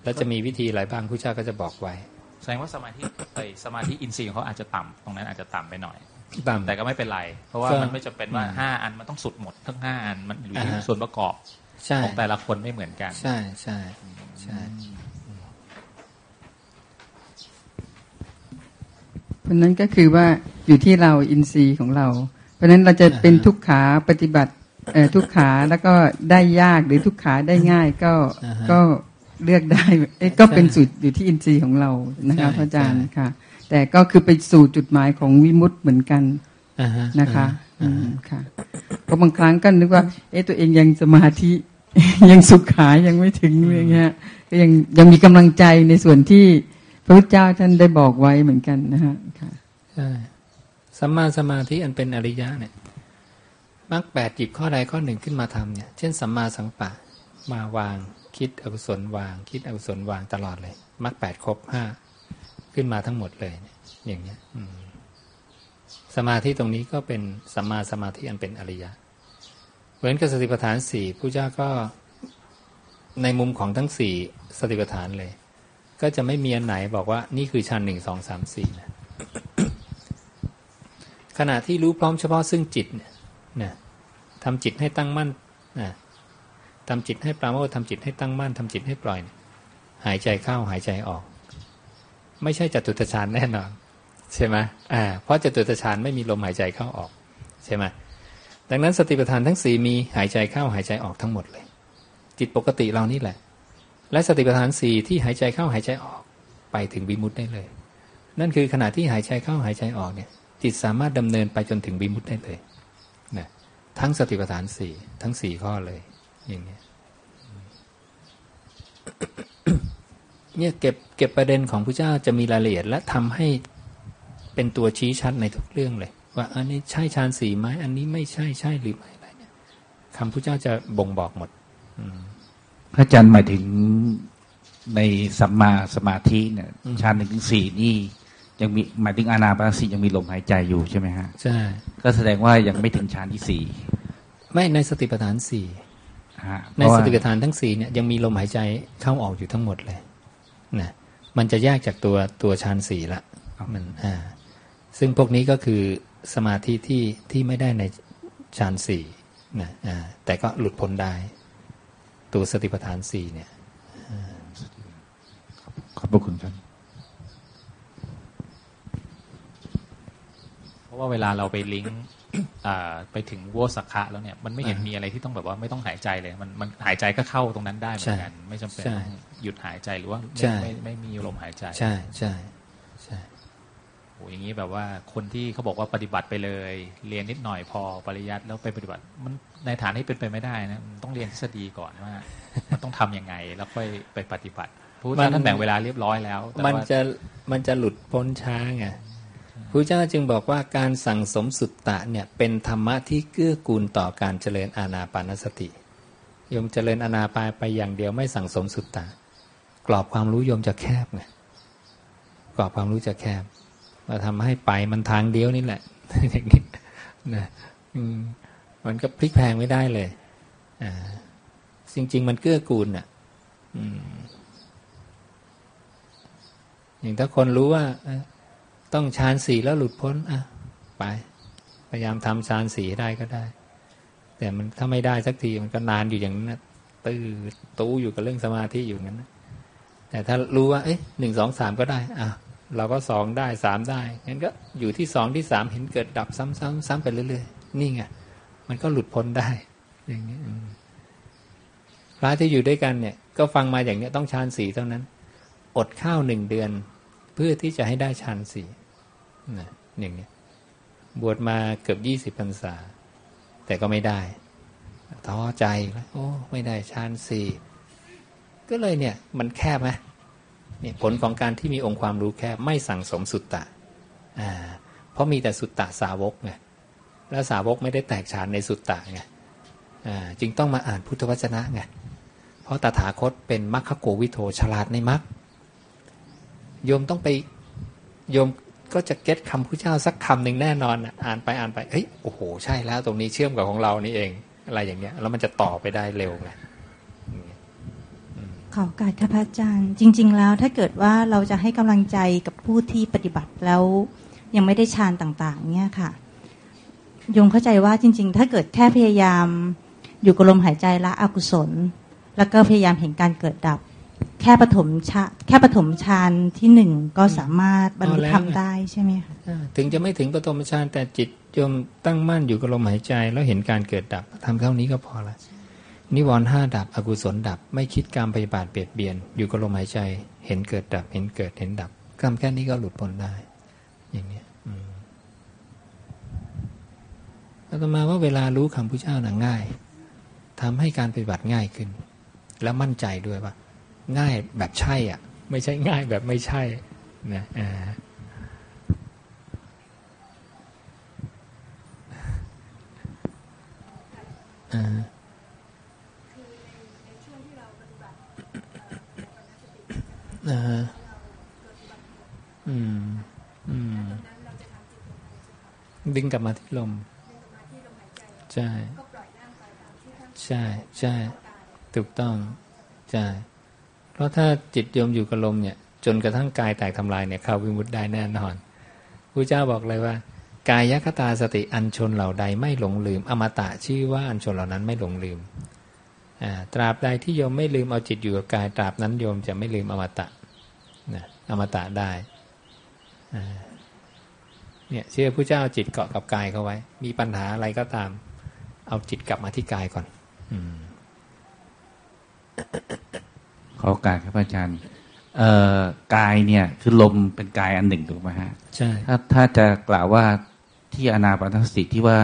แล้วจะมีวิธีอะไรบ้างผู้เจ้าก็จะบอกไว้ แสดงว่าสมาธิไอสมาธิอินทรีย์ของเขาอาจจะต่ำตรงนั้นอาจจะต่ำไปหน่อยต่ำแต่ก็ไม่เป็นไร เพราะว่ามันไม่จะเป็นว่าห้าอันมันต้องสุดหมดทั้งห้าอันมันอยู่ที่ส่วนประกอบของแต่ละคนไม่เหมือนกัน ใช่ใช่ใช่ เพราะนั้นก็คือว่าอยู่ที่เราอินทรีย์ของเรา เพราะนั้นเราจะเป็นทุกขาปฏิบัติทุกขาแล้วก็ได้ยากหรือทุกขาได้ง่ายก็ก็เลือกได้ก็เป็นสูตรอยู่ที่อินทรีย์ของเรานะคะพระอาจารย์ค่ะ แต่ก็คือไปสู่จุดหมายของวิมุตต์เหมือนกันนะคะค่ะเพราะบางครั้งก็นึกว่า เอ๊ะตัวเองยังสมาธิ ยังสุขขายังไม่ถึงอะไรเงี้ยก็ยังยังมีกำลังใจในส่วนที่ พระเจ้าท่านได้บอกไว้เหมือนกันนะฮะค่ะใช่สัมมาสมาธิอันเป็นอริยะเนี่ยมรรคแปดหยิบข้อใดข้อหนึ่งขึ้นมาทำเนี่ย เช่นสัมมาสังปะมาวาง คิดอกุศลวาง คิดอกุศลวางตลอดเลยมรรคแปดครบห้าขึ้นมาทั้งหมดเลยอย่างเนี้ยสมาธิตรงนี้ก็เป็นสัมมาสมาธิอันเป็นอริยะเหมือนกับสติปัฏฐานสี่ผู้เจ้าก็ในมุมของทั้งสี่สติปัฏฐานเลย ก็จะไม่มีอันไหนบอกว่านี่คือชั้นหนึ่งสองสามสี่ขณะที่รู้พร้อมเฉพาะซึ่งจิตเนี่ยนะทำจิตให้ตั้งมั่นนะทำจิตให้ปราโมททำจิตให้ตั้งมั่นทำจิตให้ปล่อย หายใจเข้าหายใจออก ไม่ใช่จตุตฌานแน่นอนใช่ไหมอ่าเพราะจตุตฌานไม่มีลมหายใจเข้าออกใช่ไหมดังนั้นสติปัฏฐานทั้งสี่มีหายใจเข้าหายใจออกทั้งหมดเลย จิตปกติเรานี่แหละ และสติปัฏฐานสี่ที่หายใจเข้าหายใจออกไปถึงวิมุตได้เลย นั่นคือขณะที่หายใจเข้าหายใจออกเนี่ยจิตสามารถดำเนินไปจนถึงวิมุตได้เลยนะทั้งสติปัฏฐานสี่ทั้งสี่ข้อเลยอย่างเงี้ยเนี่ยเก็บเก็บประเด็นของพระเจ้าจะมีรายละเอียด และทำให้เป็นตัวชี้ชัดในทุกเรื่องเลย ว่าอันนี้ใช่ฌานสี่ไหมอันนี้ไม่ใช่ใช่หรือไม่อะไรเนี่ยคำพระเจ้าจะบ่งบอกหมด พระอาจารย์หมายถึงในสัมมาสมาธิเนี่ยฌานหนึ่งถึงสี่นี่ยังมีหมายถึงอานาปานสติยังมีลมหายใจอยู่ใช่ไหมฮะใช่ก็แสดงว่ายังไม่ถึงฌานที่สี่ไม่ในสติปัฏฐานสี่ในสติปัฏฐานทั้งสี่เนี่ยยังมีลมหายใจเข้าออกอยู่ทั้งหมดเลยนะมันจะแยกจากตัวตัวฌานสี่ละมันอ่าซึ่งพวกนี้ก็คือสมาธิที่ที่ไม่ได้ในฌานสี่นะอ่าแต่ก็หลุดพ้นได้ ตัวสติปัฏฐานสี่เนี่ยขอบพระคุณครับเพราะว่าเวลาเราไปลิงก์ไปถึงวัวสักขะแล้วเนี่ยมันไม่เห็นมีอะไรที่ต้องแบบว่าไม่ต้องหายใจเลย มันมันหายใจก็เข้าตรงนั้นได้เหมือนกัน ไม่จำเป็นต้องหยุดหายใจหรือว่าไม่ไม่มีลมหายใจ ใช่ใช่ใช่โอ้อย่างนี้แบบว่าคนที่เขาบอกว่าปฏิบัติไปเลย เรียนนิดหน่อยพอปริยัติแล้วไปปฏิบัติ มันในฐานที่เป็นไปไม่ได้นะต้องเรียนทฤษฎีก่อนว่า มันต้องทํำยังไงแล้วค่อยไปปฏิบัติผู้เจ้าท่านแบ่งเวลาเรียบร้อยแล้ว มันจะมันจะหลุดพ้นช้าไงพระเจ้าจึงบอกว่าการสั่งสมสุตตะเนี่ยเป็นธรรมะที่เกื้อกูลต่อการเจริญอาณาปานสติโยมเจริญอาณาปาไปอย่างเดียวไม่สั่งสมสุตตะ กรอบความรู้โยมจะแคบไงกรอบความรู้จะแคบมาทำให้ไปมันทางเดียวนี่แหละอย่างนี้นะมั มันก็พลิกแพงไม่ได้เลยอ่าจริง ๆ มันเกื้อกูลอะอย่างถ้าคนรู้ว่าต้องฌานสี่แล้วหลุดพ้นอะไป พยายามทำฌานสี่ได้ก็ได้ แต่มันถ้าไม่ได้สักทีมันก็นานอยู่อย่างนั้นตื้อตู้อยู่กับเรื่องสมาธิอยู่นั้นแต่ถ้ารู้ว่า เอ๊ะหนึ่งสองสามก็ได้ อะ เราก็สองได้สามได้งั้นก็อยู่ที่สองที่สามเห็นเกิดดับซ้ำๆซ้ำไปเรื่อยๆนี่ไง มันก็หลุดพ้นได้ อย่างนี้พระที่อยู่ด้วยกันเนี่ย ก็ฟังมาอย่างนี้ต้องฌานสี่เท่านั้น อดข้าวหนึ่งเดือน เพื่อที่จะให้ได้ฌานสี่นะอย่างเงี้ยบวชมาเกือบยี่สิบพรรษา แต่ก็ไม่ได้ท้อใจแล้วโอ้ ไม่ได้ฌานสี่ก็เลยเนี่ย มันแคบไหมเนี่ยผลของการที่มีองค์ความรู้แคบไม่สั่งสมสุตตะอ่าเพราะมีแต่สุตตะสาวกไง แล้วสาวกไม่ได้แตกฉานในสุตตะไงจึงต้องมาอ่านพุทธวจนะไงเพราะตถาคตเป็นมัคคโกวิโทฉลาดในมัคโยมต้องไปโยมก็จะเก็ตคำพระเจ้าสักคำหนึ่งแน่นอนอ่านไปอ่านไปเฮ้ยโอ้โหใช่แล้วตรงนี้เชื่อมกับของเรานี่เอง อะไรอย่างเงี้ยแล้วมันจะต่อไปได้เร็วไงขอการค่ะพระอาจารย์ จริง ๆ แล้วถ้าเกิดว่าเราจะให้กำลังใจกับผู้ที่ปฏิบัติแล้วยังไม่ได้ฌานต่าง ๆ เนี่ยค่ะ ยงเข้าใจว่าจริง ๆ ถ้าเกิดแค่พยายามอยู่กับลมหายใจละอกุศล แล้วก็พยายามเห็นการเกิดดับ แค่ปฐมชาแค่ปฐมฌานที่หนึ่งก็สามารถบรรลุธรรมได้ใช่ไหมคะถึงจะไม่ถึงปฐมฌานแต่จิตยมตั้งมั่นอยู่กับลมหายใจ แล้วเห็นการเกิดดับทำเท่านี้ก็พอละนิวรณ์ห้าดับ อกุศลดับ ไม่คิดการปฏิบัติเบียดเบียน อยู่กับลมหายใจ เห็นเกิดดับ เห็นเกิดเห็นดับคำแค่นี้ก็หลุดพ้นได้ อย่างนี้ อาตมาว่าเวลารู้คำพุทธเจ้าน่ะง่ายทำให้การปฏิบัติง่ายขึ้น แล้วมั่นใจด้วยว่า ง่ายแบบใช่อะ ไม่ใช่ง่ายแบบไม่ใช่นะอ่าอ่าอ่าอืม อืม ดึงกลับมาที่ลม ใช่ใช่ใช่ถูกต้องใช่เพราะถ้าจิตโยมอยู่กับลมเนี่ย จนกระทั่งกายแตกทำลายเนี่ยเข้าวิมุตได้แน่นอนพระเจ้าบอกเลยว่า กายคตาสติอันชนเหล่าใดไม่หลงลืม อมตะชื่อว่าอันชนเหล่านั้นไม่หลงลืมตราบใดที่โยมไม่ลืมเอาจิตอยู่กับกายตราบนั้นโยมจะไม่ลืมอมตะนะอมตะได้เนี่ยเชื่อพระเจ้าจิตเกาะกับกายเขาไว้ มีปัญหาอะไรก็ตาม เอาจิตกลับมาที่กายก่อนอืมขอการครับอาจารย์กายเนี่ย คือลมเป็นกายอันหนึ่งถูกไหมฮะใช่ถ้าถ้าจะกล่าวว่าที่อนาปานสติที่ว่า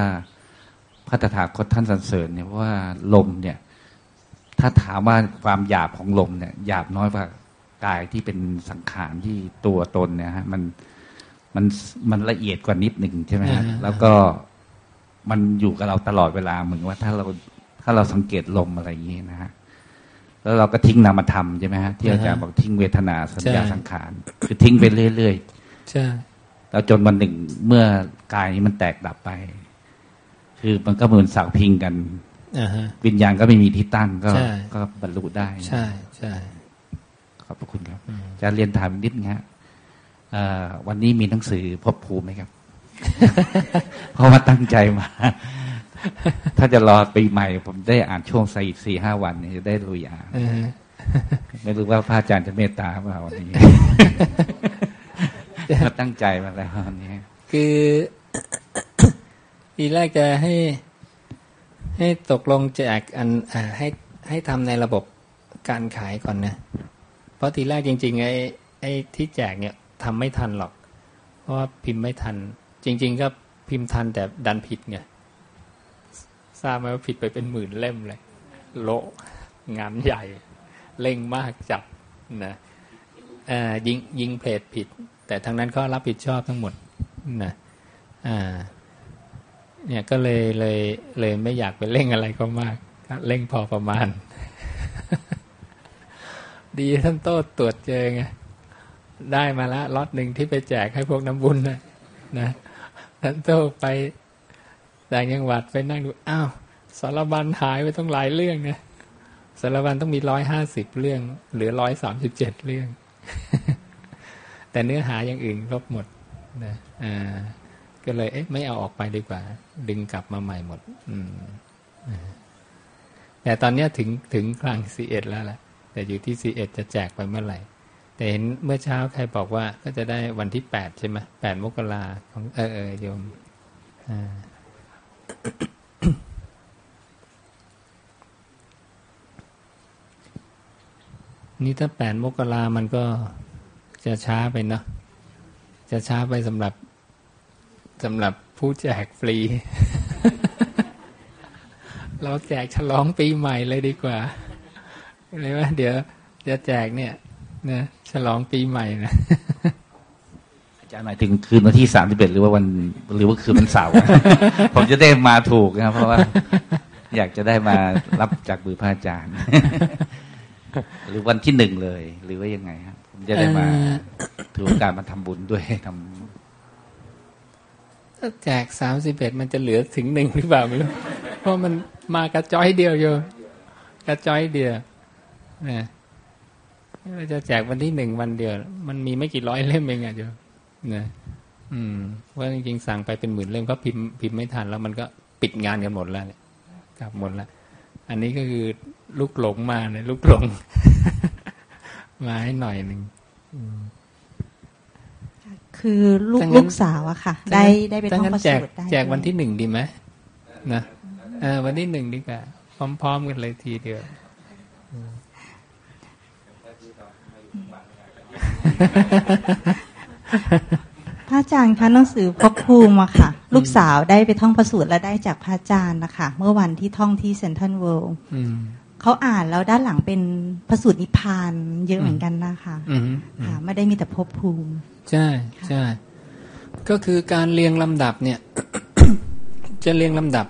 พระตถาคตท่านสรรเสริญเนี่ยว่าลมเนี่ย ถ้าถามว่าความหยาบของลมเนี่ยหยาบน้อยกว่ากายที่เป็นสังขารที่ตัวตนเนี่ยฮะมันมันมันละเอียดกว่านิดหนึ่งใช่ไหมฮะแล้วก็ มันอยู่กับเราตลอดเวลาเหมือนว่าถ้าเราถ้าเราสังเกตลมอะไรอย่างนี้นะฮะแล้วเราก็ทิ้งนามธรรมใช่ไหมฮะที่อาจารย์บอกทิ้งเวทนาสัญญาสังขารคือทิ้งไปเรื่อยๆใช่แล้วจนวันหนึ่งเมื่อกายนี้มันแตกดับไป คือมันก็เหมือนสาวพิงกันวิญญาณก็ไม่มีที่ตั้งก็ก็บรรลุได้ ใช่ใช่ขอบพระคุณครับจะเรียนถามนิดนึงฮะวันนี้มีหนังสือพบภูมิไหมครับ เพราะว่าตั้งใจมา ถ้าจะรอปีใหม่ ผมได้อ่านช่วงสี่สี่ห้าวันนี้จะได้ลุยอ่านไม่รู้ว่าพระอาจารย์จะเมตตาเปล่าวันนี้ตั้งใจมาแล้ววันนี้ คือทีแรกจะให้ ให้ตกลงแจกอันให้ให้ทำในระบบการขายก่อนนะ เพราะทีแรกจริงๆไอ้ไอ้ที่แจกเนี่ยทำไม่ทันหรอก เพราะว่าพิมพ์ไม่ทัน จริง ๆ ก็พิมพ์ทันแต่ดันผิดไงทราบไหมว่าผิดไปเป็นหมื่นเล่มเลย โลงานใหญ่ เร่งมากจับนะยิงยิงเพลทผิด แต่ทั้งนั้นก็รับผิดชอบทั้งหมดนะเนี่ยก็เลยเลยเลยไม่อยากไปเร่งอะไรก็มากเร่งพอประมาณ ดีท่านโต้ตรวจเจอไงได้มาละล็อตหนึ่งที่ไปแจกให้พวกน้ำบุญนะนะ ท่านโต้ไปต่างจังหวัดไปนั่งดูอ้าวสารบัญหายไปต้องหลายเรื่องนะสารบัญต้องมีร้อยห้าสิบเรื่องหลือร้อยสามสิบเจ็ดเรื่อง แต่เนื้อหาอย่างอื่นครบหมดนะอ่าก็เลยเอ๊ะไม่เอาออกไปดีกว่า ดึงกลับมาใหม่หมด อืมแต่ตอนนี้ถึงถึงกลางซีเอ็ดแล้วแหละแต่อยู่ที่ซีเอ็ดจะแจกไปเมื่อไหร่ เห็นเมื่อเช้าใครบอกว่าก็จะได้วันที่แปดใช่ไหมแปดมกราของเออเออโยมอ่านี่ถ้าแปดมกรามันก็จะช้าไปเนาะ จะช้าไปสำหรับสำหรับผู้แจกฟรี เราแจกฉลองปีใหม่เลยดีกว่าเลยว่าเดี๋ยวจะแจกเนี่ย นะฉลองปีใหม่นะจารย์หมายถึงคืนวันที่สามสิบเอ็ดหรือว่าวันหรือว่าคืนวันเสาร์ ผมจะได้มาถูกนะครับเพราะว่า อยากจะได้มารับจากมือพระอาจารย์ หรือวันที่หนึ่งเลย หรือว่ายังไงครับผมจะได้มาถือโอกาสมาทำบุญด้วยทำถ้าแจกสามสิบเอ็ดมันจะเหลือถึงหนึ่งหรือเปล่าไม่รู้เพราะมันมากระจ้อยเดียวโยกระจ้อยเดียวนะ เราจะแจกวันที่หนึ่งวันเดียว มันมีไม่กี่ร้อยเล่มเองอะโยนะอืมว่าจริงๆสั่งไปเป็นหมื่นเล่มก็พิมพ์พิมพ์ไม่ทันแล้วมันก็ปิดงานกันหมดแล้วเนี่ยกลับหมดแล้วอันนี้ก็คือลูกหลงมาเนี่ยลูกหลง มาให้หน่อยหนึ่งคือลูกลูกสาวอะค่ะ ได้ได้ไปท่องประสูตได้แจกวันที่หนึ่งดีไหมนะเออวันที่หนึ่งดีกว่าพร้อม ๆ กันเลยทีเดียว พระอาจารย์คะหนังสือพบภูมิอะค่ะ ลูกสาวได้ไปท่องประสูตรและได้จากพระอาจารย์นะคะ เมื่อวันที่ท่องที่เซนทรัลเวิลด์เขาอ่านแล้วด้านหลังเป็นประสูตรนิพพานเยอะเหมือนกันนะคะค่ะไม่ได้มีแต่พบภูมิ ใช่ใช่ก็คือการเรียงลำดับเนี่ย จะเรียงลำดับ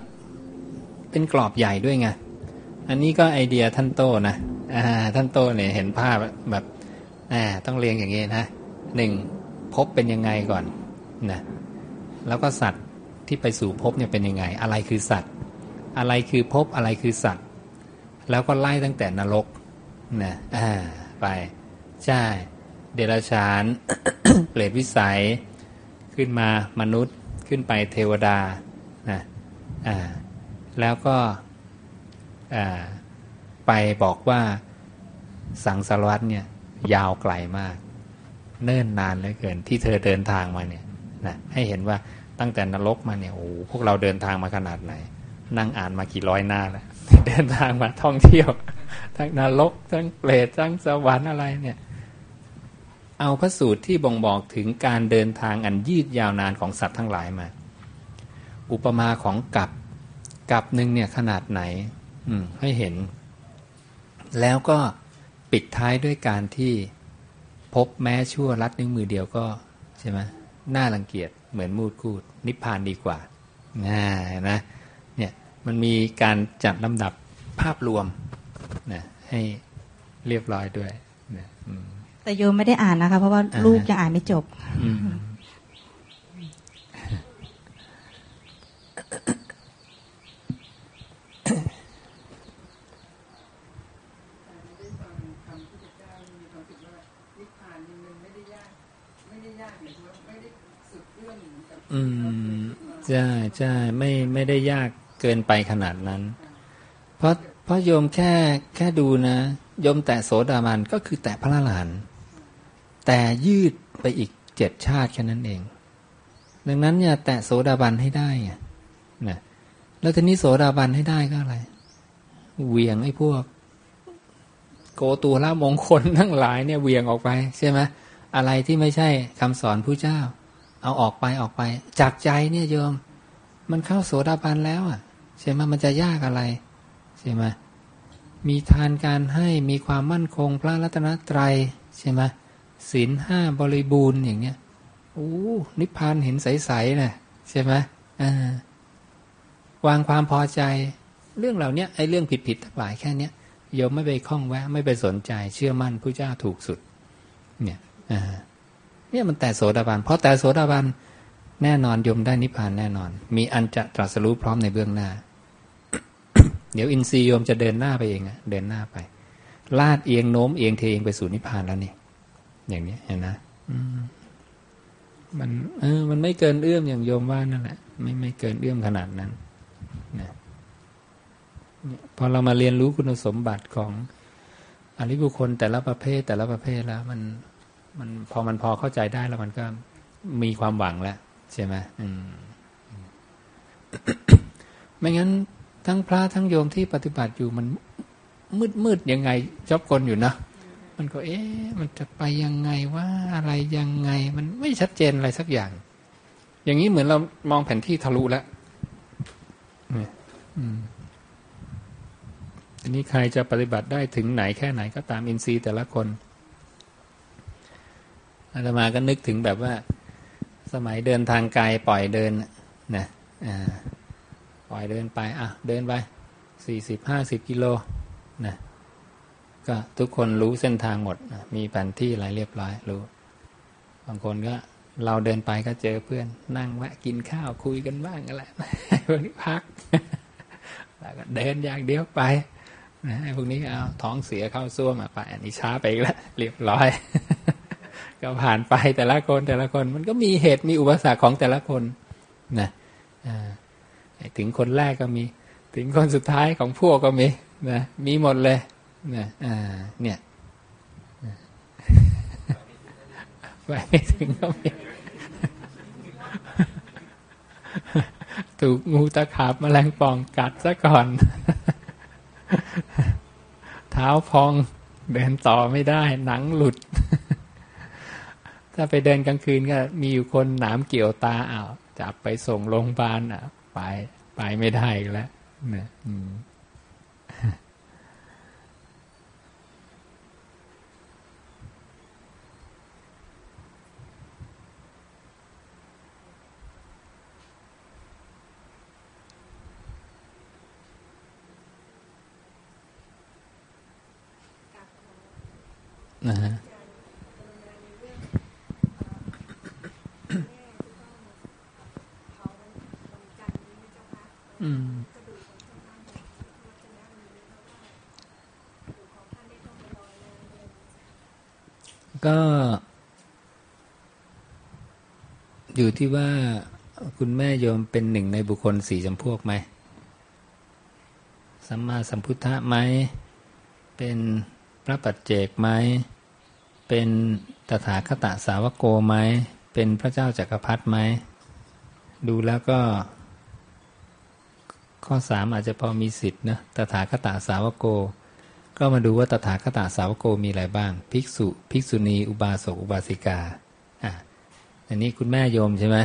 เป็นกรอบใหญ่ด้วยไงอันนี้ก็ไอเดียท่านโตนะอ่าท่านโตเนี่ยเห็นภาพแบบอ่า ต้องเรียงอย่างนี้นะหนึ่งพบเป็นยังไงก่อนนะแล้วก็สัตว์ที่ไปสู่พบเนี่ยเป็นยังไง อะไรคือสัตว์ อะไรคือพบอะไรคือสัตว์ แล้วก็ไล่ตั้งแต่นรกนะอ่าไปใช่เดรัจฉานเปรตวิสัย ขึ้นมามนุษย์ขึ้นไปเทวดานะอ่าแล้วก็อ่าไปบอกว่าสังสารวัตรเนี่ย ยาวไกลมาก เนิ่นนานเหลือเกิน ที่เธอเดินทางมาเนี่ยนะให้เห็นว่าตั้งแต่นรกมาเนี่ยโอ้พวกเราเดินทางมาขนาดไหน นั่งอ่านมากี่ร้อยหน้าแล้วเดินทางมาท่องเที่ยว ทั้งนรกทั้งเปรตทั้งสวรรค์อะไรเนี่ย เอาพระสูตรที่บ่งบอกถึงการเดินทางอันยืดยาวนานของสัตว์ทั้งหลายมา อุปมาของกับกับหนึ่งเนี่ยขนาดไหน อืมให้เห็น แล้วก็ ปิดท้ายด้วยการที่พบแม้ชั่วรัดนิ้วมือเดียวก็ใช่ไหมน่ารังเกียจเหมือนมูดคูด นิพพานดีกว่าน่านะเนี่ยมันมีการจัดลำดับภาพรวมนะให้เรียบร้อยด้วยนะแต่โยมไม่ได้อ่านนะคะ เพราะว่าลูกยังอ่านไม่จบอืม ใช่ใช่ไม่ไม่ได้ยากเกินไปขนาดนั้น เพราะเพราะโยมแค่แค่ดูนะโยมแต่โสดาบันก็คือแต่พระลานแต่ยืดไปอีกเจ็ดชาติแค่นั้นเอง ดังนั้นเนี่ยแต่โสดาบันให้ได้ไงนะแล้วทีนี้โสดาบันให้ได้ก็อะไรเวียงไอ้พวก โกตูละมงคลทั้งหลายเนี่ยเวียงออกไปใช่ไหมอะไรที่ไม่ใช่คำสอนผู้เจ้า เอาออกไปออกไป จากใจเนี่ยโยม มันเข้าโสดาบันแล้วอะใช่ไหมมันจะยากอะไรใช่ไหมมีทานการให้มีความมั่นคงพระรัตนตรัยใช่ไหมศีลห้าบริบูรณ์อย่างเงี้ยโอ้นิพพานเห็นใสๆนะใช่ไหมวางความพอใจ เรื่องเหล่านี้ไอ้เรื่องผิดๆทั้งหลายแค่เนี้ยโยมไม่ไปคล้องแวะ ไม่ไปสนใจ เชื่อมั่นพระเจ้าถูกสุด เนี่ยอ่า เนี่ยมันแต่โสดาบันเพราะแต่โสดาบันแน่นอนยมได้นิพพานแน่นอน มีอันจะตรัสรู้พร้อมในเบื้องหน้า เดี๋ยวอินทรีย์โยมจะเดินหน้าไปเองอะเดินหน้าไป ลาดเอียงโน้มเอียงเทเองไปสู่นิพพานแล้วนี่อย่างนี้เห็นนะมัน เออ มันไม่เกินเอื้อมอย่างโยมว่านั่นแหละไม่ไม่เกินเอื้อมขนาดนั้นนะพอเรามาเรียนรู้คุณสมบัติของอริบุคคลแต่ละประเภทแต่ละประเภทแล้วมัน มันพอมันพอเข้าใจได้แล้วมันก็มีความหวังแล้วใช่ไหมไม่งั้นทั้งพระทั้งโยมที่ปฏิบัติอยู่มันมืดมืดยังไงจอบกลอยู่นะมันก็ เอ๊ะมันจะไปยังไงว่าอะไรยังไง มันไม่ชัดเจนอะไรสักอย่าง อย่างนี้เหมือนเรามองแผนที่ทะลุแล้วอันนี้ใครจะปฏิบัติได้ถึงไหนแค่ไหนก็ตามอินทรีย์แต่ละคน อาตมาก็นึกถึงแบบว่า สมัยเดินทางไกลปล่อยเดินนะปล่อยเดินไป อะ เดินไปสี่สิบห้าสิบกิโลนะก็ทุกคนรู้เส้นทางหมด มีแผนที่อะไรเรียบร้อยรู้ บางคนก็เราเดินไปก็เจอเพื่อน นั่งแวะกินข้าวคุยกันบ้างกันแหละพวกนี้พักแล้วก็เดินอย่างเดียวไปนะพวกนี้เอาท้องเสียเข้าซ่วมไป อันนี้ช้าไปแล้วเรียบร้อย ก็ผ่านไปแต่ละคนแต่ละคน มันก็มีเหตุมีอุปสรรคของแต่ละคนนะถึงคนแรกก็มี ถึงคนสุดท้ายของพวกก็มีนะมีหมดเลยนะอ่าเนี่ยไปไม่ถึงก็มีถูกงูตะขาบแมลงป่องกัดซะก่อน เท้าพองเดินต่อไม่ได้ หนังหลุด ถ้าไปเดินกลางคืนก็มีอยู่คนหนามเกี่ยวตาอ้าวจับไปส่งโรงพยาบาลอะ ไปไปไม่ได้แล้วนะอืมนะฮะ ก็ อยู่ที่ว่าคุณแม่โยมเป็นหนึ่งในบุคคลสี่จำพวกไหมสัมมาสัมพุทธะไหม เป็นพระปัจเจกไหม เป็นตถาคตสาวโกไหม เป็นพระเจ้าจากักรพรรดิไหม ดูแล้วก็ ข้อสามอาจจะพอมีสิทธิ์นะ ตถาคตสาวโก ก็มาดูว่าตถาคตสาวโกมีอะไรบ้าง ภิกษุ ภิกษุณี อุบาสก อุบาสิกา อะ อันนี้คุณแม่โยมใช่ไหม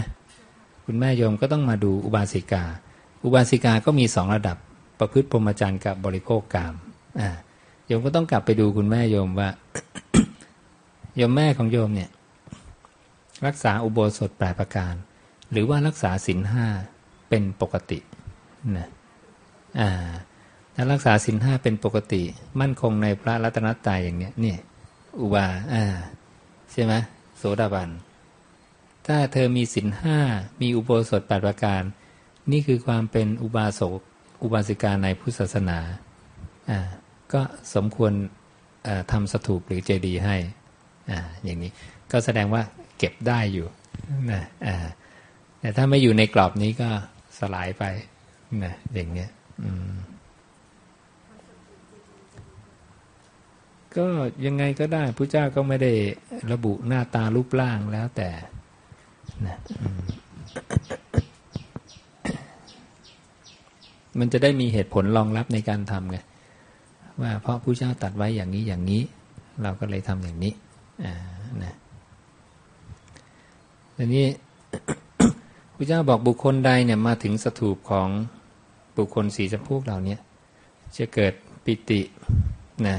คุณแม่โยมก็ต้องมาดูอุบาสิกา อุบาสิกาก็มีสองระดับ ประพฤติพรหมจรรย์กับบริโภคกามอ่าโยมก็ต้องกลับไปดูคุณแม่โยมว่า โยมแม่ของโยมเนี่ย รักษาอุโบสถแปดประการ หรือว่ารักษาศีลห้าเป็นปกตินะอ่า ถ้ารักษาศีลห้าเป็นปกติ มั่นคงในพระรัตนตรัยอย่างเนี้ยนี่อุบาอ่าใช่ไหมโสดาบัน ถ้าเธอมีศีลห้ามีอุโบสถแปดประการ นี่คือความเป็นอุบาสกอุบาสิกาในพุทธศาสนาอ่าก็สมควรทำสถูปหรือเจดีย์ให้อ่าอย่างนี้ก็แสดงว่าเก็บได้อยู่นะอ่าแต่ถ้าไม่อยู่ในกรอบนี้ก็สลายไปนะอย่างเนี้ย อืม ก็ยังไงก็ได้พระเจ้าก็ไม่ได้ระบุหน้าตารูปร่างแล้วแต่นะมันจะได้มีเหตุผลรองรับในการทำไงว่าเพราะผู้เจ้าตัดไว้อย่างนี้อย่างนี้ เราก็เลยทำอย่างนี้อ่านะทีนี้ผู้เจ้าบอกบุคคลใดเนี่ยมาถึงสถูปของบุคคลสีจำพวกเหล่านี้จะเกิดปิติ นะ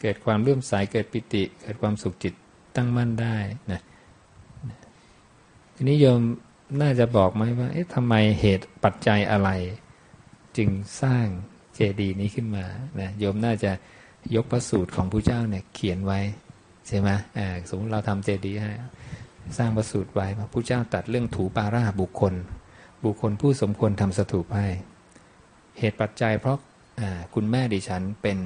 เกิดความเลื่อมใสเกิดปิติ เกิดความสุขจิตตั้งมั่นได้นะทีนี้โยมน่าจะบอกไหมว่า เอ๊ะทำไมเหตุปัจจัยอะไร จึงสร้างเจดีย์นี้ขึ้นมานะโยมน่าจะยกพระสูตรของพระเจ้าเนี่ยเขียนไว้ใช่ไหมสมมติเราทำเจดีย์ให้สร้างพระสูตรไว้พระเจ้าตัดเรื่องถูปาราบุคคล บุคคลผู้สมควรทำสถูปให้ เหตุปัจจัยเพราะ คุณแม่ดิฉันเป็น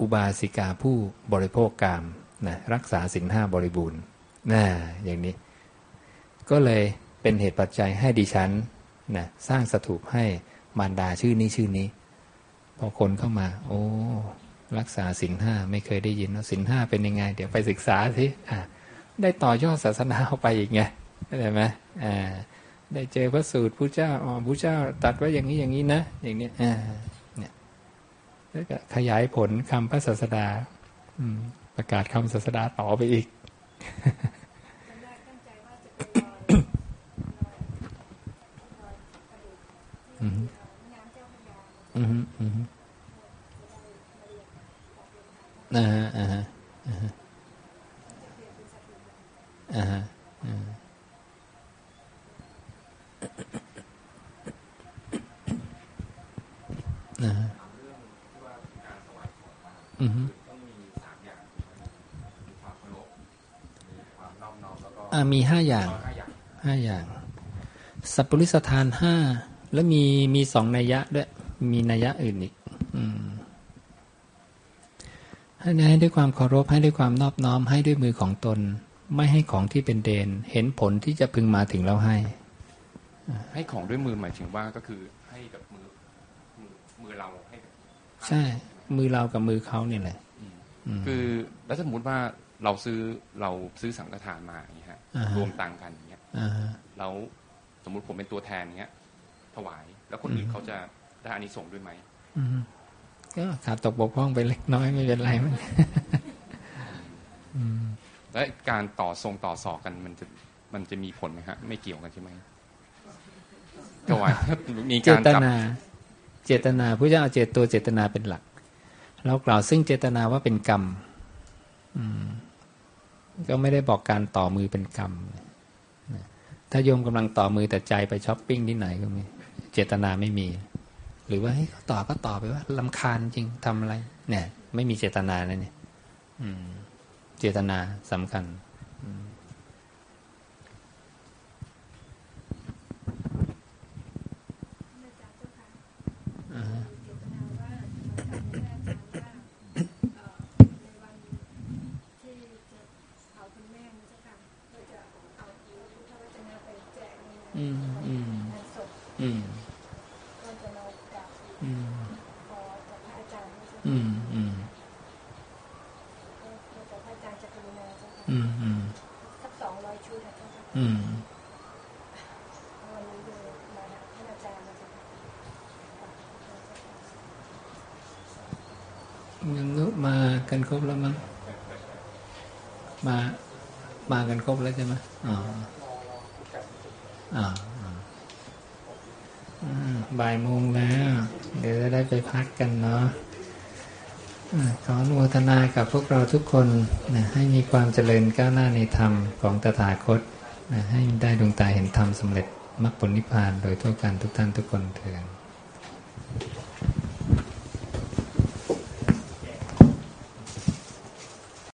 อุบาสิกาผู้บริโภคกรรมนะรักษาสินห้าบริบูรณ์นะอย่างนี้ ก็เลยเป็นเหตุปัจจัยให้ดิฉันนะสร้างสถูปให้มารดาชื่อนี้ชื่อนี้ พอคนเข้ามา โอ้รักษาสินห้าไม่เคยได้ยินว่าสินห้าเป็นยังไง เดี๋ยวไปศึกษาสิอ่าได้ต่อยอดศาสนาเข้าไปอีกไงเข้าใจไหมอ่าได้เจอพระสูตรพระเจ้าอ๋อพระเจ้าตัดไว้อย่างนี้อย่างนี้นะ อย่างนี้อ่า แล้วก็ขยายผลคำพระศาสดา อืม ประกาศคำศาสดาต่อไปอีกอืมอืมอืมอ่าฮะอ่าฮะอ่าฮะ อืมอ่ามีห้าอย่างห้าอย่าง สัพปริสทานห้าแล้วมีมีสองนัยยะด้วย มีนัยยะอื่นอีกให้ให้ด้วยความเคารพให้ด้วยความนอบน้อมให้ด้วยมือของตน ไม่ให้ของที่เป็นเดน เห็นผลที่จะพึงมาถึงเราให้ ให้ของด้วยมือหมายถึงว่าก็คือให้กับมือมือเราให้ ใช่ มือเรากับมือเขาเนี่ยแหละคือแล้วสมมติว่าเราซื้อเราซื้อสังฆทานมาอย่างเงี้ยรวมตังกันอย่างเงี้ยแล้วสมมุติผมเป็นตัวแทนเงี้ย ถวาย แล้วคนอื่นเขาจะได้อานิสงส์ด้วยไหมก็ขาดตกบกพร่องไปเล็กน้อยไม่เป็นไรมันและการต่อทรงต่อสอกันมันจะมันจะมีผลไหมฮะ ไม่เกี่ยวกันใช่ไหมถวายมีการเจตนา เจตนาพระเจ้าเอาเจตตัวเจตนาเป็นหลัก เรากล่าวซึ่งเจตนาว่าเป็นกรรมก็ไม่ได้บอกการต่อมือเป็นกรรม ถ้าโยมกำลังต่อมือแต่ใจไปช้อปปิ้งที่ไหนก็ไม่เจตนาไม่มี หรือว่าให้ต่อก็ต่อไปว่าลำคาญจริงทำอะไร เนี่ย ไม่มีเจตนาเนี่ยเจตนาสำคัญ อืมอืมอืมอืมสักสองร้อยชุดอืมยังมา กันครบแล้วมั้งมามากันครบแล้วใช่ไหมอ๋ออ๋อบ่ายโมงแล้ว เดี๋ยวจะได้ไปพักกันเนาะขออนุโมทนากับพวกเราทุกคนนะให้มีความเจริญก้าวหน้าในธรรมของตถาคตนะให้ได้ดวงตาเห็นธรรมสำเร็จมรรคผลนิพพานโดยทั่วกันทุกท่านทุกคนเถิด